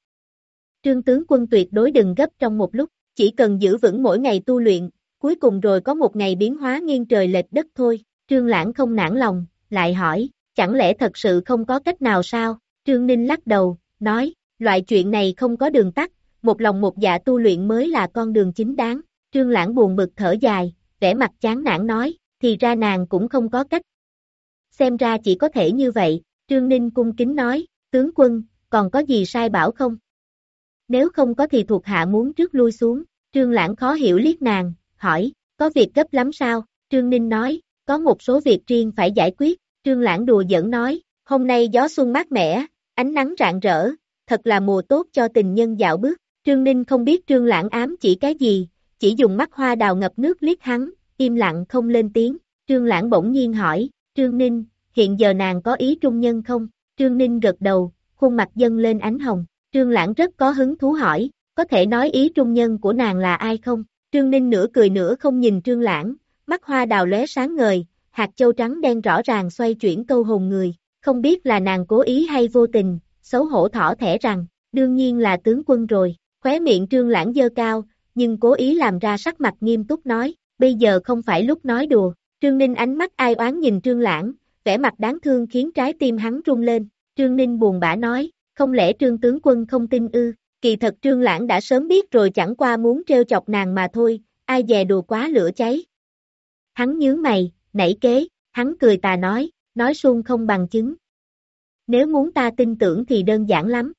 Trương tướng quân tuyệt đối đừng gấp trong một lúc, chỉ cần giữ vững mỗi ngày tu luyện, cuối cùng rồi có một ngày biến hóa nghiêng trời lệch đất thôi. Trương Lãng không nản lòng, lại hỏi, chẳng lẽ thật sự không có cách nào sao? Trương Ninh lắc đầu, nói, loại chuyện này không có đường tắt, một lòng một dạ tu luyện mới là con đường chính đáng. Trương Lãng buồn bực thở dài, vẻ mặt chán nản nói, thì ra nàng cũng không có cách. Xem ra chỉ có thể như vậy, Trương Ninh cung kính nói, tướng quân, còn có gì sai bảo không? Nếu không có thì thuộc hạ muốn trước lui xuống, Trương Lãng khó hiểu liếc nàng, hỏi, có việc gấp lắm sao? Trương Ninh nói, có một số việc riêng phải giải quyết, Trương Lãng đùa giỡn nói, hôm nay gió xuân mát mẻ, ánh nắng rạng rỡ, thật là mùa tốt cho tình nhân dạo bước. Trương Ninh không biết Trương Lãng ám chỉ cái gì, chỉ dùng mắt hoa đào ngập nước liếc hắn, im lặng không lên tiếng. Trương Lãng bỗng nhiên hỏi, Trương Ninh, hiện giờ nàng có ý trung nhân không? Trương Ninh gật đầu, khuôn mặt dâng lên ánh hồng. Trương Lãng rất có hứng thú hỏi, có thể nói ý trung nhân của nàng là ai không? Trương Ninh nửa cười nửa không nhìn Trương Lãng, mắt hoa đào lóe sáng ngời, hạt châu trắng đen rõ ràng xoay chuyển câu hồn người, không biết là nàng cố ý hay vô tình, xấu hổ thỏ thẻ rằng, đương nhiên là tướng quân rồi, khóe miệng Trương Lãng dơ cao, nhưng cố ý làm ra sắc mặt nghiêm túc nói, bây giờ không phải lúc nói đùa, Trương Ninh ánh mắt ai oán nhìn Trương Lãng, vẻ mặt đáng thương khiến trái tim hắn rung lên, Trương Ninh buồn bã nói, không lẽ Trương tướng quân không tin ư, kỳ thật Trương Lãng đã sớm biết rồi chẳng qua muốn treo chọc nàng mà thôi, ai dè đùa quá lửa cháy. Hắn nhướng mày, nảy kế, hắn cười tà nói, nói suông không bằng chứng. Nếu muốn ta tin tưởng thì đơn giản lắm.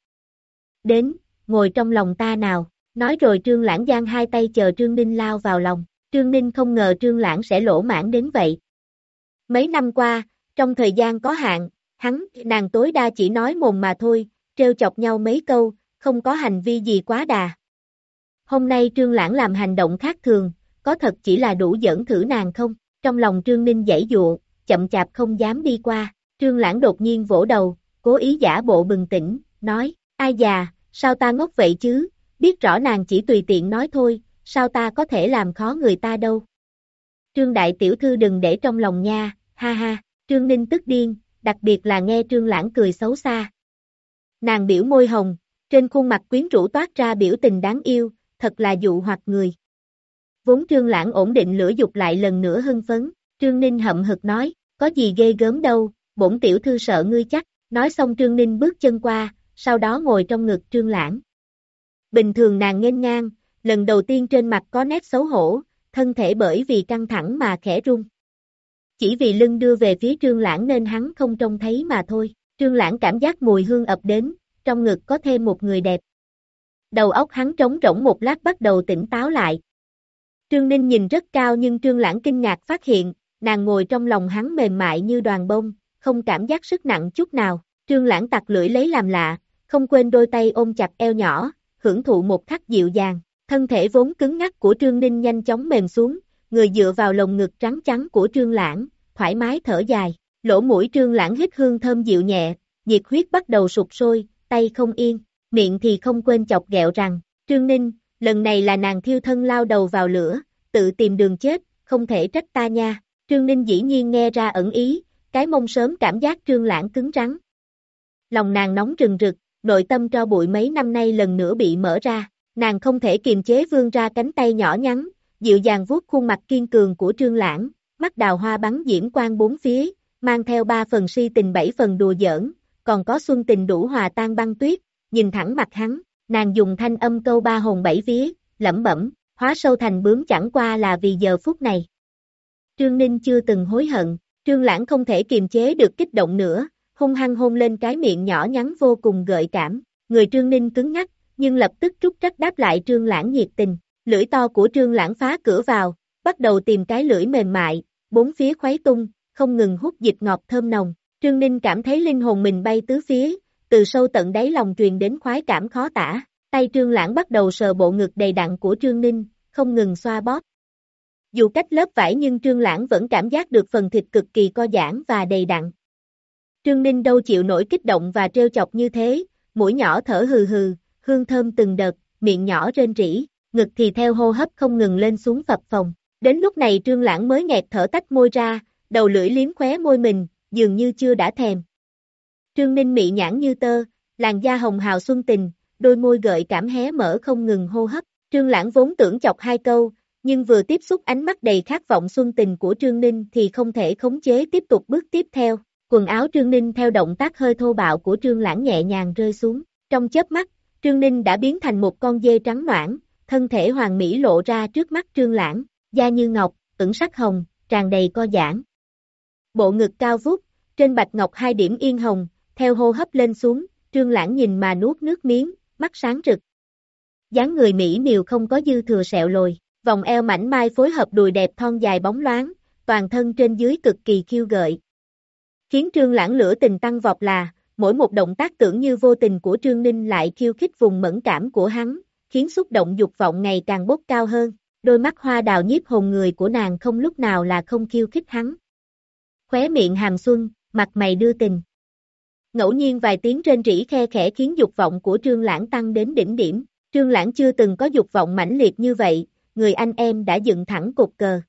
Đến, ngồi trong lòng ta nào, nói rồi Trương Lãng giang hai tay chờ Trương Ninh lao vào lòng, Trương Ninh không ngờ Trương Lãng sẽ lỗ mãn đến vậy. Mấy năm qua, trong thời gian có hạn, hắn, nàng tối đa chỉ nói mồm mà thôi, trêu chọc nhau mấy câu, không có hành vi gì quá đà. Hôm nay Trương Lãng làm hành động khác thường, có thật chỉ là đủ dẫn thử nàng không? Trong lòng Trương Ninh dãy dụa, chậm chạp không dám đi qua, Trương Lãng đột nhiên vỗ đầu, cố ý giả bộ bừng tỉnh, nói, ai già, sao ta ngốc vậy chứ, biết rõ nàng chỉ tùy tiện nói thôi, sao ta có thể làm khó người ta đâu. Trương Đại Tiểu Thư đừng để trong lòng nha, ha ha, Trương Ninh tức điên, đặc biệt là nghe Trương Lãng cười xấu xa. Nàng biểu môi hồng, trên khuôn mặt quyến rũ toát ra biểu tình đáng yêu, thật là dụ hoặc người. Vốn Trương Lãng ổn định lửa dục lại lần nữa hưng phấn, Trương Ninh hậm hực nói, có gì ghê gớm đâu, bổn tiểu thư sợ ngươi chắc, nói xong Trương Ninh bước chân qua, sau đó ngồi trong ngực Trương Lãng. Bình thường nàng nghênh ngang, lần đầu tiên trên mặt có nét xấu hổ, thân thể bởi vì căng thẳng mà khẽ rung. Chỉ vì lưng đưa về phía Trương Lãng nên hắn không trông thấy mà thôi, Trương Lãng cảm giác mùi hương ập đến, trong ngực có thêm một người đẹp. Đầu óc hắn trống rỗng một lát bắt đầu tỉnh táo lại. Trương Ninh nhìn rất cao nhưng Trương Lãng kinh ngạc phát hiện, nàng ngồi trong lòng hắn mềm mại như đoàn bông, không cảm giác sức nặng chút nào. Trương Lãng tặc lưỡi lấy làm lạ, không quên đôi tay ôm chặt eo nhỏ, hưởng thụ một khắc dịu dàng. Thân thể vốn cứng ngắc của Trương Ninh nhanh chóng mềm xuống, người dựa vào lồng ngực trắng trắng của Trương Lãng, thoải mái thở dài. Lỗ mũi Trương Lãng hít hương thơm dịu nhẹ, nhiệt huyết bắt đầu sụp sôi, tay không yên, miệng thì không quên chọc ghẹo rằng, Trương Ninh, lần này là nàng thiêu thân lao đầu vào lửa, tự tìm đường chết, không thể trách ta nha. Trương Ninh dĩ nhiên nghe ra ẩn ý, cái mông sớm cảm giác Trương Lãng cứng rắn. Lòng nàng nóng rừng rực, nội tâm cho bụi mấy năm nay lần nữa bị mở ra, nàng không thể kiềm chế vươn ra cánh tay nhỏ nhắn, dịu dàng vuốt khuôn mặt kiên cường của Trương Lãng, mắt đào hoa bắn diễm quang bốn phía, mang theo ba phần si tình bảy phần đùa giỡn, còn có xuân tình đủ hòa tan băng tuyết, nhìn thẳng mặt hắn, nàng dùng thanh âm câu ba hồn bảy vía, lẩm bẩm, hóa sâu thành bướm chẳng qua là vì giờ phút này. Trương Ninh chưa từng hối hận, Trương Lãng không thể kiềm chế được kích động nữa, hung hăng hôn lên cái miệng nhỏ nhắn vô cùng gợi cảm, người Trương Ninh cứng ngắc, nhưng lập tức trúc trắc đáp lại Trương Lãng nhiệt tình, lưỡi to của Trương Lãng phá cửa vào, bắt đầu tìm cái lưỡi mềm mại, bốn phía khuấy tung, không ngừng hút dịch ngọt thơm nồng, Trương Ninh cảm thấy linh hồn mình bay tứ phía, từ sâu tận đáy lòng truyền đến khoái cảm khó tả, tay Trương Lãng bắt đầu sờ bộ ngực đầy đặn của Trương Ninh, không ngừng xoa bóp. Dù cách lớp vải nhưng Trương Lãng vẫn cảm giác được phần thịt cực kỳ co giãn và đầy đặn. Trương Ninh đâu chịu nổi kích động và trêu chọc như thế, mũi nhỏ thở hừ hừ, hương thơm từng đợt, miệng nhỏ rên rỉ, ngực thì theo hô hấp không ngừng lên xuống phập phồng. Đến lúc này Trương Lãng mới nghẹt thở tách môi ra, đầu lưỡi liếm khóe môi mình, dường như chưa đã thèm. Trương Ninh mị nhãn như tơ, làn da hồng hào xuân tình, đôi môi gợi cảm hé mở không ngừng hô hấp. Trương Lãng vốn tưởng chọc hai câu, nhưng vừa tiếp xúc ánh mắt đầy khát vọng xuân tình của Trương Ninh thì không thể khống chế tiếp tục bước tiếp theo. Quần áo Trương Ninh theo động tác hơi thô bạo của Trương Lãng nhẹ nhàng rơi xuống. Trong chớp mắt, Trương Ninh đã biến thành một con dê trắng noãn, thân thể hoàng mỹ lộ ra trước mắt Trương Lãng, da như ngọc, ẩn sắc hồng, tràn đầy co giãn. Bộ ngực cao vút, trên bạch ngọc hai điểm yên hồng, theo hô hấp lên xuống, Trương Lãng nhìn mà nuốt nước miếng, mắt sáng rực. dáng người mỹ miều không có dư thừa sẹo lồi, vòng eo mảnh mai phối hợp đùi đẹp thon dài bóng loáng, toàn thân trên dưới cực kỳ khiêu gợi. Khiến Trương Lãng lửa tình tăng vọt là, mỗi một động tác tưởng như vô tình của Trương Ninh lại khiêu khích vùng mẫn cảm của hắn, khiến xúc động dục vọng ngày càng bốc cao hơn, đôi mắt hoa đào nhiếp hồn người của nàng không lúc nào là không khiêu khích hắn. Khóe miệng hàm xuân, mặt mày đưa tình. Ngẫu nhiên vài tiếng trên rỉ khe khẽ khiến dục vọng của Trương Lãng tăng đến đỉnh điểm, Trương Lãng chưa từng có dục vọng mãnh liệt như vậy, người anh em đã dựng thẳng cột cờ.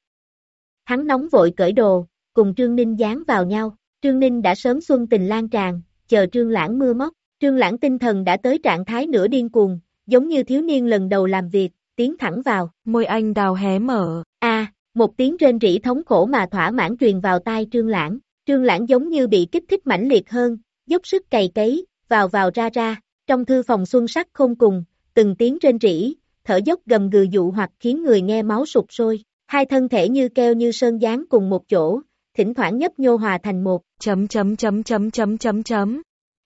Hắn nóng vội cởi đồ, cùng Trương Ninh dán vào nhau, Trương Ninh đã sớm xuân tình lan tràn, chờ Trương Lãng mưa móc, Trương Lãng tinh thần đã tới trạng thái nửa điên cuồng, giống như thiếu niên lần đầu làm việc, tiến thẳng vào, môi anh đào hé mở, a một tiếng rên rỉ thống khổ mà thỏa mãn truyền vào tai Trương Lãng, Trương Lãng giống như bị kích thích mãnh liệt hơn, dốc sức cày cấy, vào vào ra ra, trong thư phòng xuân sắc không cùng, từng tiếng rên rỉ, thở dốc gầm gừ dụ hoặc khiến người nghe máu sụp sôi, hai thân thể như keo như sơn dán cùng một chỗ, thỉnh thoảng nhấp nhô hòa thành một. Chấm chấm chấm chấm chấm chấm chấm.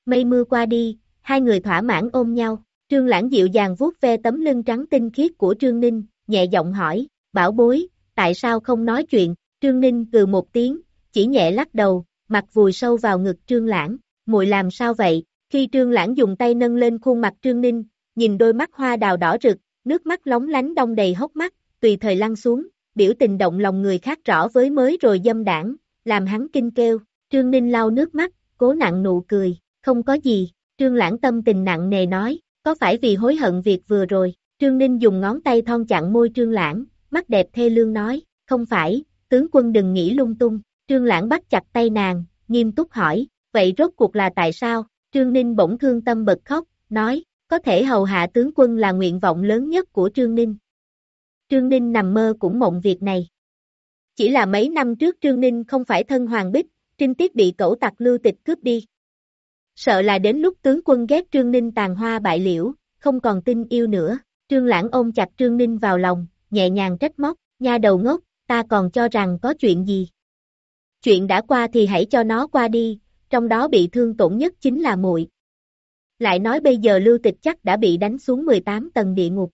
Mây mưa qua đi, hai người thỏa mãn ôm nhau. Trương Lãng dịu dàng vuốt ve tấm lưng trắng tinh khiết của Trương Ninh, nhẹ giọng hỏi, bảo bối, tại sao không nói chuyện? Trương Ninh cừ một tiếng, chỉ nhẹ lắc đầu, mặt vùi sâu vào ngực Trương Lãng, muội làm sao vậy? Khi Trương Lãng dùng tay nâng lên khuôn mặt Trương Ninh, nhìn đôi mắt hoa đào đỏ rực, nước mắt lóng lánh đông đầy hốc mắt, tùy thời lăn xuống, biểu tình động lòng người khác rõ với mới rồi dâm đảng, làm hắn kinh kêu, Trương Ninh lau nước mắt, cố nặng nụ cười, không có gì, Trương Lãng tâm tình nặng nề nói, có phải vì hối hận việc vừa rồi, Trương Ninh dùng ngón tay thon chặn môi Trương Lãng, mắt đẹp thê lương nói, không phải, tướng quân đừng nghĩ lung tung, Trương Lãng bắt chặt tay nàng, nghiêm túc hỏi, vậy rốt cuộc là tại sao, Trương Ninh bỗng thương tâm bật khóc, nói, có thể hầu hạ tướng quân là nguyện vọng lớn nhất của Trương Ninh. Trương Ninh nằm mơ cũng mộng việc này. Chỉ là mấy năm trước Trương Ninh không phải thân hoàng bích, trinh tiết bị cẩu tặc lưu tịch cướp đi. Sợ là đến lúc tướng quân ghét Trương Ninh tàn hoa bại liễu, không còn tin yêu nữa. Trương Lãng ôm chặt Trương Ninh vào lòng, nhẹ nhàng trách móc, nha đầu ngốc, ta còn cho rằng có chuyện gì. Chuyện đã qua thì hãy cho nó qua đi, trong đó bị thương tổn nhất chính là muội. Lại nói bây giờ lưu tịch chắc đã bị đánh xuống 18 tầng địa ngục.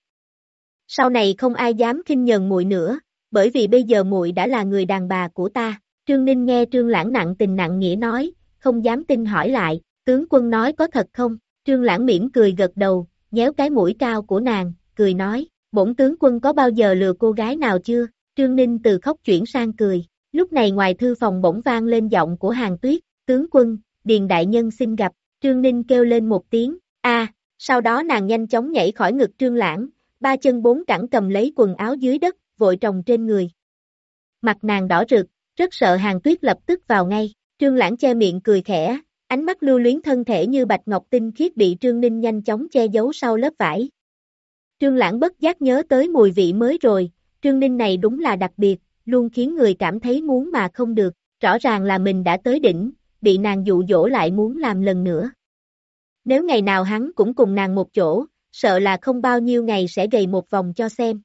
Sau này không ai dám khinh nhờn muội nữa, bởi vì bây giờ muội đã là người đàn bà của ta. Trương Ninh nghe Trương Lãng nặng tình nặng nghĩa nói, không dám tin hỏi lại, tướng quân nói có thật không? Trương Lãng mỉm cười gật đầu, nhéo cái mũi cao của nàng, cười nói, bổn tướng quân có bao giờ lừa cô gái nào chưa? Trương Ninh từ khóc chuyển sang cười, lúc này ngoài thư phòng bỗng vang lên giọng của hàng tuyết, tướng quân, Điền Đại Nhân xin gặp, Trương Ninh kêu lên một tiếng, a sau đó nàng nhanh chóng nhảy khỏi ngực Trương Lãng, ba chân bốn cẳng cầm lấy quần áo dưới đất, vội trồng trên người. Mặt nàng đỏ rực, rất sợ hàng tuyết lập tức vào ngay, Trương Lãng che miệng cười khẽ, ánh mắt lưu luyến thân thể như bạch ngọc tinh khiết bị Trương Ninh nhanh chóng che giấu sau lớp vải. Trương Lãng bất giác nhớ tới mùi vị mới rồi, Trương Ninh này đúng là đặc biệt, luôn khiến người cảm thấy muốn mà không được, rõ ràng là mình đã tới đỉnh, bị nàng dụ dỗ lại muốn làm lần nữa. Nếu ngày nào hắn cũng cùng nàng một chỗ, sợ là không bao nhiêu ngày sẽ gầy một vòng cho xem.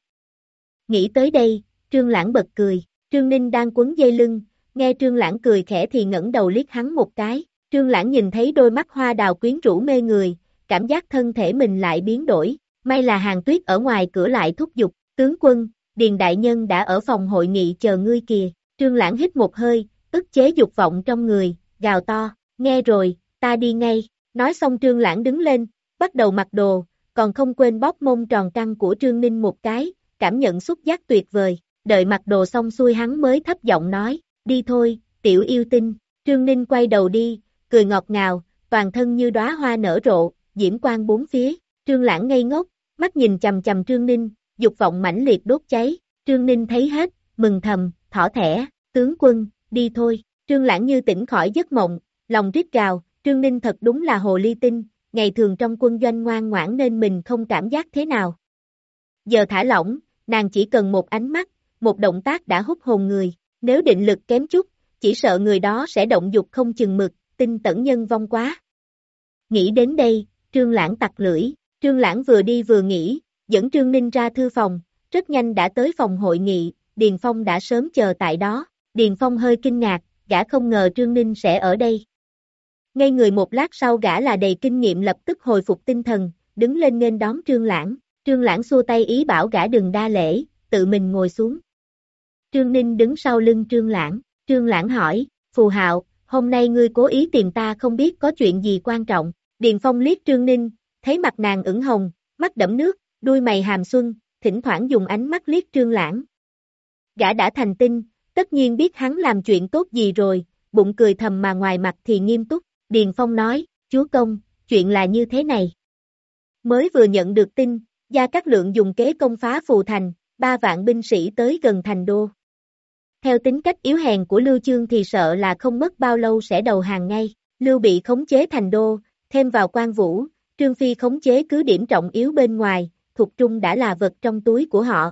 Nghĩ tới đây, Trương Lãng bật cười, Trương Ninh đang quấn dây lưng, nghe Trương Lãng cười khẽ thì ngẩng đầu liếc hắn một cái, Trương Lãng nhìn thấy đôi mắt hoa đào quyến rũ mê người, cảm giác thân thể mình lại biến đổi, may là hàng tuyết ở ngoài cửa lại thúc giục, tướng quân, Điền Đại Nhân đã ở phòng hội nghị chờ ngươi kìa, Trương Lãng hít một hơi, ức chế dục vọng trong người, gào to, nghe rồi, ta đi ngay, nói xong Trương Lãng đứng lên, bắt đầu mặc đồ, còn không quên bóp mông tròn căng của Trương Ninh một cái, cảm nhận xúc giác tuyệt vời, đợi mặc đồ xong xuôi hắn mới thấp giọng nói, đi thôi, tiểu yêu tinh, Trương Ninh quay đầu đi, cười ngọt ngào, toàn thân như đóa hoa nở rộ, diễm quang bốn phía, Trương Lãng ngây ngốc, mắt nhìn chầm chầm Trương Ninh, dục vọng mãnh liệt đốt cháy, Trương Ninh thấy hết, mừng thầm, thỏ thẻ, tướng quân, đi thôi, Trương Lãng như tỉnh khỏi giấc mộng, lòng rít gào, Trương Ninh thật đúng là hồ ly tinh, ngày thường trong quân doanh ngoan ngoãn nên mình không cảm giác thế nào. Giờ thả lỏng, nàng chỉ cần một ánh mắt, một động tác đã hút hồn người, nếu định lực kém chút, chỉ sợ người đó sẽ động dục không chừng mực, tinh tẩn nhân vong quá. Nghĩ đến đây, Trương Lãng tặc lưỡi, Trương Lãng vừa đi vừa nghĩ, dẫn Trương Ninh ra thư phòng, rất nhanh đã tới phòng hội nghị, Điền Phong đã sớm chờ tại đó, Điền Phong hơi kinh ngạc, gã không ngờ Trương Ninh sẽ ở đây. Ngay người một lát sau gã là đầy kinh nghiệm lập tức hồi phục tinh thần, đứng lên nên đón Trương Lãng, Trương Lãng xua tay ý bảo gã đừng đa lễ, tự mình ngồi xuống. Trương Ninh đứng sau lưng Trương Lãng, Trương Lãng hỏi, Phù Hạo, hôm nay ngươi cố ý tìm ta không biết có chuyện gì quan trọng, Điền Phong liếc Trương Ninh, thấy mặt nàng ửng hồng, mắt đẫm nước, đuôi mày hàm xuân, thỉnh thoảng dùng ánh mắt liếc Trương Lãng. Gã đã thành tinh, tất nhiên biết hắn làm chuyện tốt gì rồi, bụng cười thầm mà ngoài mặt thì nghiêm túc, Điền Phong nói, chúa công, chuyện là như thế này. Mới vừa nhận được tin, Gia Cát Lượng dùng kế công phá phù thành, ba vạn binh sĩ tới gần thành đô. Theo tính cách yếu hèn của Lưu Chương thì sợ là không mất bao lâu sẽ đầu hàng ngay, Lưu bị khống chế thành đô, thêm vào quan vũ, Trương Phi khống chế cứ điểm trọng yếu bên ngoài, thuộc trung đã là vật trong túi của họ.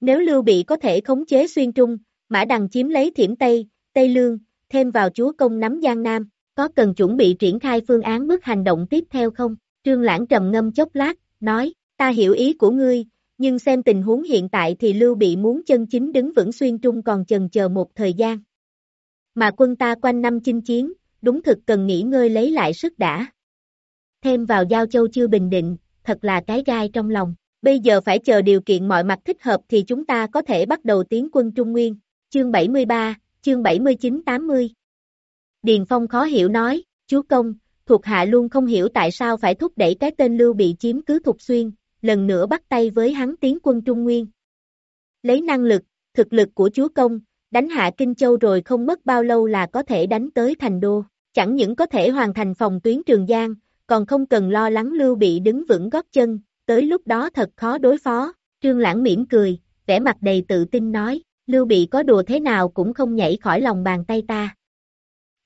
Nếu Lưu Bị có thể khống chế xuyên trung, Mã Đằng chiếm lấy Thiểm Tây, Tây Lương, thêm vào chúa công nắm Giang Nam, có cần chuẩn bị triển khai phương án bước hành động tiếp theo không? Trương Lãng trầm ngâm chốc lát, nói, ta hiểu ý của ngươi, nhưng xem tình huống hiện tại thì Lưu Bị muốn chân chính đứng vững xuyên trung còn chần chờ một thời gian. mà quân ta quanh năm chinh chiến, đúng thực cần nghỉ ngơi lấy lại sức đã. Thêm vào giao châu chưa bình định, thật là cái gai trong lòng. Bây giờ phải chờ điều kiện mọi mặt thích hợp thì chúng ta có thể bắt đầu tiến quân Trung Nguyên. Chương 73, chương 79-80 Điền Phong khó hiểu nói, chúa công, thuộc hạ luôn không hiểu tại sao phải thúc đẩy cái tên Lưu bị chiếm cứ Thục Xuyên, lần nữa bắt tay với hắn tiến quân Trung Nguyên. Lấy năng lực, thực lực của chúa công, đánh hạ Kinh Châu rồi không mất bao lâu là có thể đánh tới thành đô, chẳng những có thể hoàn thành phòng tuyến Trường Giang, còn không cần lo lắng Lưu Bị đứng vững gót chân, tới lúc đó thật khó đối phó, Trương Lãng mỉm cười, vẻ mặt đầy tự tin nói, Lưu Bị có đùa thế nào cũng không nhảy khỏi lòng bàn tay ta.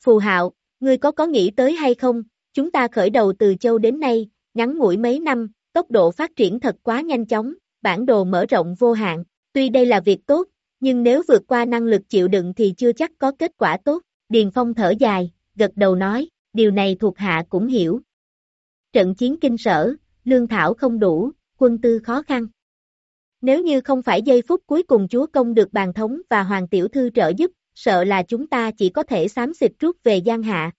Phù Hạo, ngươi có có nghĩ tới hay không, chúng ta khởi đầu từ châu đến nay, ngắn ngủi mấy năm, tốc độ phát triển thật quá nhanh chóng, bản đồ mở rộng vô hạn, tuy đây là việc tốt, nhưng nếu vượt qua năng lực chịu đựng thì chưa chắc có kết quả tốt, Điền Phong thở dài, gật đầu nói, điều này thuộc hạ cũng hiểu. Trận chiến kinh sở, lương thảo không đủ, quân tư khó khăn. Nếu như không phải giây phút cuối cùng chúa công được bàn thống và hoàng tiểu thư trợ giúp, sợ là chúng ta chỉ có thể xám xịt rút về Giang Hạ.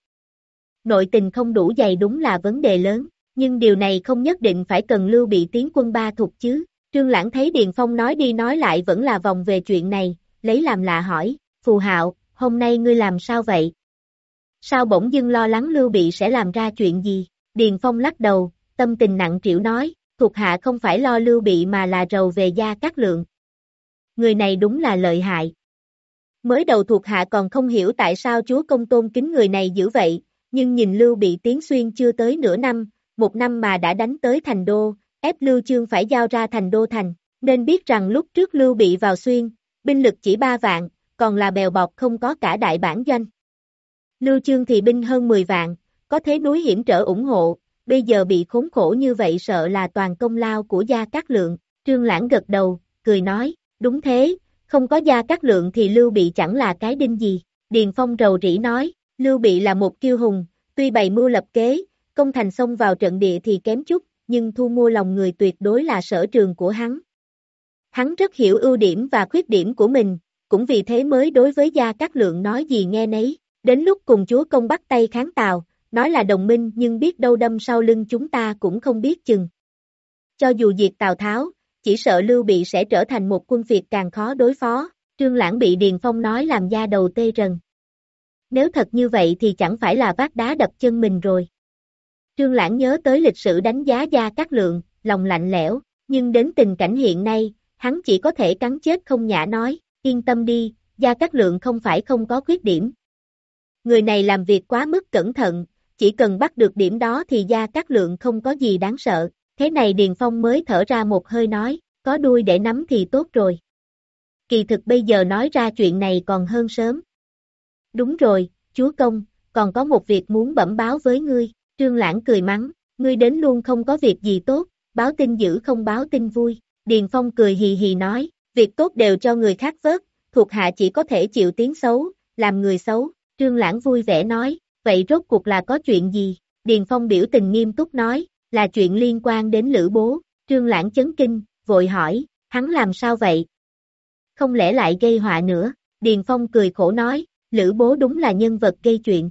Nội tình không đủ dày đúng là vấn đề lớn, nhưng điều này không nhất định phải cần lưu bị tiến quân ba thuộc chứ. Trương Lãng thấy Điền Phong nói đi nói lại vẫn là vòng về chuyện này, lấy làm lạ hỏi, Phù Hạo, hôm nay ngươi làm sao vậy? Sao bỗng dưng lo lắng Lưu Bị sẽ làm ra chuyện gì? Điền Phong lắc đầu, tâm tình nặng trĩu nói, thuộc hạ không phải lo Lưu Bị mà là rầu về gia cát lượng. Người này đúng là lợi hại. Mới đầu thuộc hạ còn không hiểu tại sao chúa công tôn kính người này dữ vậy, nhưng nhìn Lưu Bị tiến xuyên chưa tới nửa năm, một năm mà đã đánh tới thành đô, ép Lưu Chương phải giao ra thành đô thành, nên biết rằng lúc trước Lưu Bị vào xuyên, binh lực chỉ ba vạn, còn là bèo bọt không có cả đại bản doanh. Lưu Chương thì binh hơn 10 vạn, có thế núi hiểm trở ủng hộ, bây giờ bị khốn khổ như vậy sợ là toàn công lao của Gia Cát Lượng, Trương Lãng gật đầu, cười nói, đúng thế, không có Gia Cát Lượng thì Lưu Bị chẳng là cái đinh gì, Điền Phong rầu rĩ nói, Lưu Bị là một kiêu hùng, tuy bày mưu lập kế, công thành xông vào trận địa thì kém chút, nhưng thu mua lòng người tuyệt đối là sở trường của hắn. Hắn rất hiểu ưu điểm và khuyết điểm của mình, cũng vì thế mới đối với Gia Cát Lượng nói gì nghe nấy, đến lúc cùng chúa công bắt tay kháng tàu nói là đồng minh nhưng biết đâu đâm sau lưng chúng ta cũng không biết chừng. Cho dù diệt Tào Tháo, chỉ sợ Lưu Bị sẽ trở thành một quân Việt càng khó đối phó, Trương Lãng bị Điền Phong nói làm da đầu tê rần. Nếu thật như vậy thì chẳng phải là vác đá đập chân mình rồi. Trương Lãng nhớ tới lịch sử đánh giá Gia Cát Lượng, lòng lạnh lẽo, nhưng đến tình cảnh hiện nay, hắn chỉ có thể cắn chết không nhã nói, yên tâm đi, Gia Cát Lượng không phải không có khuyết điểm. Người này làm việc quá mức cẩn thận, chỉ cần bắt được điểm đó thì Gia Cát Lượng không có gì đáng sợ, thế này Điền Phong mới thở ra một hơi nói, có đuôi để nắm thì tốt rồi. Kỳ thực bây giờ nói ra chuyện này còn hơn sớm. Đúng rồi, chúa công, còn có một việc muốn bẩm báo với ngươi, Trương Lãng cười mắng, ngươi đến luôn không có việc gì tốt, báo tin dữ không báo tin vui, Điền Phong cười hì hì nói, việc tốt đều cho người khác vớt, thuộc hạ chỉ có thể chịu tiếng xấu, làm người xấu, Trương Lãng vui vẻ nói, vậy rốt cuộc là có chuyện gì? Điền Phong biểu tình nghiêm túc nói, là chuyện liên quan đến Lữ Bố, Trương Lãng chấn kinh, vội hỏi, hắn làm sao vậy? Không lẽ lại gây họa nữa? Điền Phong cười khổ nói, Lữ Bố đúng là nhân vật gây chuyện.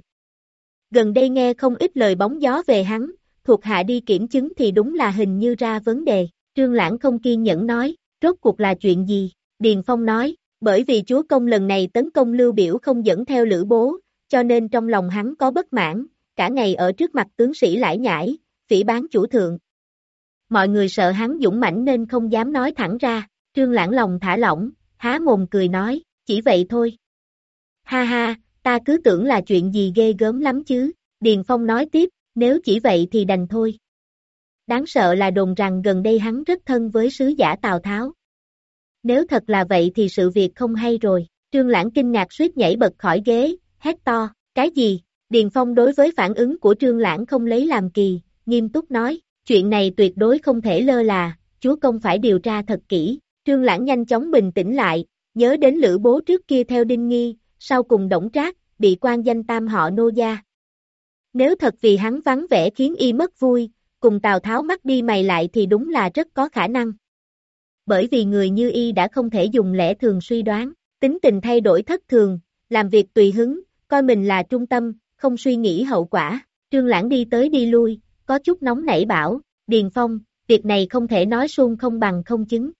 Gần đây nghe không ít lời bóng gió về hắn, thuộc hạ đi kiểm chứng thì đúng là hình như ra vấn đề. Trương Lãng không kiên nhẫn nói, rốt cuộc là chuyện gì? Điền Phong nói, bởi vì chúa công lần này tấn công lưu biểu không dẫn theo lữ bố, cho nên trong lòng hắn có bất mãn, cả ngày ở trước mặt tướng sĩ lải nhải, phỉ bán chủ thượng. Mọi người sợ hắn dũng mãnh nên không dám nói thẳng ra, trương lãng lòng thả lỏng, há mồm cười nói, chỉ vậy thôi. Ha ha, ta cứ tưởng là chuyện gì ghê gớm lắm chứ, Điền Phong nói tiếp, nếu chỉ vậy thì đành thôi. Đáng sợ là đồn rằng gần đây hắn rất thân với sứ giả Tào Tháo. Nếu thật là vậy thì sự việc không hay rồi, Trương Lãng kinh ngạc suýt nhảy bật khỏi ghế, hét to, cái gì? Điền Phong đối với phản ứng của Trương Lãng không lấy làm kỳ, nghiêm túc nói, chuyện này tuyệt đối không thể lơ là, chúa công phải điều tra thật kỹ. Trương Lãng nhanh chóng bình tĩnh lại, nhớ đến lữ bố trước kia theo đinh nghi, sau cùng động trác, bị quan danh tam họ nô gia. Nếu thật vì hắn vắng vẻ khiến y mất vui, cùng Tào Tháo mắt đi mày lại thì đúng là rất có khả năng. Bởi vì người như y đã không thể dùng lẽ thường suy đoán, tính tình thay đổi thất thường, làm việc tùy hứng, coi mình là trung tâm, không suy nghĩ hậu quả. Trương Lãng đi tới đi lui, có chút nóng nảy bảo, Điền Phong, việc này không thể nói suông không bằng không chứng.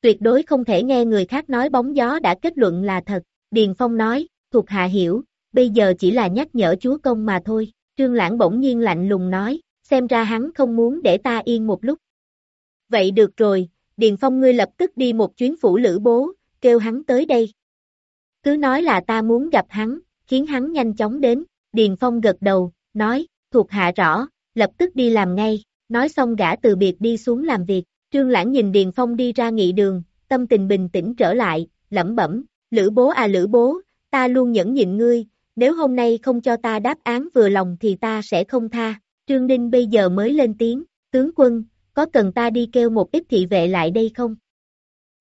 Tuyệt đối không thể nghe người khác nói bóng gió đã kết luận là thật. Điền Phong nói, thuộc hạ hiểu, bây giờ chỉ là nhắc nhở chúa công mà thôi. Trương Lãng bỗng nhiên lạnh lùng nói, xem ra hắn không muốn để ta yên một lúc. Vậy được rồi, Điền Phong ngươi lập tức đi một chuyến phủ lữ bố, kêu hắn tới đây. Cứ nói là ta muốn gặp hắn, khiến hắn nhanh chóng đến, Điền Phong gật đầu, nói, thuộc hạ rõ, lập tức đi làm ngay, nói xong gã từ biệt đi xuống làm việc, Trương Lãng nhìn Điền Phong đi ra nghị đường, tâm tình bình tĩnh trở lại, lẩm bẩm, lữ bố à lữ bố, ta luôn nhẫn nhịn ngươi, nếu hôm nay không cho ta đáp án vừa lòng thì ta sẽ không tha, Trương Ninh bây giờ mới lên tiếng, tướng quân, có cần ta đi kêu một ít thị vệ lại đây không?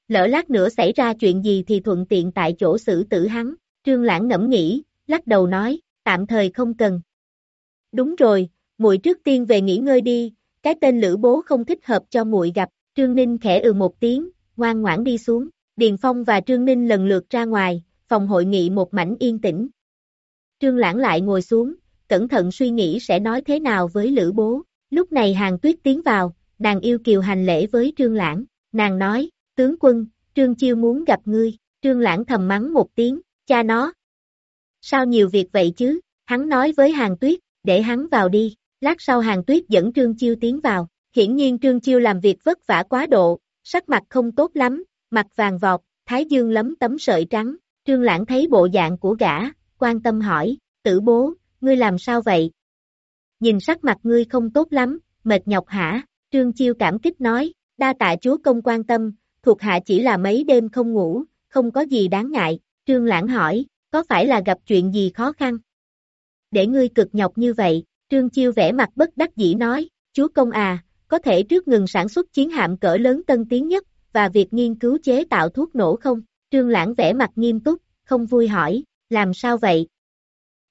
Lỡ lát nữa xảy ra chuyện gì thì thuận tiện tại chỗ xử tử hắn, Trương Lãng ngẫm nghĩ, lắc đầu nói, tạm thời không cần. Đúng rồi, muội trước tiên về nghỉ ngơi đi, cái tên lữ bố không thích hợp cho muội gặp, Trương Ninh khẽ ừ một tiếng, ngoan ngoãn đi xuống, Điền Phong và Trương Ninh lần lượt ra ngoài, phòng hội nghị một mảnh yên tĩnh. Trương Lãng lại ngồi xuống, cẩn thận suy nghĩ sẽ nói thế nào với lữ bố, lúc này hàng tuyết tiến vào, nàng yêu kiều hành lễ với Trương Lãng, nàng nói, tướng quân, Trương Chiêu muốn gặp ngươi, Trương Lãng thầm mắng một tiếng, cha nó. Sao nhiều việc vậy chứ, hắn nói với hàng tuyết, để hắn vào đi, lát sau hàng tuyết dẫn Trương Chiêu tiến vào, hiển nhiên Trương Chiêu làm việc vất vả quá độ, sắc mặt không tốt lắm, mặt vàng vọt, thái dương lấm tấm sợi trắng, Trương Lãng thấy bộ dạng của gã, quan tâm hỏi, tử bố, ngươi làm sao vậy? Nhìn sắc mặt ngươi không tốt lắm, mệt nhọc hả? Trương Chiêu cảm kích nói, đa tạ chúa công quan tâm, thuộc hạ chỉ là mấy đêm không ngủ, không có gì đáng ngại. Trương Lãng hỏi, có phải là gặp chuyện gì khó khăn? Để ngươi cực nhọc như vậy, Trương Chiêu vẽ mặt bất đắc dĩ nói, chúa công à, có thể trước ngừng sản xuất chiến hạm cỡ lớn tân tiến nhất, và việc nghiên cứu chế tạo thuốc nổ không? Trương Lãng vẽ mặt nghiêm túc, không vui hỏi, làm sao vậy?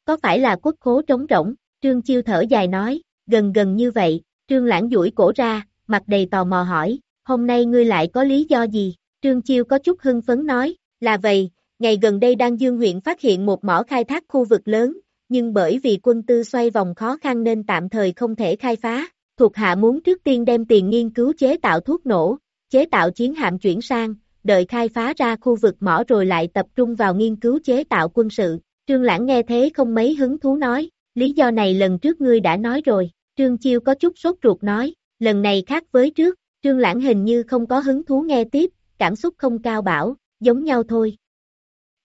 Có phải là quốc khố trống rỗng? Trương Chiêu thở dài nói, gần gần như vậy, Trương Lãng duỗi cổ ra, mặt đầy tò mò hỏi, hôm nay ngươi lại có lý do gì? Trương Chiêu có chút hưng phấn nói, là vậy, ngày gần đây đang dương huyện phát hiện một mỏ khai thác khu vực lớn, nhưng bởi vì quân tư xoay vòng khó khăn nên tạm thời không thể khai phá. Thuộc hạ muốn trước tiên đem tiền nghiên cứu chế tạo thuốc nổ, chế tạo chiến hạm chuyển sang, đợi khai phá ra khu vực mỏ rồi lại tập trung vào nghiên cứu chế tạo quân sự. Trương Lãng nghe thế không mấy hứng thú nói, lý do này lần trước ngươi đã nói rồi. Trương Chiêu có chút sốt ruột nói, lần này khác với trước, Trương Lãng hình như không có hứng thú nghe tiếp, cảm xúc không cao bảo, giống nhau thôi.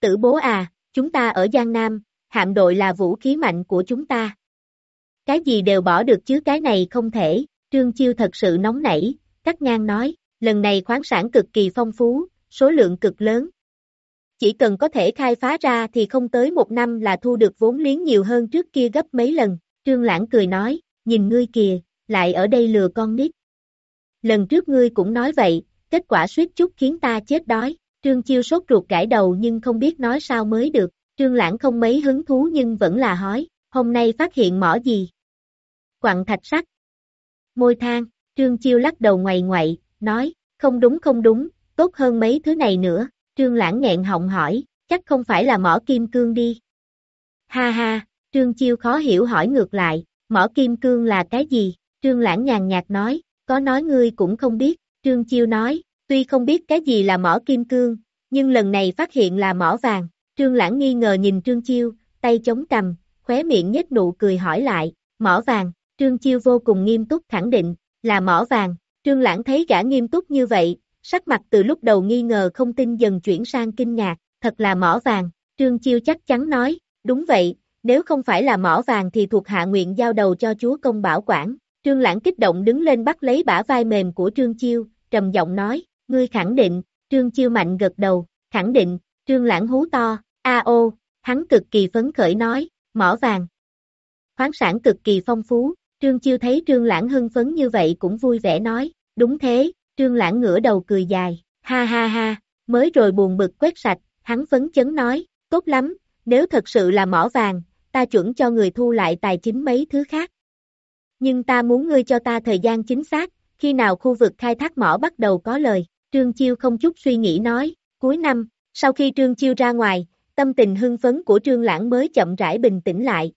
Tử bố à, chúng ta ở Giang Nam, hạm đội là vũ khí mạnh của chúng ta. Cái gì đều bỏ được chứ cái này không thể, Trương Chiêu thật sự nóng nảy, cắt ngang nói, lần này khoáng sản cực kỳ phong phú, số lượng cực lớn. Chỉ cần có thể khai phá ra thì không tới một năm là thu được vốn liếng nhiều hơn trước kia gấp mấy lần, Trương Lãng cười nói, nhìn ngươi kìa, lại ở đây lừa con nít. Lần trước ngươi cũng nói vậy, kết quả suýt chút khiến ta chết đói, Trương Chiêu sốt ruột gãi đầu nhưng không biết nói sao mới được, Trương Lãng không mấy hứng thú nhưng vẫn là hỏi, hôm nay phát hiện mỏ gì? Quặng thạch sắt. Môi thang, Trương Chiêu lắc đầu ngoài ngoại, nói, không đúng không đúng, tốt hơn mấy thứ này nữa, Trương Lãng nghẹn họng hỏi, chắc không phải là mỏ kim cương đi. Ha ha, Trương Chiêu khó hiểu hỏi ngược lại, mỏ kim cương là cái gì? Trương Lãng nhàn nhạt nói, có nói ngươi cũng không biết, Trương Chiêu nói, tuy không biết cái gì là mỏ kim cương, nhưng lần này phát hiện là mỏ vàng, Trương Lãng nghi ngờ nhìn Trương Chiêu, tay chống cầm, khóe miệng nhếch nụ cười hỏi lại, mỏ vàng, Trương Chiêu vô cùng nghiêm túc khẳng định, là mỏ vàng, Trương Lãng thấy gã nghiêm túc như vậy, sắc mặt từ lúc đầu nghi ngờ không tin dần chuyển sang kinh ngạc, thật là mỏ vàng, Trương Chiêu chắc chắn nói, đúng vậy, nếu không phải là mỏ vàng thì thuộc hạ nguyện giao đầu cho chúa công bảo quản. Trương Lãng kích động đứng lên bắt lấy bả vai mềm của Trương Chiêu, trầm giọng nói, ngươi khẳng định, Trương Chiêu mạnh gật đầu, khẳng định, Trương Lãng hú to, a ô, hắn cực kỳ phấn khởi nói, mỏ vàng. Khoáng sản cực kỳ phong phú, Trương Chiêu thấy Trương Lãng hưng phấn như vậy cũng vui vẻ nói, đúng thế, Trương Lãng ngửa đầu cười dài, ha ha ha, mới rồi buồn bực quét sạch, hắn phấn chấn nói, tốt lắm, nếu thật sự là mỏ vàng, ta chuẩn cho người thu lại tài chính mấy thứ khác. Nhưng ta muốn ngươi cho ta thời gian chính xác, khi nào khu vực khai thác mỏ bắt đầu có lời, Trương Chiêu không chút suy nghĩ nói, cuối năm, sau khi Trương Chiêu ra ngoài, tâm tình hưng phấn của trương lãng mới chậm rãi bình tĩnh lại.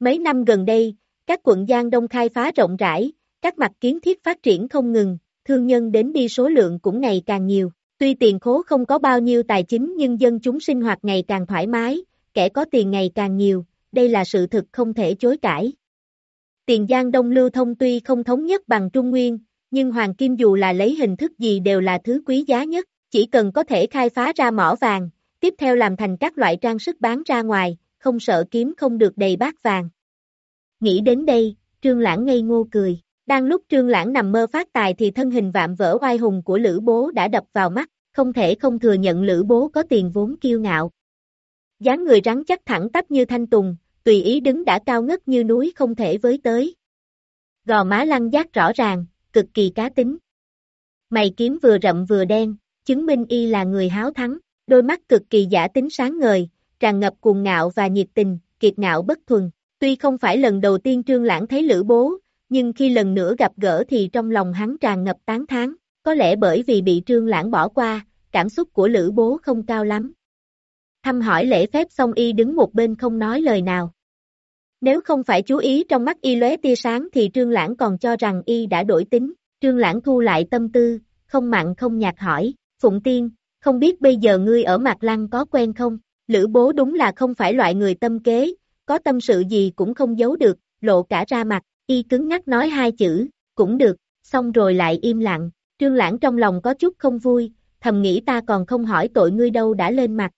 Mấy năm gần đây, các quận Giang Đông khai phá rộng rãi, các mặt kiến thiết phát triển không ngừng, thương nhân đến đi số lượng cũng ngày càng nhiều. Tuy tiền khố không có bao nhiêu tài chính nhưng dân chúng sinh hoạt ngày càng thoải mái, kẻ có tiền ngày càng nhiều, đây là sự thực không thể chối cãi. Tiền Giang Đông lưu thông tuy không thống nhất bằng Trung Nguyên, nhưng Hoàng Kim dù là lấy hình thức gì đều là thứ quý giá nhất, chỉ cần có thể khai phá ra mỏ vàng, tiếp theo làm thành các loại trang sức bán ra ngoài, không sợ kiếm không được đầy bát vàng. Nghĩ đến đây, Trương Lãng ngây ngô cười. Đang lúc Trương Lãng nằm mơ phát tài thì thân hình vạm vỡ oai hùng của Lữ Bố đã đập vào mắt, không thể không thừa nhận Lữ Bố có tiền vốn kiêu ngạo. dáng người rắn chắc thẳng tắp như thanh tùng, tùy ý đứng đã cao ngất như núi không thể với tới. Gò má lăng giác rõ ràng, cực kỳ cá tính. Mày kiếm vừa rậm vừa đen, chứng minh y là người háo thắng, đôi mắt cực kỳ giả tính sáng ngời, tràn ngập cuồng ngạo và nhiệt tình, kiệt ngạo bất thuần. Tuy không phải lần đầu tiên Trương Lãng thấy Lữ Bố, nhưng khi lần nữa gặp gỡ thì trong lòng hắn tràn ngập tán thán, có lẽ bởi vì bị Trương Lãng bỏ qua, cảm xúc của Lữ Bố không cao lắm. Thăm hỏi lễ phép xong y đứng một bên không nói lời nào. Nếu không phải chú ý trong mắt y lóe tia sáng thì Trương Lãng còn cho rằng y đã đổi tính, Trương Lãng thu lại tâm tư, không mặn không nhạt hỏi, Phụng Tiên, không biết bây giờ ngươi ở Mạc Lăng có quen không? Lữ bố đúng là không phải loại người tâm kế, có tâm sự gì cũng không giấu được, lộ cả ra mặt, y cứng ngắc nói hai chữ, cũng được, xong rồi lại im lặng, trương lãng trong lòng có chút không vui, thầm nghĩ ta còn không hỏi tội ngươi đâu đã lên mặt.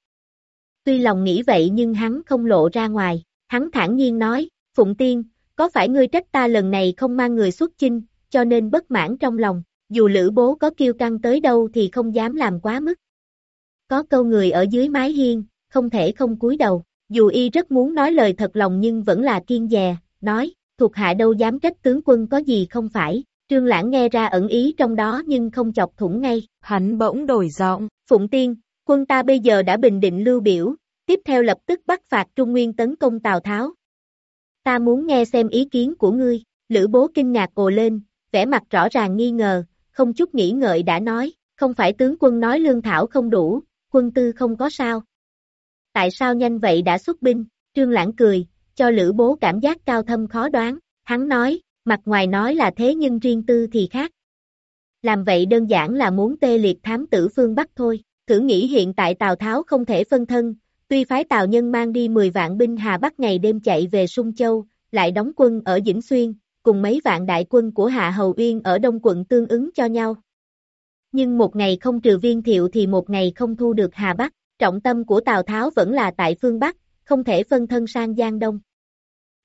Tuy lòng nghĩ vậy nhưng hắn không lộ ra ngoài, hắn thản nhiên nói, Phụng Tiên, có phải ngươi trách ta lần này không mang người xuất chinh, cho nên bất mãn trong lòng, dù lữ bố có kêu căng tới đâu thì không dám làm quá mức. Có câu người ở dưới mái hiên, không thể không cúi đầu, dù y rất muốn nói lời thật lòng nhưng vẫn là kiên dè, nói, thuộc hạ đâu dám trách tướng quân có gì không phải, trương lãng nghe ra ẩn ý trong đó nhưng không chọc thủng ngay, hắn bỗng đổi giọng, Phụng Tiên, quân ta bây giờ đã bình định lưu biểu, tiếp theo lập tức bắt phạt Trung Nguyên tấn công Tào Tháo. Ta muốn nghe xem ý kiến của ngươi, Lữ bố kinh ngạc ồ lên, vẻ mặt rõ ràng nghi ngờ, không chút nghĩ ngợi đã nói, không phải tướng quân nói lương thảo không đủ, quân tư không có sao. Tại sao nhanh vậy đã xuất binh, trương lãng cười, cho lữ bố cảm giác cao thâm khó đoán, hắn nói, mặt ngoài nói là thế nhưng riêng tư thì khác. Làm vậy đơn giản là muốn tê liệt thám tử phương Bắc thôi, thử nghĩ hiện tại Tào Tháo không thể phân thân, tuy phái Tào Nhân mang đi 10 vạn binh Hà Bắc ngày đêm chạy về Sung Châu, lại đóng quân ở Dĩnh Xuyên, cùng mấy vạn đại quân của Hạ Hầu Uyên ở Đông quận tương ứng cho nhau. Nhưng một ngày không trừ viên thiệu thì một ngày không thu được Hà Bắc, trọng tâm của Tào Tháo vẫn là tại phương Bắc, không thể phân thân sang Giang Đông.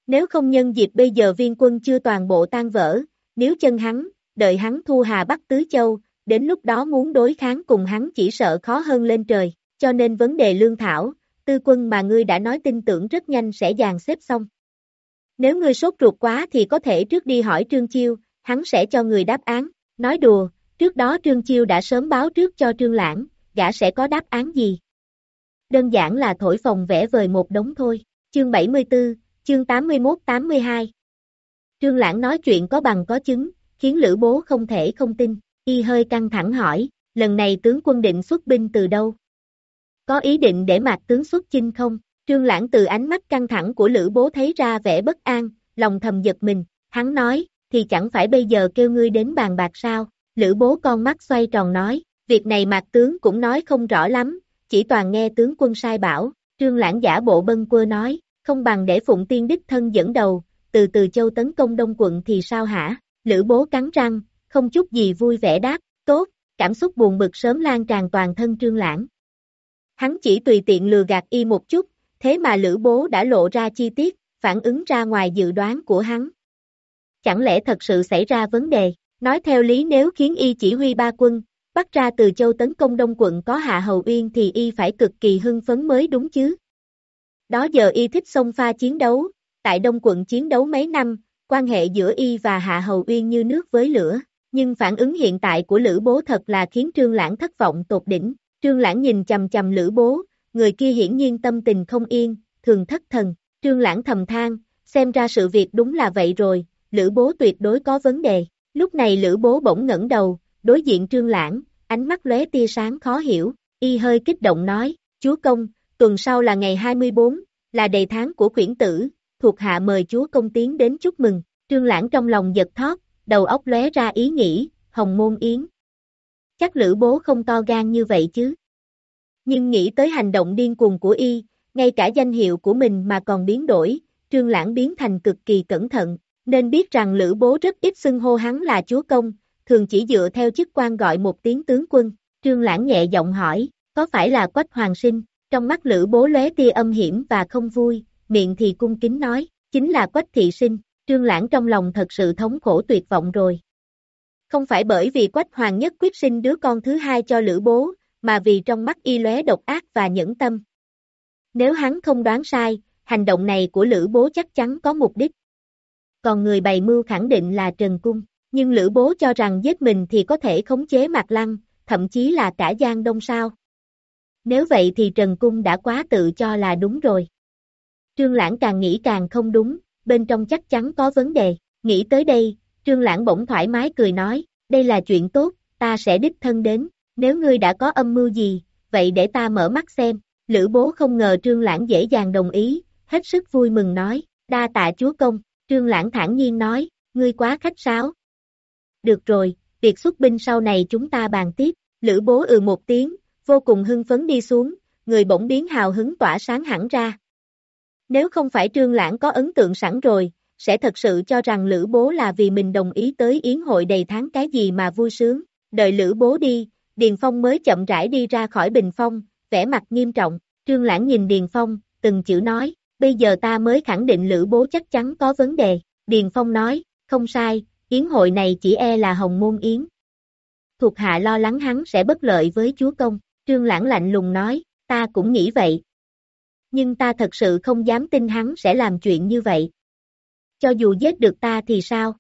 Nếu không nhân dịp bây giờ viên quân chưa toàn bộ tan vỡ, nếu chân hắn, đợi hắn thu Hà Bắc Tứ Châu, đến lúc đó muốn đối kháng cùng hắn chỉ sợ khó hơn lên trời, cho nên vấn đề lương thảo, tư quân mà ngươi đã nói tin tưởng rất nhanh sẽ dàn xếp xong. Nếu ngươi sốt ruột quá thì có thể trước đi hỏi Trương Chiêu, hắn sẽ cho người đáp án, nói đùa, trước đó Trương Chiêu đã sớm báo trước cho Trương Lãng, gã sẽ có đáp án gì. Đơn giản là thổi phòng vẽ vời một đống thôi, chương 74, chương 81-82. Trương Lãng nói chuyện có bằng có chứng, khiến Lữ Bố không thể không tin, y hơi căng thẳng hỏi, lần này tướng quân định xuất binh từ đâu? Có ý định để mạc tướng xuất chinh không? Trương Lãng từ ánh mắt căng thẳng của Lữ Bố thấy ra vẻ bất an, lòng thầm giật mình, hắn nói, thì chẳng phải bây giờ kêu ngươi đến bàn bạc sao, Lữ Bố con mắt xoay tròn nói, việc này mạc tướng cũng nói không rõ lắm, chỉ toàn nghe tướng quân sai bảo, Trương Lãng giả bộ bân quơ nói, không bằng để Phụng Tiên đích thân dẫn đầu, từ từ châu tấn công đông quận thì sao hả, Lữ Bố cắn răng, không chút gì vui vẻ đáp, tốt, cảm xúc buồn bực sớm lan tràn toàn thân Trương Lãng. Hắn chỉ tùy tiện lừa gạt y một chút, thế mà Lữ Bố đã lộ ra chi tiết, phản ứng ra ngoài dự đoán của hắn. Chẳng lẽ thật sự xảy ra vấn đề, nói theo lý nếu khiến y chỉ huy ba quân, bắt ra từ châu tấn công đông quận có Hạ Hầu Uyên thì y phải cực kỳ hưng phấn mới đúng chứ. Đó giờ y thích xông pha chiến đấu, tại đông quận chiến đấu mấy năm, quan hệ giữa y và Hạ Hầu Uyên như nước với lửa, nhưng phản ứng hiện tại của Lữ Bố thật là khiến Trương Lãng thất vọng tột đỉnh. Trương Lãng nhìn chầm chầm Lữ Bố, người kia hiển nhiên tâm tình không yên, thường thất thần, Trương Lãng thầm than, xem ra sự việc đúng là vậy rồi, Lữ Bố tuyệt đối có vấn đề. Lúc này Lữ Bố bỗng ngẩng đầu, đối diện Trương Lãng, ánh mắt lóe tia sáng khó hiểu, y hơi kích động nói, chúa công, tuần sau là ngày 24, là đầy tháng của Quyển tử, thuộc hạ mời chúa công tiến đến chúc mừng, trương lãng trong lòng giật thót, đầu óc lóe ra ý nghĩ, hồng môn yến. Chắc lữ bố không to gan như vậy chứ. Nhưng nghĩ tới hành động điên cuồng của y, ngay cả danh hiệu của mình mà còn biến đổi, trương lãng biến thành cực kỳ cẩn thận, nên biết rằng lữ bố rất ít xưng hô hắn là chúa công, thường chỉ dựa theo chức quan gọi một tiếng tướng quân, trương lãng nhẹ giọng hỏi, có phải là quách hoàng sinh, trong mắt lữ bố lóe tia âm hiểm và không vui, miệng thì cung kính nói, chính là quách thị sinh, trương lãng trong lòng thật sự thống khổ tuyệt vọng rồi. Không phải bởi vì quách hoàng nhất quyết sinh đứa con thứ hai cho lữ bố, mà vì trong mắt y lóe độc ác và nhẫn tâm. Nếu hắn không đoán sai, hành động này của Lữ Bố chắc chắn có mục đích. Còn người bày mưu khẳng định là Trần Cung, nhưng Lữ Bố cho rằng giết mình thì có thể khống chế Mạc Lăng, thậm chí là cả Giang Đông sao. Nếu vậy thì Trần Cung đã quá tự cho là đúng rồi. Trương Lãng càng nghĩ càng không đúng, bên trong chắc chắn có vấn đề. Nghĩ tới đây, Trương Lãng bỗng thoải mái cười nói, đây là chuyện tốt, ta sẽ đích thân đến, nếu ngươi đã có âm mưu gì, vậy để ta mở mắt xem. Lữ bố không ngờ Trương Lãng dễ dàng đồng ý, hết sức vui mừng nói, đa tạ chúa công, Trương Lãng thản nhiên nói, ngươi quá khách sáo. Được rồi, việc xuất binh sau này chúng ta bàn tiếp, Lữ bố ừ một tiếng, vô cùng hưng phấn đi xuống, người bỗng biến hào hứng tỏa sáng hẳn ra. Nếu không phải Trương Lãng có ấn tượng sẵn rồi, sẽ thật sự cho rằng Lữ bố là vì mình đồng ý tới yến hội đầy tháng cái gì mà vui sướng, đợi Lữ bố đi, Điền Phong mới chậm rãi đi ra khỏi bình phong, vẻ mặt nghiêm trọng, Trương Lãng nhìn Điền Phong, từng chữ nói, bây giờ ta mới khẳng định Lữ Bố chắc chắn có vấn đề, Điền Phong nói, không sai, yến hội này chỉ e là hồng môn yến. Thuộc hạ lo lắng hắn sẽ bất lợi với chúa công, Trương Lãng lạnh lùng nói, ta cũng nghĩ vậy. Nhưng ta thật sự không dám tin hắn sẽ làm chuyện như vậy. Cho dù giết được ta thì sao?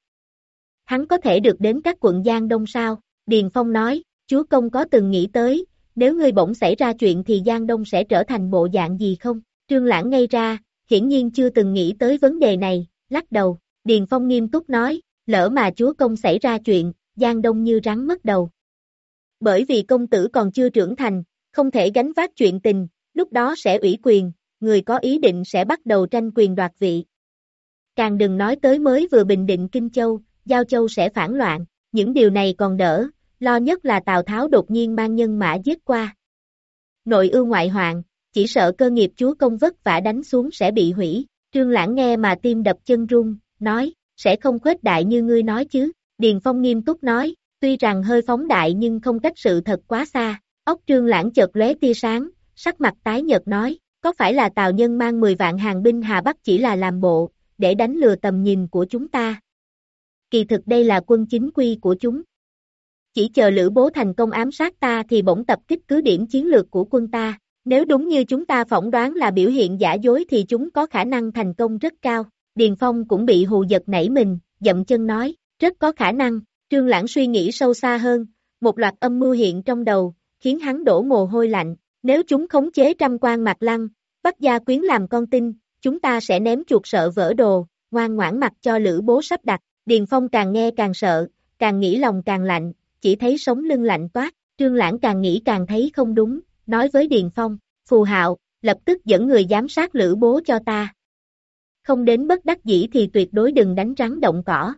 Hắn có thể được đến các quận Giang Đông sao? Điền Phong nói, chúa công có từng nghĩ tới, nếu ngươi bỗng xảy ra chuyện thì Giang Đông sẽ trở thành bộ dạng gì không? Trương Lãng ngay ra, hiển nhiên chưa từng nghĩ tới vấn đề này, lắc đầu, Điền Phong nghiêm túc nói, lỡ mà chúa công xảy ra chuyện, Giang Đông như rắn mất đầu. Bởi vì công tử còn chưa trưởng thành, không thể gánh vác chuyện tình, lúc đó sẽ ủy quyền, người có ý định sẽ bắt đầu tranh quyền đoạt vị. Càng đừng nói tới mới vừa bình định Kinh Châu, Giao Châu sẽ phản loạn, những điều này còn đỡ, lo nhất là Tào Tháo đột nhiên mang nhân mã giết qua. Nội ưu ngoại hoạn, chỉ sợ cơ nghiệp chúa công vất vả đánh xuống sẽ bị hủy, trương lãng nghe mà tim đập chân run, nói, sẽ không khuếch đại như ngươi nói chứ, Điền Phong nghiêm túc nói, tuy rằng hơi phóng đại nhưng không cách sự thật quá xa, ốc trương lãng chợt lóe tia sáng, sắc mặt tái nhợt nói, có phải là Tào Nhân mang 10 vạn hàng binh Hà Bắc chỉ là làm bộ, để đánh lừa tầm nhìn của chúng ta? Kỳ thực đây là quân chính quy của chúng, chỉ chờ Lữ Bố thành công ám sát ta thì bỗng tập kích cứ điểm chiến lược của quân ta. Nếu đúng như chúng ta phỏng đoán là biểu hiện giả dối thì chúng có khả năng thành công rất cao. Điền Phong cũng bị hù giật nảy mình, dậm chân nói, rất có khả năng. Trương Lãng suy nghĩ sâu xa hơn, một loạt âm mưu hiện trong đầu, khiến hắn đổ mồ hôi lạnh. Nếu chúng khống chế trăm quan mặt lăng, bắt gia quyến làm con tin, chúng ta sẽ ném chuột sợ vỡ đồ, ngoan ngoãn mặt cho Lữ Bố sắp đặt. Điền Phong càng nghe càng sợ, càng nghĩ lòng càng lạnh, chỉ thấy sống lưng lạnh toát, trương lãng càng nghĩ càng thấy không đúng, nói với Điền Phong, phù hạo, lập tức dẫn người giám sát lữ bố cho ta. Không đến bất đắc dĩ thì tuyệt đối đừng đánh rắn động cỏ.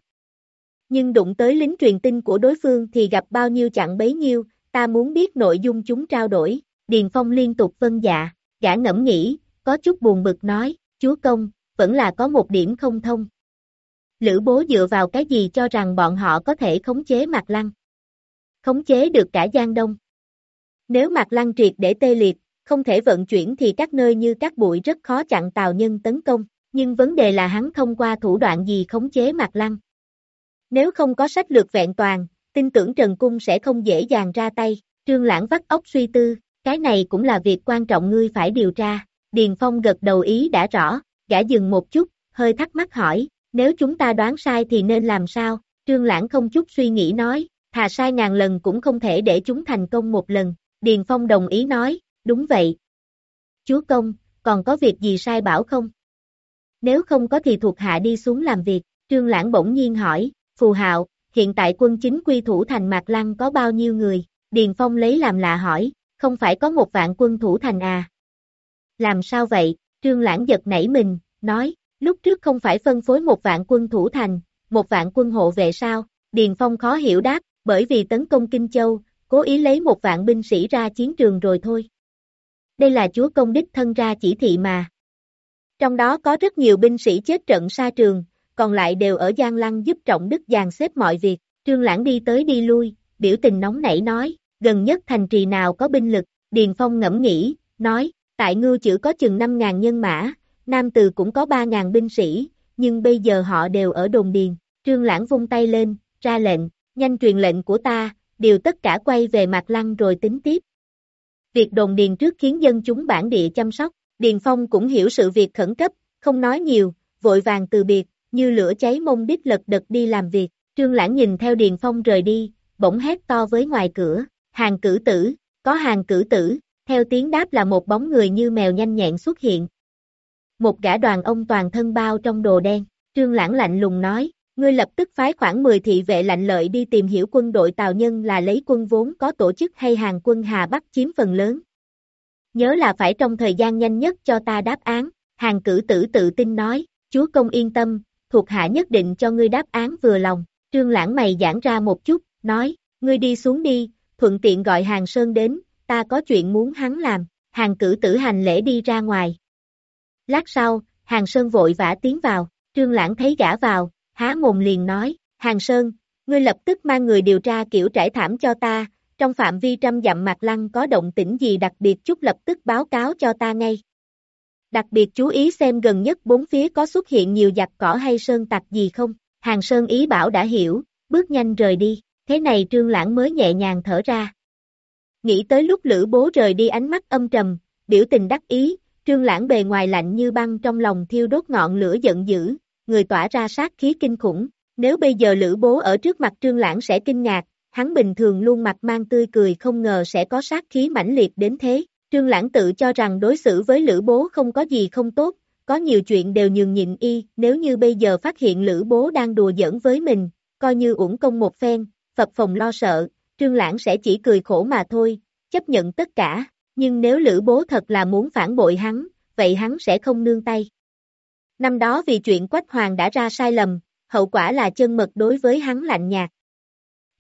Nhưng đụng tới lính truyền tin của đối phương thì gặp bao nhiêu chặn bấy nhiêu, ta muốn biết nội dung chúng trao đổi. Điền Phong liên tục vân dạ, gã ngẫm nghĩ, có chút buồn bực nói, chúa công, vẫn là có một điểm không thông. Lữ bố dựa vào cái gì cho rằng bọn họ có thể khống chế mặt lăng khống chế được cả Giang Đông. Nếu Mạc Lăng triệt để tê liệt, không thể vận chuyển thì các nơi như các bụi rất khó chặn tàu Nhân tấn công, nhưng vấn đề là hắn thông qua thủ đoạn gì khống chế Mạc Lăng. Nếu không có sách lược vẹn toàn, tin tưởng Trần Cung sẽ không dễ dàng ra tay, Trương Lãng vắt óc suy tư, cái này cũng là việc quan trọng ngươi phải điều tra. Điền Phong gật đầu ý đã rõ, gã dừng một chút, hơi thắc mắc hỏi, nếu chúng ta đoán sai thì nên làm sao? Trương Lãng không chút suy nghĩ nói, thà sai ngàn lần cũng không thể để chúng thành công một lần, Điền Phong đồng ý nói, đúng vậy. Chúa công, còn có việc gì sai bảo không? Nếu không có thì thuộc hạ đi xuống làm việc, Trương Lãng bỗng nhiên hỏi, Phù Hạo, hiện tại quân chính quy thủ thành Mạc Lăng có bao nhiêu người? Điền Phong lấy làm lạ hỏi, không phải có một vạn quân thủ thành à? Làm sao vậy, trương lãng giật nảy mình, nói, lúc trước không phải phân phối một vạn quân thủ thành, một vạn quân hộ vệ sao, Điền Phong khó hiểu đáp, bởi vì tấn công Kinh Châu, cố ý lấy một vạn binh sĩ ra chiến trường rồi thôi. Đây là chúa công đích thân ra chỉ thị mà. Trong đó có rất nhiều binh sĩ chết trận xa trường, còn lại đều ở Giang Lăng giúp Trọng Đức dàn xếp mọi việc, Trương Lãng đi tới đi lui, biểu tình nóng nảy nói, gần nhất thành trì nào có binh lực, Điền Phong ngẫm nghĩ, nói, tại Ngưu chữ có chừng 5.000 nhân mã, Nam Từ cũng có 3.000 binh sĩ, nhưng bây giờ họ đều ở đồn điền, Trương Lãng vung tay lên, ra lệnh, nhanh truyền lệnh của ta, điều tất cả quay về mặt lăng rồi tính tiếp. Việc đồn điền trước khiến dân chúng bản địa chăm sóc, Điền Phong cũng hiểu sự việc khẩn cấp, không nói nhiều, vội vàng từ biệt, như lửa cháy mông đít lật đật đi làm việc, Trương Lãng nhìn theo Điền Phong rời đi, bỗng hét to với ngoài cửa, hàng cử tử, có hàng cử tử, theo tiếng đáp là một bóng người như mèo nhanh nhẹn xuất hiện. Một gã đoàn ông toàn thân bao trong đồ đen, Trương Lãng lạnh lùng nói, ngươi lập tức phái khoảng 10 thị vệ lạnh lợi đi tìm hiểu quân đội Tào Nhân là lấy quân vốn có tổ chức hay hàng quân Hà Bắc chiếm phần lớn. Nhớ là phải trong thời gian nhanh nhất cho ta đáp án, hàng cử tử tự tin nói, chúa công yên tâm, thuộc hạ nhất định cho ngươi đáp án vừa lòng, trương lãng mày giãn ra một chút, nói, ngươi đi xuống đi, thuận tiện gọi hàng sơn đến, ta có chuyện muốn hắn làm, hàng cử tử hành lễ đi ra ngoài. Lát sau, hàng sơn vội vã tiến vào, trương lãng thấy gã vào, há mồm liền nói, hàng sơn, ngươi lập tức mang người điều tra kiểu trải thảm cho ta, trong phạm vi trăm dặm mặt lăng có động tĩnh gì đặc biệt chút lập tức báo cáo cho ta ngay. Đặc biệt chú ý xem gần nhất bốn phía có xuất hiện nhiều giặc cỏ hay sơn tặc gì không, hàng sơn ý bảo đã hiểu, bước nhanh rời đi, thế này trương lãng mới nhẹ nhàng thở ra. Nghĩ tới lúc lữ bố rời đi ánh mắt âm trầm, biểu tình đắc ý, trương lãng bề ngoài lạnh như băng trong lòng thiêu đốt ngọn lửa giận dữ, người tỏa ra sát khí kinh khủng, nếu bây giờ lữ bố ở trước mặt trương lãng sẽ kinh ngạc, hắn bình thường luôn mặt mang tươi cười không ngờ sẽ có sát khí mãnh liệt đến thế. Trương Lãng tự cho rằng đối xử với Lữ Bố không có gì không tốt, có nhiều chuyện đều nhường nhịn y, nếu như bây giờ phát hiện Lữ Bố đang đùa giỡn với mình, coi như uổng công một phen, phập phòng lo sợ, Trương Lãng sẽ chỉ cười khổ mà thôi, chấp nhận tất cả, nhưng nếu Lữ Bố thật là muốn phản bội hắn, vậy hắn sẽ không nương tay. Năm đó vì chuyện Quách Hoàng đã ra sai lầm, hậu quả là chân mật đối với hắn lạnh nhạt,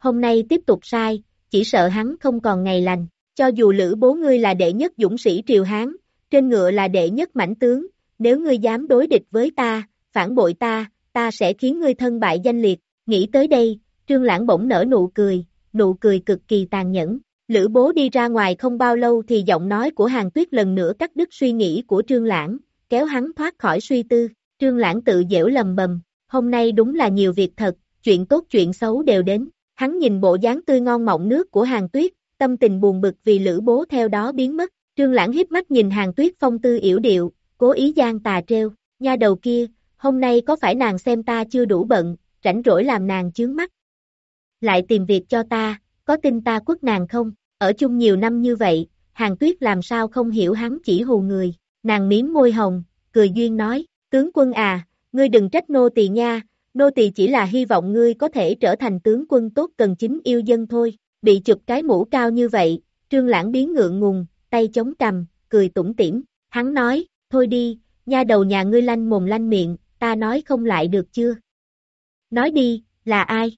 hôm nay tiếp tục sai, chỉ sợ hắn không còn ngày lành, cho dù lữ bố ngươi là đệ nhất dũng sĩ triều Hán, trên ngựa là đệ nhất mãnh tướng, nếu ngươi dám đối địch với ta, phản bội ta, ta sẽ khiến ngươi thân bại danh liệt, nghĩ tới đây, trương lãng bỗng nở nụ cười, nụ cười cực kỳ tàn nhẫn. Lữ bố đi ra ngoài không bao lâu thì giọng nói của hàng tuyết lần nữa cắt đứt suy nghĩ của trương lãng, kéo hắn thoát khỏi suy tư, trương lãng tự dễu lầm bầm, hôm nay đúng là nhiều việc thật, chuyện tốt chuyện xấu đều đến, Hắn nhìn bộ dáng tươi ngon mọng nước của hàng tuyết, tâm tình buồn bực vì lữ bố theo đó biến mất. Trương Lãng hiếp mắt nhìn hàng tuyết phong tư yểu điệu, cố ý gian tà treo, nha đầu kia, hôm nay có phải nàng xem ta chưa đủ bận, rảnh rỗi làm nàng chướng mắt. Lại tìm việc cho ta, có tin ta quất nàng không, ở chung nhiều năm như vậy, hàng tuyết làm sao không hiểu hắn chỉ hù người, nàng miếm môi hồng, cười duyên nói, tướng quân à, ngươi đừng trách nô tỳ nha, Nô tỳ chỉ là hy vọng ngươi có thể trở thành tướng quân tốt cần chính yêu dân thôi, bị chụp cái mũ cao như vậy, trương lãng biến ngượng ngùng, tay chống cầm, cười tủm tỉm, hắn nói, thôi đi, nha đầu nhà ngươi lanh mồm lanh miệng, ta nói không lại được chưa? Nói đi, là ai?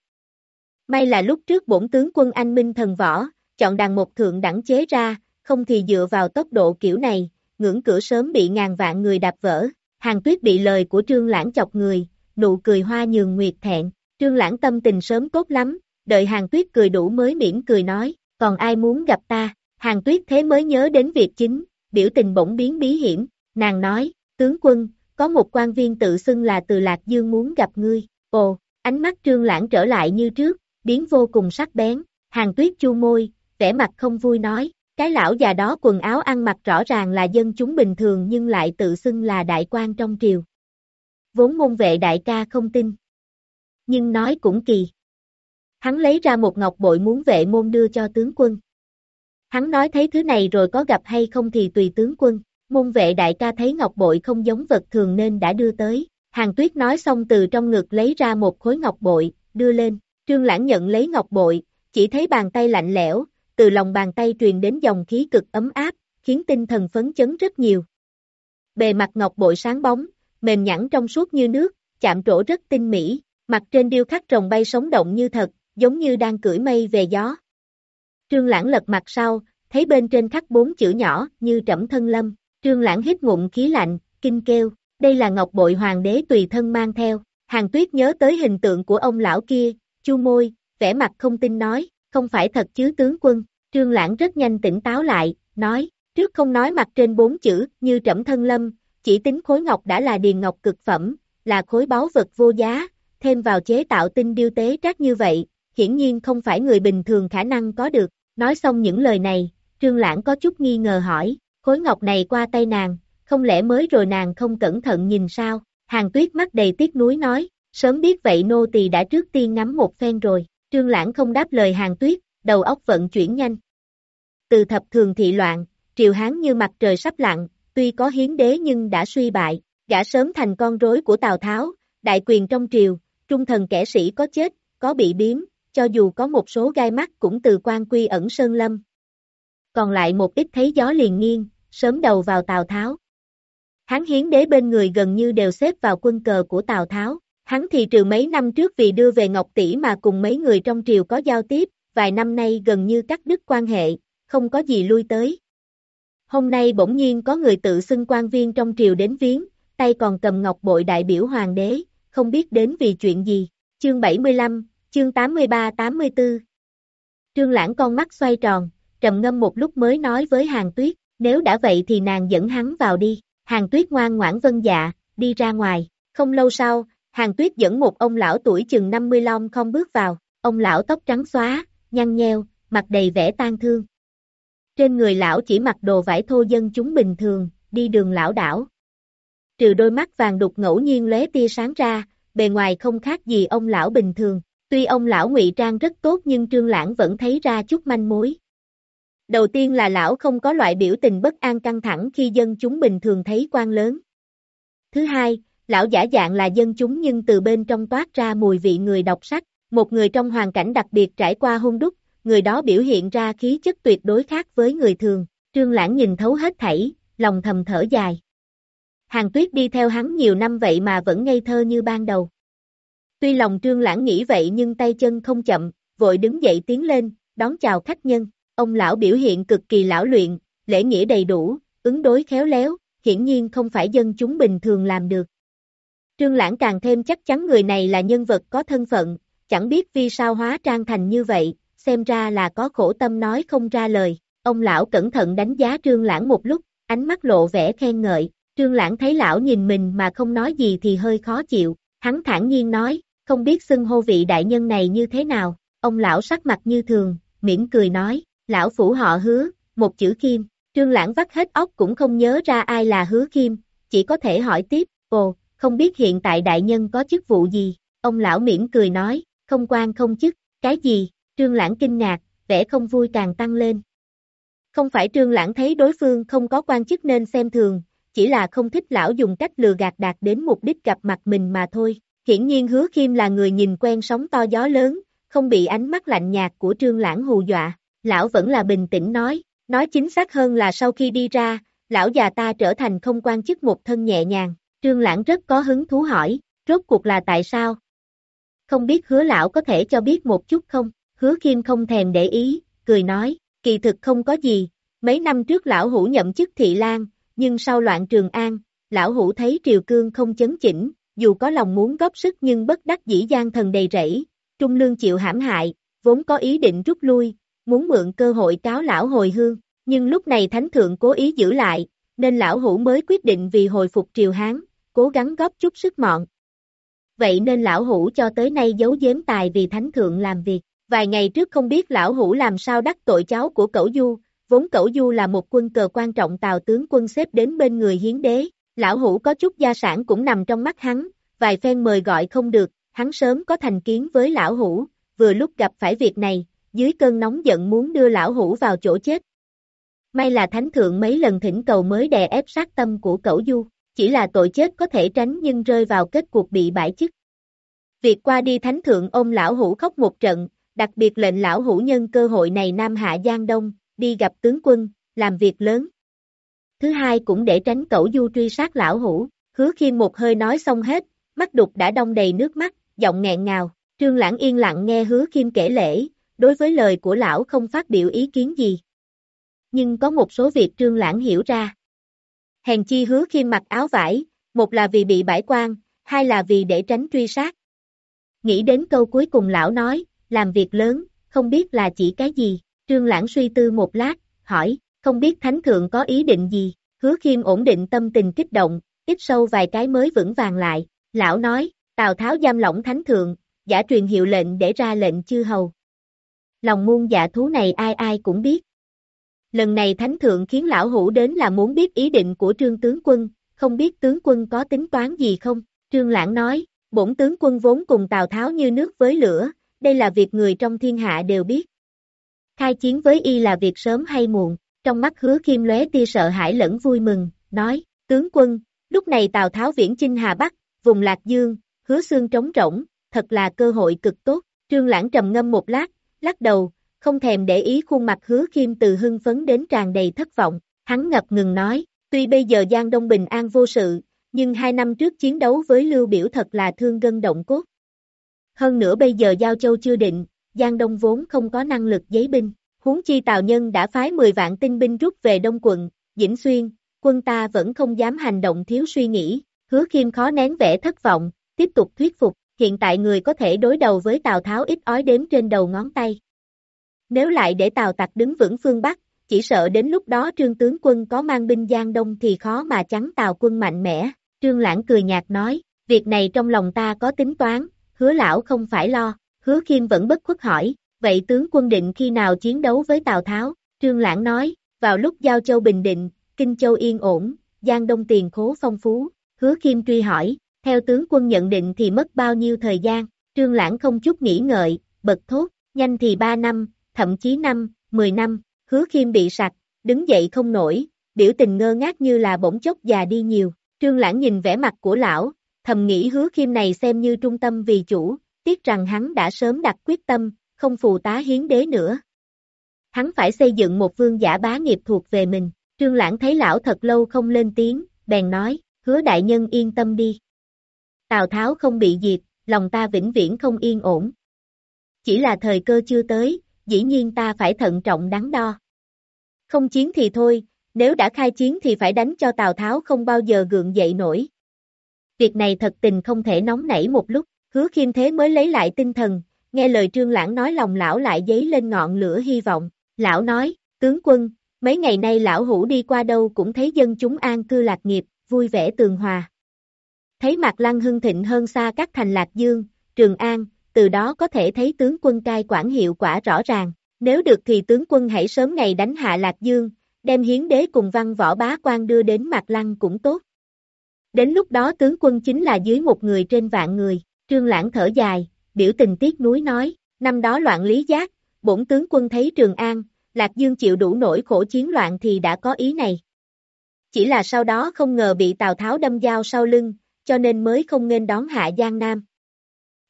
May là lúc trước bổn tướng quân anh minh thần võ, chọn đàn một thượng đẳng chế ra, không thì dựa vào tốc độ kiểu này, ngưỡng cửa sớm bị ngàn vạn người đạp vỡ, hàng tuyết bị lời của trương lãng chọc người, nụ cười hoa nhường nguyệt thẹn, trương lãng tâm tình sớm tốt lắm, đợi hàng tuyết cười đủ mới mỉm cười nói, còn ai muốn gặp ta, hàng tuyết thế mới nhớ đến việc chính, biểu tình bỗng biến bí hiểm, nàng nói, tướng quân, có một quan viên tự xưng là từ Lạc Dương muốn gặp ngươi, ồ, ánh mắt trương lãng trở lại như trước, biến vô cùng sắc bén, hàng tuyết chu môi, vẻ mặt không vui nói, cái lão già đó quần áo ăn mặc rõ ràng là dân chúng bình thường nhưng lại tự xưng là đại quan trong triều, vốn môn vệ đại ca không tin. Nhưng nói cũng kỳ. Hắn lấy ra một ngọc bội muốn vệ môn đưa cho tướng quân. Hắn nói thấy thứ này rồi có gặp hay không thì tùy tướng quân. Môn vệ đại ca thấy ngọc bội không giống vật thường nên đã đưa tới. Hàng tuyết nói xong từ trong ngực lấy ra một khối ngọc bội, đưa lên. Trương Lãng nhận lấy ngọc bội, chỉ thấy bàn tay lạnh lẽo, từ lòng bàn tay truyền đến dòng khí cực ấm áp, khiến tinh thần phấn chấn rất nhiều. bề mặt ngọc bội sáng bóng, mềm nhẵn trong suốt như nước, chạm trổ rất tinh mỹ, mặt trên điêu khắc rồng bay sống động như thật, giống như đang cưỡi mây về gió. Trương Lãng lật mặt sau, thấy bên trên khắc bốn chữ nhỏ, như trẫm thân lâm, Trương Lãng hít ngụm khí lạnh, kinh kêu, đây là ngọc bội hoàng đế tùy thân mang theo, Hàng Tuyết nhớ tới hình tượng của ông lão kia, chu môi, vẻ mặt không tin nói, không phải thật chứ tướng quân, Trương Lãng rất nhanh tỉnh táo lại, nói, trước không nói mặt trên bốn chữ, như trẫm thân lâm, chỉ tính khối ngọc đã là điền ngọc cực phẩm, là khối báu vật vô giá, thêm vào chế tạo tinh điêu tế trác như vậy, hiển nhiên không phải người bình thường khả năng có được, nói xong những lời này, Trương Lãng có chút nghi ngờ hỏi, khối ngọc này qua tay nàng, không lẽ mới rồi nàng không cẩn thận nhìn sao, hàng tuyết mắt đầy tiếc nuối nói, sớm biết vậy nô tỳ đã trước tiên ngắm một phen rồi, Trương Lãng không đáp lời hàng tuyết, đầu óc vận chuyển nhanh. Từ thập thường thị loạn, triều Hán như mặt trời sắp lặn, tuy có hiến đế nhưng đã suy bại, gã sớm thành con rối của Tào Tháo, đại quyền trong triều, trung thần kẻ sĩ có chết, có bị biếm, cho dù có một số gai mắt cũng từ quan quy ẩn sơn lâm. Còn lại một ít thấy gió liền nghiêng, sớm đầu vào Tào Tháo. Hán hiến đế bên người gần như đều xếp vào quân cờ của Tào Tháo. Hắn thì trừ mấy năm trước vì đưa về Ngọc Tỷ mà cùng mấy người trong triều có giao tiếp, vài năm nay gần như cắt đứt quan hệ, không có gì lui tới. Hôm nay bỗng nhiên có người tự xưng quan viên trong triều đến viếng, tay còn cầm ngọc bội đại biểu hoàng đế, không biết đến vì chuyện gì. Chương 75, chương 83-84 Trương Lãng con mắt xoay tròn, trầm ngâm một lúc mới nói với Hàng Tuyết, nếu đã vậy thì nàng dẫn hắn vào đi. Hàng Tuyết ngoan ngoãn vân dạ, đi ra ngoài. Không lâu sau, Hàng Tuyết dẫn một ông lão tuổi chừng 50 long không bước vào, ông lão tóc trắng xóa, nhăn nheo, mặt đầy vẻ tan thương. Trên người lão chỉ mặc đồ vải thô dân chúng bình thường, đi đường lão đảo. Trừ đôi mắt vàng đục ngẫu nhiên lóe tia sáng ra, bề ngoài không khác gì ông lão bình thường. Tuy ông lão ngụy trang rất tốt nhưng Trương Lãng vẫn thấy ra chút manh mối. Đầu tiên là lão không có loại biểu tình bất an căng thẳng khi dân chúng bình thường thấy quan lớn. Thứ hai, lão giả dạng là dân chúng nhưng từ bên trong toát ra mùi vị người đọc sách, một người trong hoàn cảnh đặc biệt trải qua hung đúc, người đó biểu hiện ra khí chất tuyệt đối khác với người thường, trương lãng nhìn thấu hết thảy, lòng thầm thở dài. Hàng tuyết đi theo hắn nhiều năm vậy mà vẫn ngây thơ như ban đầu. Tuy lòng trương lãng nghĩ vậy nhưng tay chân không chậm, vội đứng dậy tiến lên, đón chào khách nhân. Ông lão biểu hiện cực kỳ lão luyện, lễ nghĩa đầy đủ, ứng đối khéo léo, hiển nhiên không phải dân chúng bình thường làm được. Trương Lãng càng thêm chắc chắn người này là nhân vật có thân phận, chẳng biết vì sao hóa trang thành như vậy, xem ra là có khổ tâm nói không ra lời. Ông lão cẩn thận đánh giá Trương Lãng một lúc, ánh mắt lộ vẻ khen ngợi. Trương Lãng thấy lão nhìn mình mà không nói gì thì hơi khó chịu, hắn thản nhiên nói, không biết xưng hô vị đại nhân này như thế nào. Ông lão sắc mặt như thường, mỉm cười nói, lão phủ họ hứa, một chữ kim. Trương Lãng vắt hết óc cũng không nhớ ra ai là hứa kim, chỉ có thể hỏi tiếp, ồ, không biết hiện tại đại nhân có chức vụ gì, ông lão mỉm cười nói, không quan không chức, cái gì, trương lãng kinh ngạc, vẻ không vui càng tăng lên. Không phải trương lãng thấy đối phương không có quan chức nên xem thường, chỉ là không thích lão dùng cách lừa gạt đạt đến mục đích gặp mặt mình mà thôi. Hiển nhiên hứa khiêm là người nhìn quen sóng to gió lớn, không bị ánh mắt lạnh nhạt của trương lãng hù dọa, lão vẫn là bình tĩnh nói, nói chính xác hơn là sau khi đi ra, lão già ta trở thành không quan chức một thân nhẹ nhàng, Trương Lãng rất có hứng thú hỏi, rốt cuộc là tại sao? Không biết hứa lão có thể cho biết một chút không? Hứa Kim không thèm để ý, cười nói, kỳ thực không có gì, mấy năm trước lão hủ nhậm chức thị lan, nhưng sau loạn trường an, lão hủ thấy triều cương không chấn chỉnh, dù có lòng muốn góp sức nhưng bất đắc dĩ gian thần đầy rẫy, trung lương chịu hãm hại, vốn có ý định rút lui, muốn mượn cơ hội cáo lão hồi hương, nhưng lúc này thánh thượng cố ý giữ lại, nên lão hủ mới quyết định vì hồi phục triều Hán, cố gắng góp chút sức mọn. Vậy nên lão hủ cho tới nay giấu giếm tài vì thánh thượng làm việc. Vài ngày trước không biết lão hủ làm sao đắc tội cháu của cẩu du, vốn cẩu du là một quân cờ quan trọng tào tướng quân xếp đến bên người hiến đế, lão hủ có chút gia sản cũng nằm trong mắt hắn, vài phen mời gọi không được, hắn sớm có thành kiến với lão hủ, vừa lúc gặp phải việc này, dưới cơn nóng giận muốn đưa lão hủ vào chỗ chết. May là thánh thượng mấy lần thỉnh cầu mới đè ép sát tâm của cẩu du. Chỉ là tội chết có thể tránh nhưng rơi vào kết cuộc bị bãi chức. Việc qua đi thánh thượng ôm lão hủ khóc một trận, đặc biệt lệnh lão hủ nhân cơ hội này Nam Hạ Giang Đông, đi gặp tướng quân, làm việc lớn. thứ hai cũng để tránh cẩu du truy sát lão hủ, hứa khiêm một hơi nói xong hết, mắt đục đã đông đầy nước mắt, giọng nghẹn ngào, trương lãng yên lặng nghe hứa khiêm kể lễ, đối với lời của lão không phát biểu ý kiến gì. Nhưng có một số việc trương lãng hiểu ra. Hèn chi hứa khiêm mặc áo vải, một là vì bị bãi quan, hai là vì để tránh truy sát. Nghĩ đến câu cuối cùng lão nói, làm việc lớn, không biết là chỉ cái gì, trương lãng suy tư một lát, hỏi, không biết thánh thượng có ý định gì, hứa khiêm ổn định tâm tình kích động, ít sâu vài cái mới vững vàng lại, lão nói, Tào Tháo giam lỏng thánh thượng, giả truyền hiệu lệnh để ra lệnh chư hầu. Lòng muôn dạ thú này ai ai cũng biết. Lần này thánh thượng khiến lão hủ đến là muốn biết ý định của trương tướng quân, không biết tướng quân có tính toán gì không, trương lãng nói, bổn tướng quân vốn cùng Tào Tháo như nước với lửa, đây là việc người trong thiên hạ đều biết. Khai chiến với y là việc sớm hay muộn, trong mắt hứa kim lóe tia sợ hãi lẫn vui mừng, nói, tướng quân, lúc này Tào Tháo viễn chinh Hà Bắc, vùng Lạc Dương, hứa xương trống rỗng, thật là cơ hội cực tốt, trương lãng trầm ngâm một lát, lắc đầu, không thèm để ý khuôn mặt hứa kim từ hưng phấn đến tràn đầy thất vọng, hắn ngập ngừng nói, tuy bây giờ Giang Đông bình an vô sự, nhưng hai năm trước chiến đấu với Lưu Biểu thật là thương gân động cốt. Hơn nữa bây giờ Giao Châu chưa định, Giang Đông vốn không có năng lực giấy binh, huống chi Tào Nhân đã phái 10 vạn tinh binh rút về Đông quận, Dĩnh Xuyên, quân ta vẫn không dám hành động thiếu suy nghĩ, hứa khiêm khó nén vẻ thất vọng, tiếp tục thuyết phục, hiện tại người có thể đối đầu với Tào Tháo ít ói đếm trên đầu ngón tay. Nếu lại để Tào Tặc đứng vững phương Bắc, chỉ sợ đến lúc đó trương tướng quân có mang binh Giang Đông thì khó mà chắn Tào quân mạnh mẽ, trương lãng cười nhạt nói, việc này trong lòng ta có tính toán, hứa lão không phải lo, hứa khiêm vẫn bất khuất hỏi, vậy tướng quân định khi nào chiến đấu với Tào Tháo, trương lãng nói, vào lúc giao châu bình định, kinh châu yên ổn, Giang Đông tiền khố phong phú, hứa khiêm truy hỏi, theo tướng quân nhận định thì mất bao nhiêu thời gian, trương lãng không chút nghĩ ngợi, bật thốt, nhanh thì 3 năm, thậm chí 5, 10 năm, hứa khiêm bị sặc, đứng dậy không nổi, biểu tình ngơ ngác như là bỗng chốc già đi nhiều, trương lãng nhìn vẻ mặt của lão, thầm nghĩ hứa khiêm này xem như trung tâm vì chủ, tiếc rằng hắn đã sớm đặt quyết tâm, không phù tá hiến đế nữa. Hắn phải xây dựng một vương giả bá nghiệp thuộc về mình, trương lãng thấy lão thật lâu không lên tiếng, bèn nói, hứa đại nhân yên tâm đi. Tào Tháo không bị diệt, lòng ta vĩnh viễn không yên ổn. Chỉ là thời cơ chưa tới, dĩ nhiên ta phải thận trọng đắn đo. Không chiến thì thôi, nếu đã khai chiến thì phải đánh cho Tào Tháo không bao giờ gượng dậy nổi. Việc này thật tình không thể nóng nảy một lúc, hứa khiêm thế mới lấy lại tinh thần, nghe lời trương lãng nói lòng lão lại dấy lên ngọn lửa hy vọng. Lão nói, tướng quân, mấy ngày nay lão hủ đi qua đâu cũng thấy dân chúng an cư lạc nghiệp, vui vẻ tường hòa. Thấy mặt lăng hưng thịnh hơn xa các thành Lạc Dương, Trường An, từ đó có thể thấy tướng quân cai quản hiệu quả rõ ràng. Nếu được thì tướng quân hãy sớm ngày đánh hạ Lạc Dương, đem hiến đế cùng văn võ bá quan đưa đến Mạc lăng cũng tốt. Đến lúc đó tướng quân chính là dưới một người trên vạn người, trương lãng thở dài, biểu tình tiếc núi nói, năm đó loạn lý giác, bổn tướng quân thấy Trường An, Lạc Dương chịu đủ nỗi khổ chiến loạn thì đã có ý này. Chỉ là sau đó không ngờ bị Tào Tháo đâm dao sau lưng, cho nên mới không nên đón hạ Giang Nam.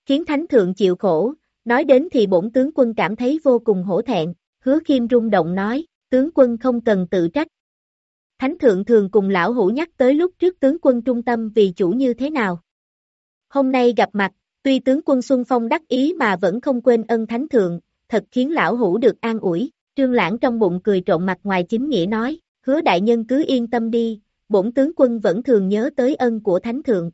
Khiến Thánh Thượng chịu khổ, nói đến thì bổn tướng quân cảm thấy vô cùng hổ thẹn, hứa khiêm rung động nói, tướng quân không cần tự trách. Thánh Thượng thường cùng lão hủ nhắc tới lúc trước tướng quân trung tâm vì chủ như thế nào. Hôm nay gặp mặt, tuy tướng quân Xuân Phong đắc ý mà vẫn không quên ân Thánh Thượng, thật khiến lão hủ được an ủi, trương lãng trong bụng cười trộn mặt ngoài chính nghĩa nói, hứa đại nhân cứ yên tâm đi, bổn tướng quân vẫn thường nhớ tới ân của Thánh Thượng.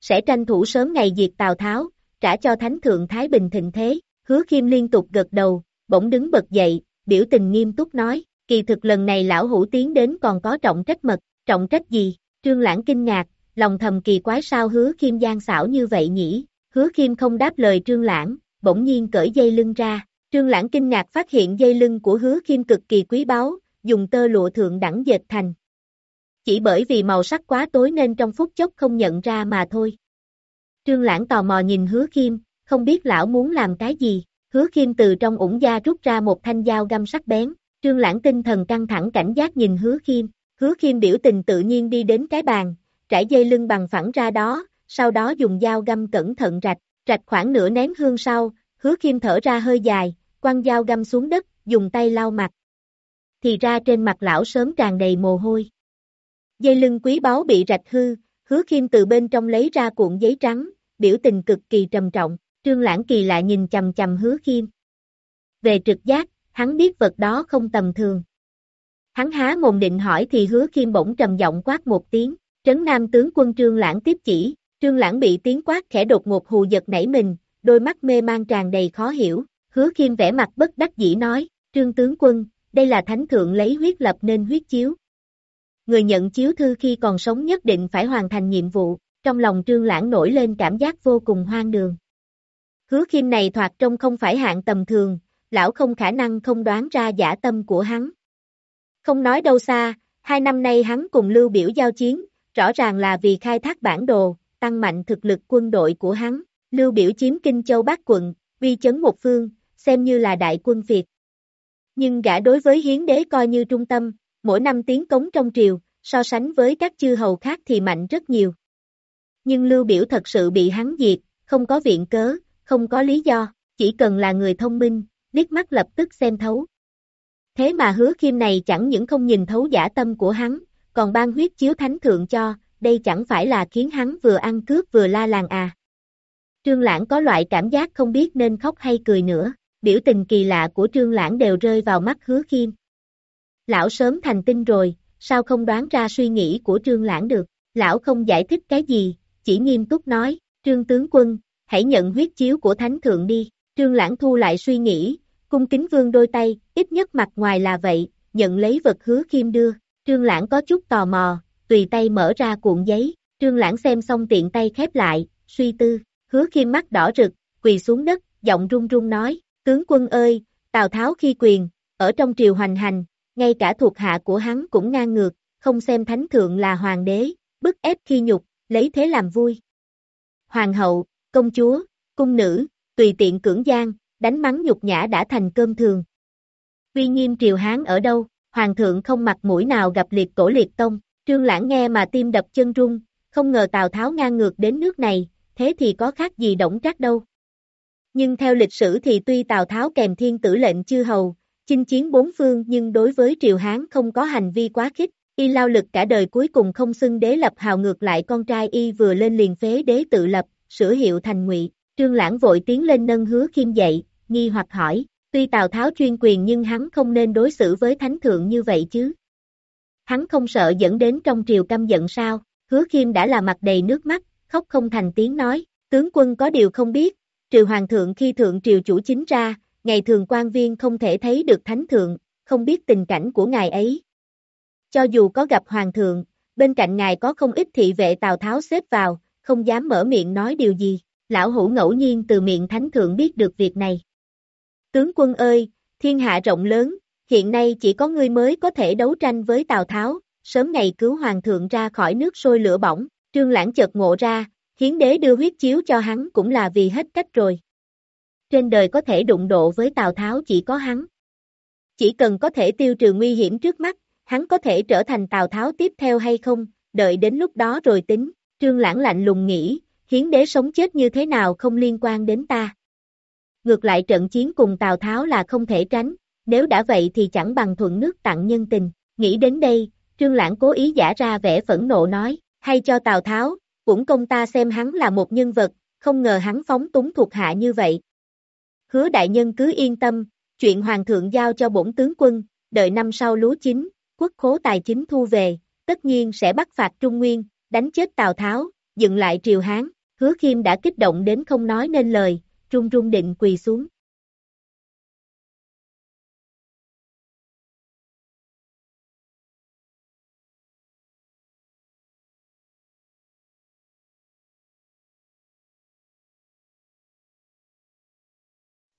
Sẽ tranh thủ sớm ngày diệt Tào Tháo, trả cho Thánh Thượng Thái Bình thịnh thế, hứa khiêm liên tục gật đầu, bỗng đứng bật dậy, biểu tình nghiêm túc nói, kỳ thực lần này lão hủ tiến đến còn có trọng trách mật, trọng trách gì, trương lãng kinh ngạc, lòng thầm kỳ quái sao hứa khiêm gian xảo như vậy nhỉ, hứa khiêm không đáp lời trương lãng, bỗng nhiên cởi dây lưng ra, trương lãng kinh ngạc phát hiện dây lưng của hứa khiêm cực kỳ quý báu, dùng tơ lụa thượng đẳng dệt thành, chỉ bởi vì màu sắc quá tối nên trong phút chốc không nhận ra mà thôi. Trương Lãng tò mò nhìn hứa Kim, không biết lão muốn làm cái gì, hứa Kim từ trong ủng da rút ra một thanh dao găm sắc bén, trương lãng tinh thần căng thẳng cảnh giác nhìn hứa Kim. hứa Kim biểu tình tự nhiên đi đến cái bàn, trải dây lưng bằng phẳng ra đó, sau đó dùng dao găm cẩn thận rạch, rạch khoảng nửa nén hương sau, hứa Kim thở ra hơi dài, quăng dao găm xuống đất, dùng tay lau mặt. Thì ra trên mặt lão sớm tràn đầy mồ hôi, Dây lưng quý báu bị rạch hư, hứa Kim từ bên trong lấy ra cuộn giấy trắng, biểu tình cực kỳ trầm trọng, trương lãng kỳ lại nhìn chầm chầm hứa khiêm. Về trực giác, hắn biết vật đó không tầm thường. Hắn há mồm định hỏi thì hứa khiêm bỗng trầm giọng quát một tiếng, trấn nam tướng quân trương lãng tiếp chỉ, trương lãng bị tiếng quát khẽ đột ngột hù giật nảy mình, đôi mắt mê mang tràn đầy khó hiểu, hứa khiêm vẻ mặt bất đắc dĩ nói, trương tướng quân, đây là thánh thượng lấy huyết lập nên huyết chiếu. Người nhận chiếu thư khi còn sống nhất định phải hoàn thành nhiệm vụ, trong lòng trương lãng nổi lên cảm giác vô cùng hoang đường. Hứa khiêm này thoạt trông không phải hạng tầm thường, lão không khả năng không đoán ra giả tâm của hắn. Không nói đâu xa, hai năm nay hắn cùng Lưu Biểu giao chiến, rõ ràng là vì khai thác bản đồ, tăng mạnh thực lực quân đội của hắn. Lưu Biểu chiếm Kinh Châu Bát quận, vi chấn một phương, xem như là đại quân Việt. Nhưng gã đối với hiến đế coi như trung tâm, mỗi năm tiến cống trong triều, so sánh với các chư hầu khác thì mạnh rất nhiều. Nhưng Lưu Biểu thật sự bị hắn diệt, không có viện cớ, không có lý do, chỉ cần là người thông minh, liếc mắt lập tức xem thấu. Thế mà hứa khiêm này chẳng những không nhìn thấu giả tâm của hắn, còn ban huyết chiếu thánh thượng cho, đây chẳng phải là khiến hắn vừa ăn cướp vừa la làng à. Trương Lãng có loại cảm giác không biết nên khóc hay cười nữa, biểu tình kỳ lạ của Trương Lãng đều rơi vào mắt hứa khiêm. Lão sớm thành tinh rồi, sao không đoán ra suy nghĩ của Trương Lãng được, lão không giải thích cái gì, chỉ nghiêm túc nói, Trương tướng quân, hãy nhận huyết chiếu của thánh thượng đi, Trương Lãng thu lại suy nghĩ, cung kính vương đôi tay, ít nhất mặt ngoài là vậy, nhận lấy vật hứa khiêm đưa, Trương Lãng có chút tò mò, tùy tay mở ra cuộn giấy, Trương Lãng xem xong tiện tay khép lại, suy tư, hứa khiêm mắt đỏ rực, quỳ xuống đất, giọng run run nói, tướng quân ơi, Tào Tháo khi quyền, ở trong triều hoành hành, ngay cả thuộc hạ của hắn cũng ngang ngược, không xem thánh thượng là hoàng đế, bức ép khi nhục, lấy thế làm vui. Hoàng hậu, công chúa, cung nữ, tùy tiện cưỡng gian, đánh mắng nhục nhã đã thành cơm thường. Uy nghiêm triều Hán ở đâu, hoàng thượng không mặt mũi nào gặp liệt tổ liệt tông, trương lãng nghe mà tim đập chân rung, không ngờ Tào Tháo ngang ngược đến nước này, thế thì có khác gì động trác đâu. Nhưng theo lịch sử thì tuy Tào Tháo kèm thiên tử lệnh chư hầu, chinh chiến bốn phương nhưng đối với triều Hán không có hành vi quá khích, y lao lực cả đời cuối cùng không xưng đế lập hào ngược lại con trai y vừa lên liền phế đế tự lập, sửa hiệu thành ngụy. Trương Lãng vội tiến lên nâng hứa khiêm dậy, nghi hoặc hỏi, tuy Tào Tháo chuyên quyền nhưng hắn không nên đối xử với thánh thượng như vậy chứ. Hắn không sợ dẫn đến trong triều căm giận sao, hứa khiêm đã là mặt đầy nước mắt, khóc không thành tiếng nói, tướng quân có điều không biết, trừ hoàng thượng khi thượng triều chủ chính ra, ngày thường quan viên không thể thấy được thánh thượng, không biết tình cảnh của ngài ấy. Cho dù có gặp hoàng thượng, bên cạnh ngài có không ít thị vệ Tào Tháo xếp vào, không dám mở miệng nói điều gì, lão hủ ngẫu nhiên từ miệng thánh thượng biết được việc này. Tướng quân ơi, thiên hạ rộng lớn, hiện nay chỉ có ngươi mới có thể đấu tranh với Tào Tháo, sớm ngày cứu hoàng thượng ra khỏi nước sôi lửa bỏng, trương lãng chợt ngộ ra, hiến đế đưa huyết chiếu cho hắn cũng là vì hết cách rồi. Trên đời có thể đụng độ với Tào Tháo chỉ có hắn. Chỉ cần có thể tiêu trừ nguy hiểm trước mắt, hắn có thể trở thành Tào Tháo tiếp theo hay không, đợi đến lúc đó rồi tính, trương lãng lạnh lùng nghĩ, hiến đế sống chết như thế nào không liên quan đến ta. Ngược lại trận chiến cùng Tào Tháo là không thể tránh, nếu đã vậy thì chẳng bằng thuận nước tặng nhân tình, nghĩ đến đây, trương lãng cố ý giả ra vẻ phẫn nộ nói, hay cho Tào Tháo, cũng công ta xem hắn là một nhân vật, không ngờ hắn phóng túng thuộc hạ như vậy. Hứa đại nhân cứ yên tâm, chuyện hoàng thượng giao cho bổn tướng quân, đợi năm sau lúa chính, quốc khố tài chính thu về, tất nhiên sẽ bắt phạt Trung Nguyên, đánh chết Tào Tháo, dựng lại triều Hán, hứa khiêm đã kích động đến không nói nên lời, run run định quỳ xuống.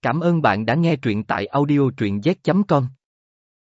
Cảm ơn bạn đã nghe truyện tại audiotruyenz.com.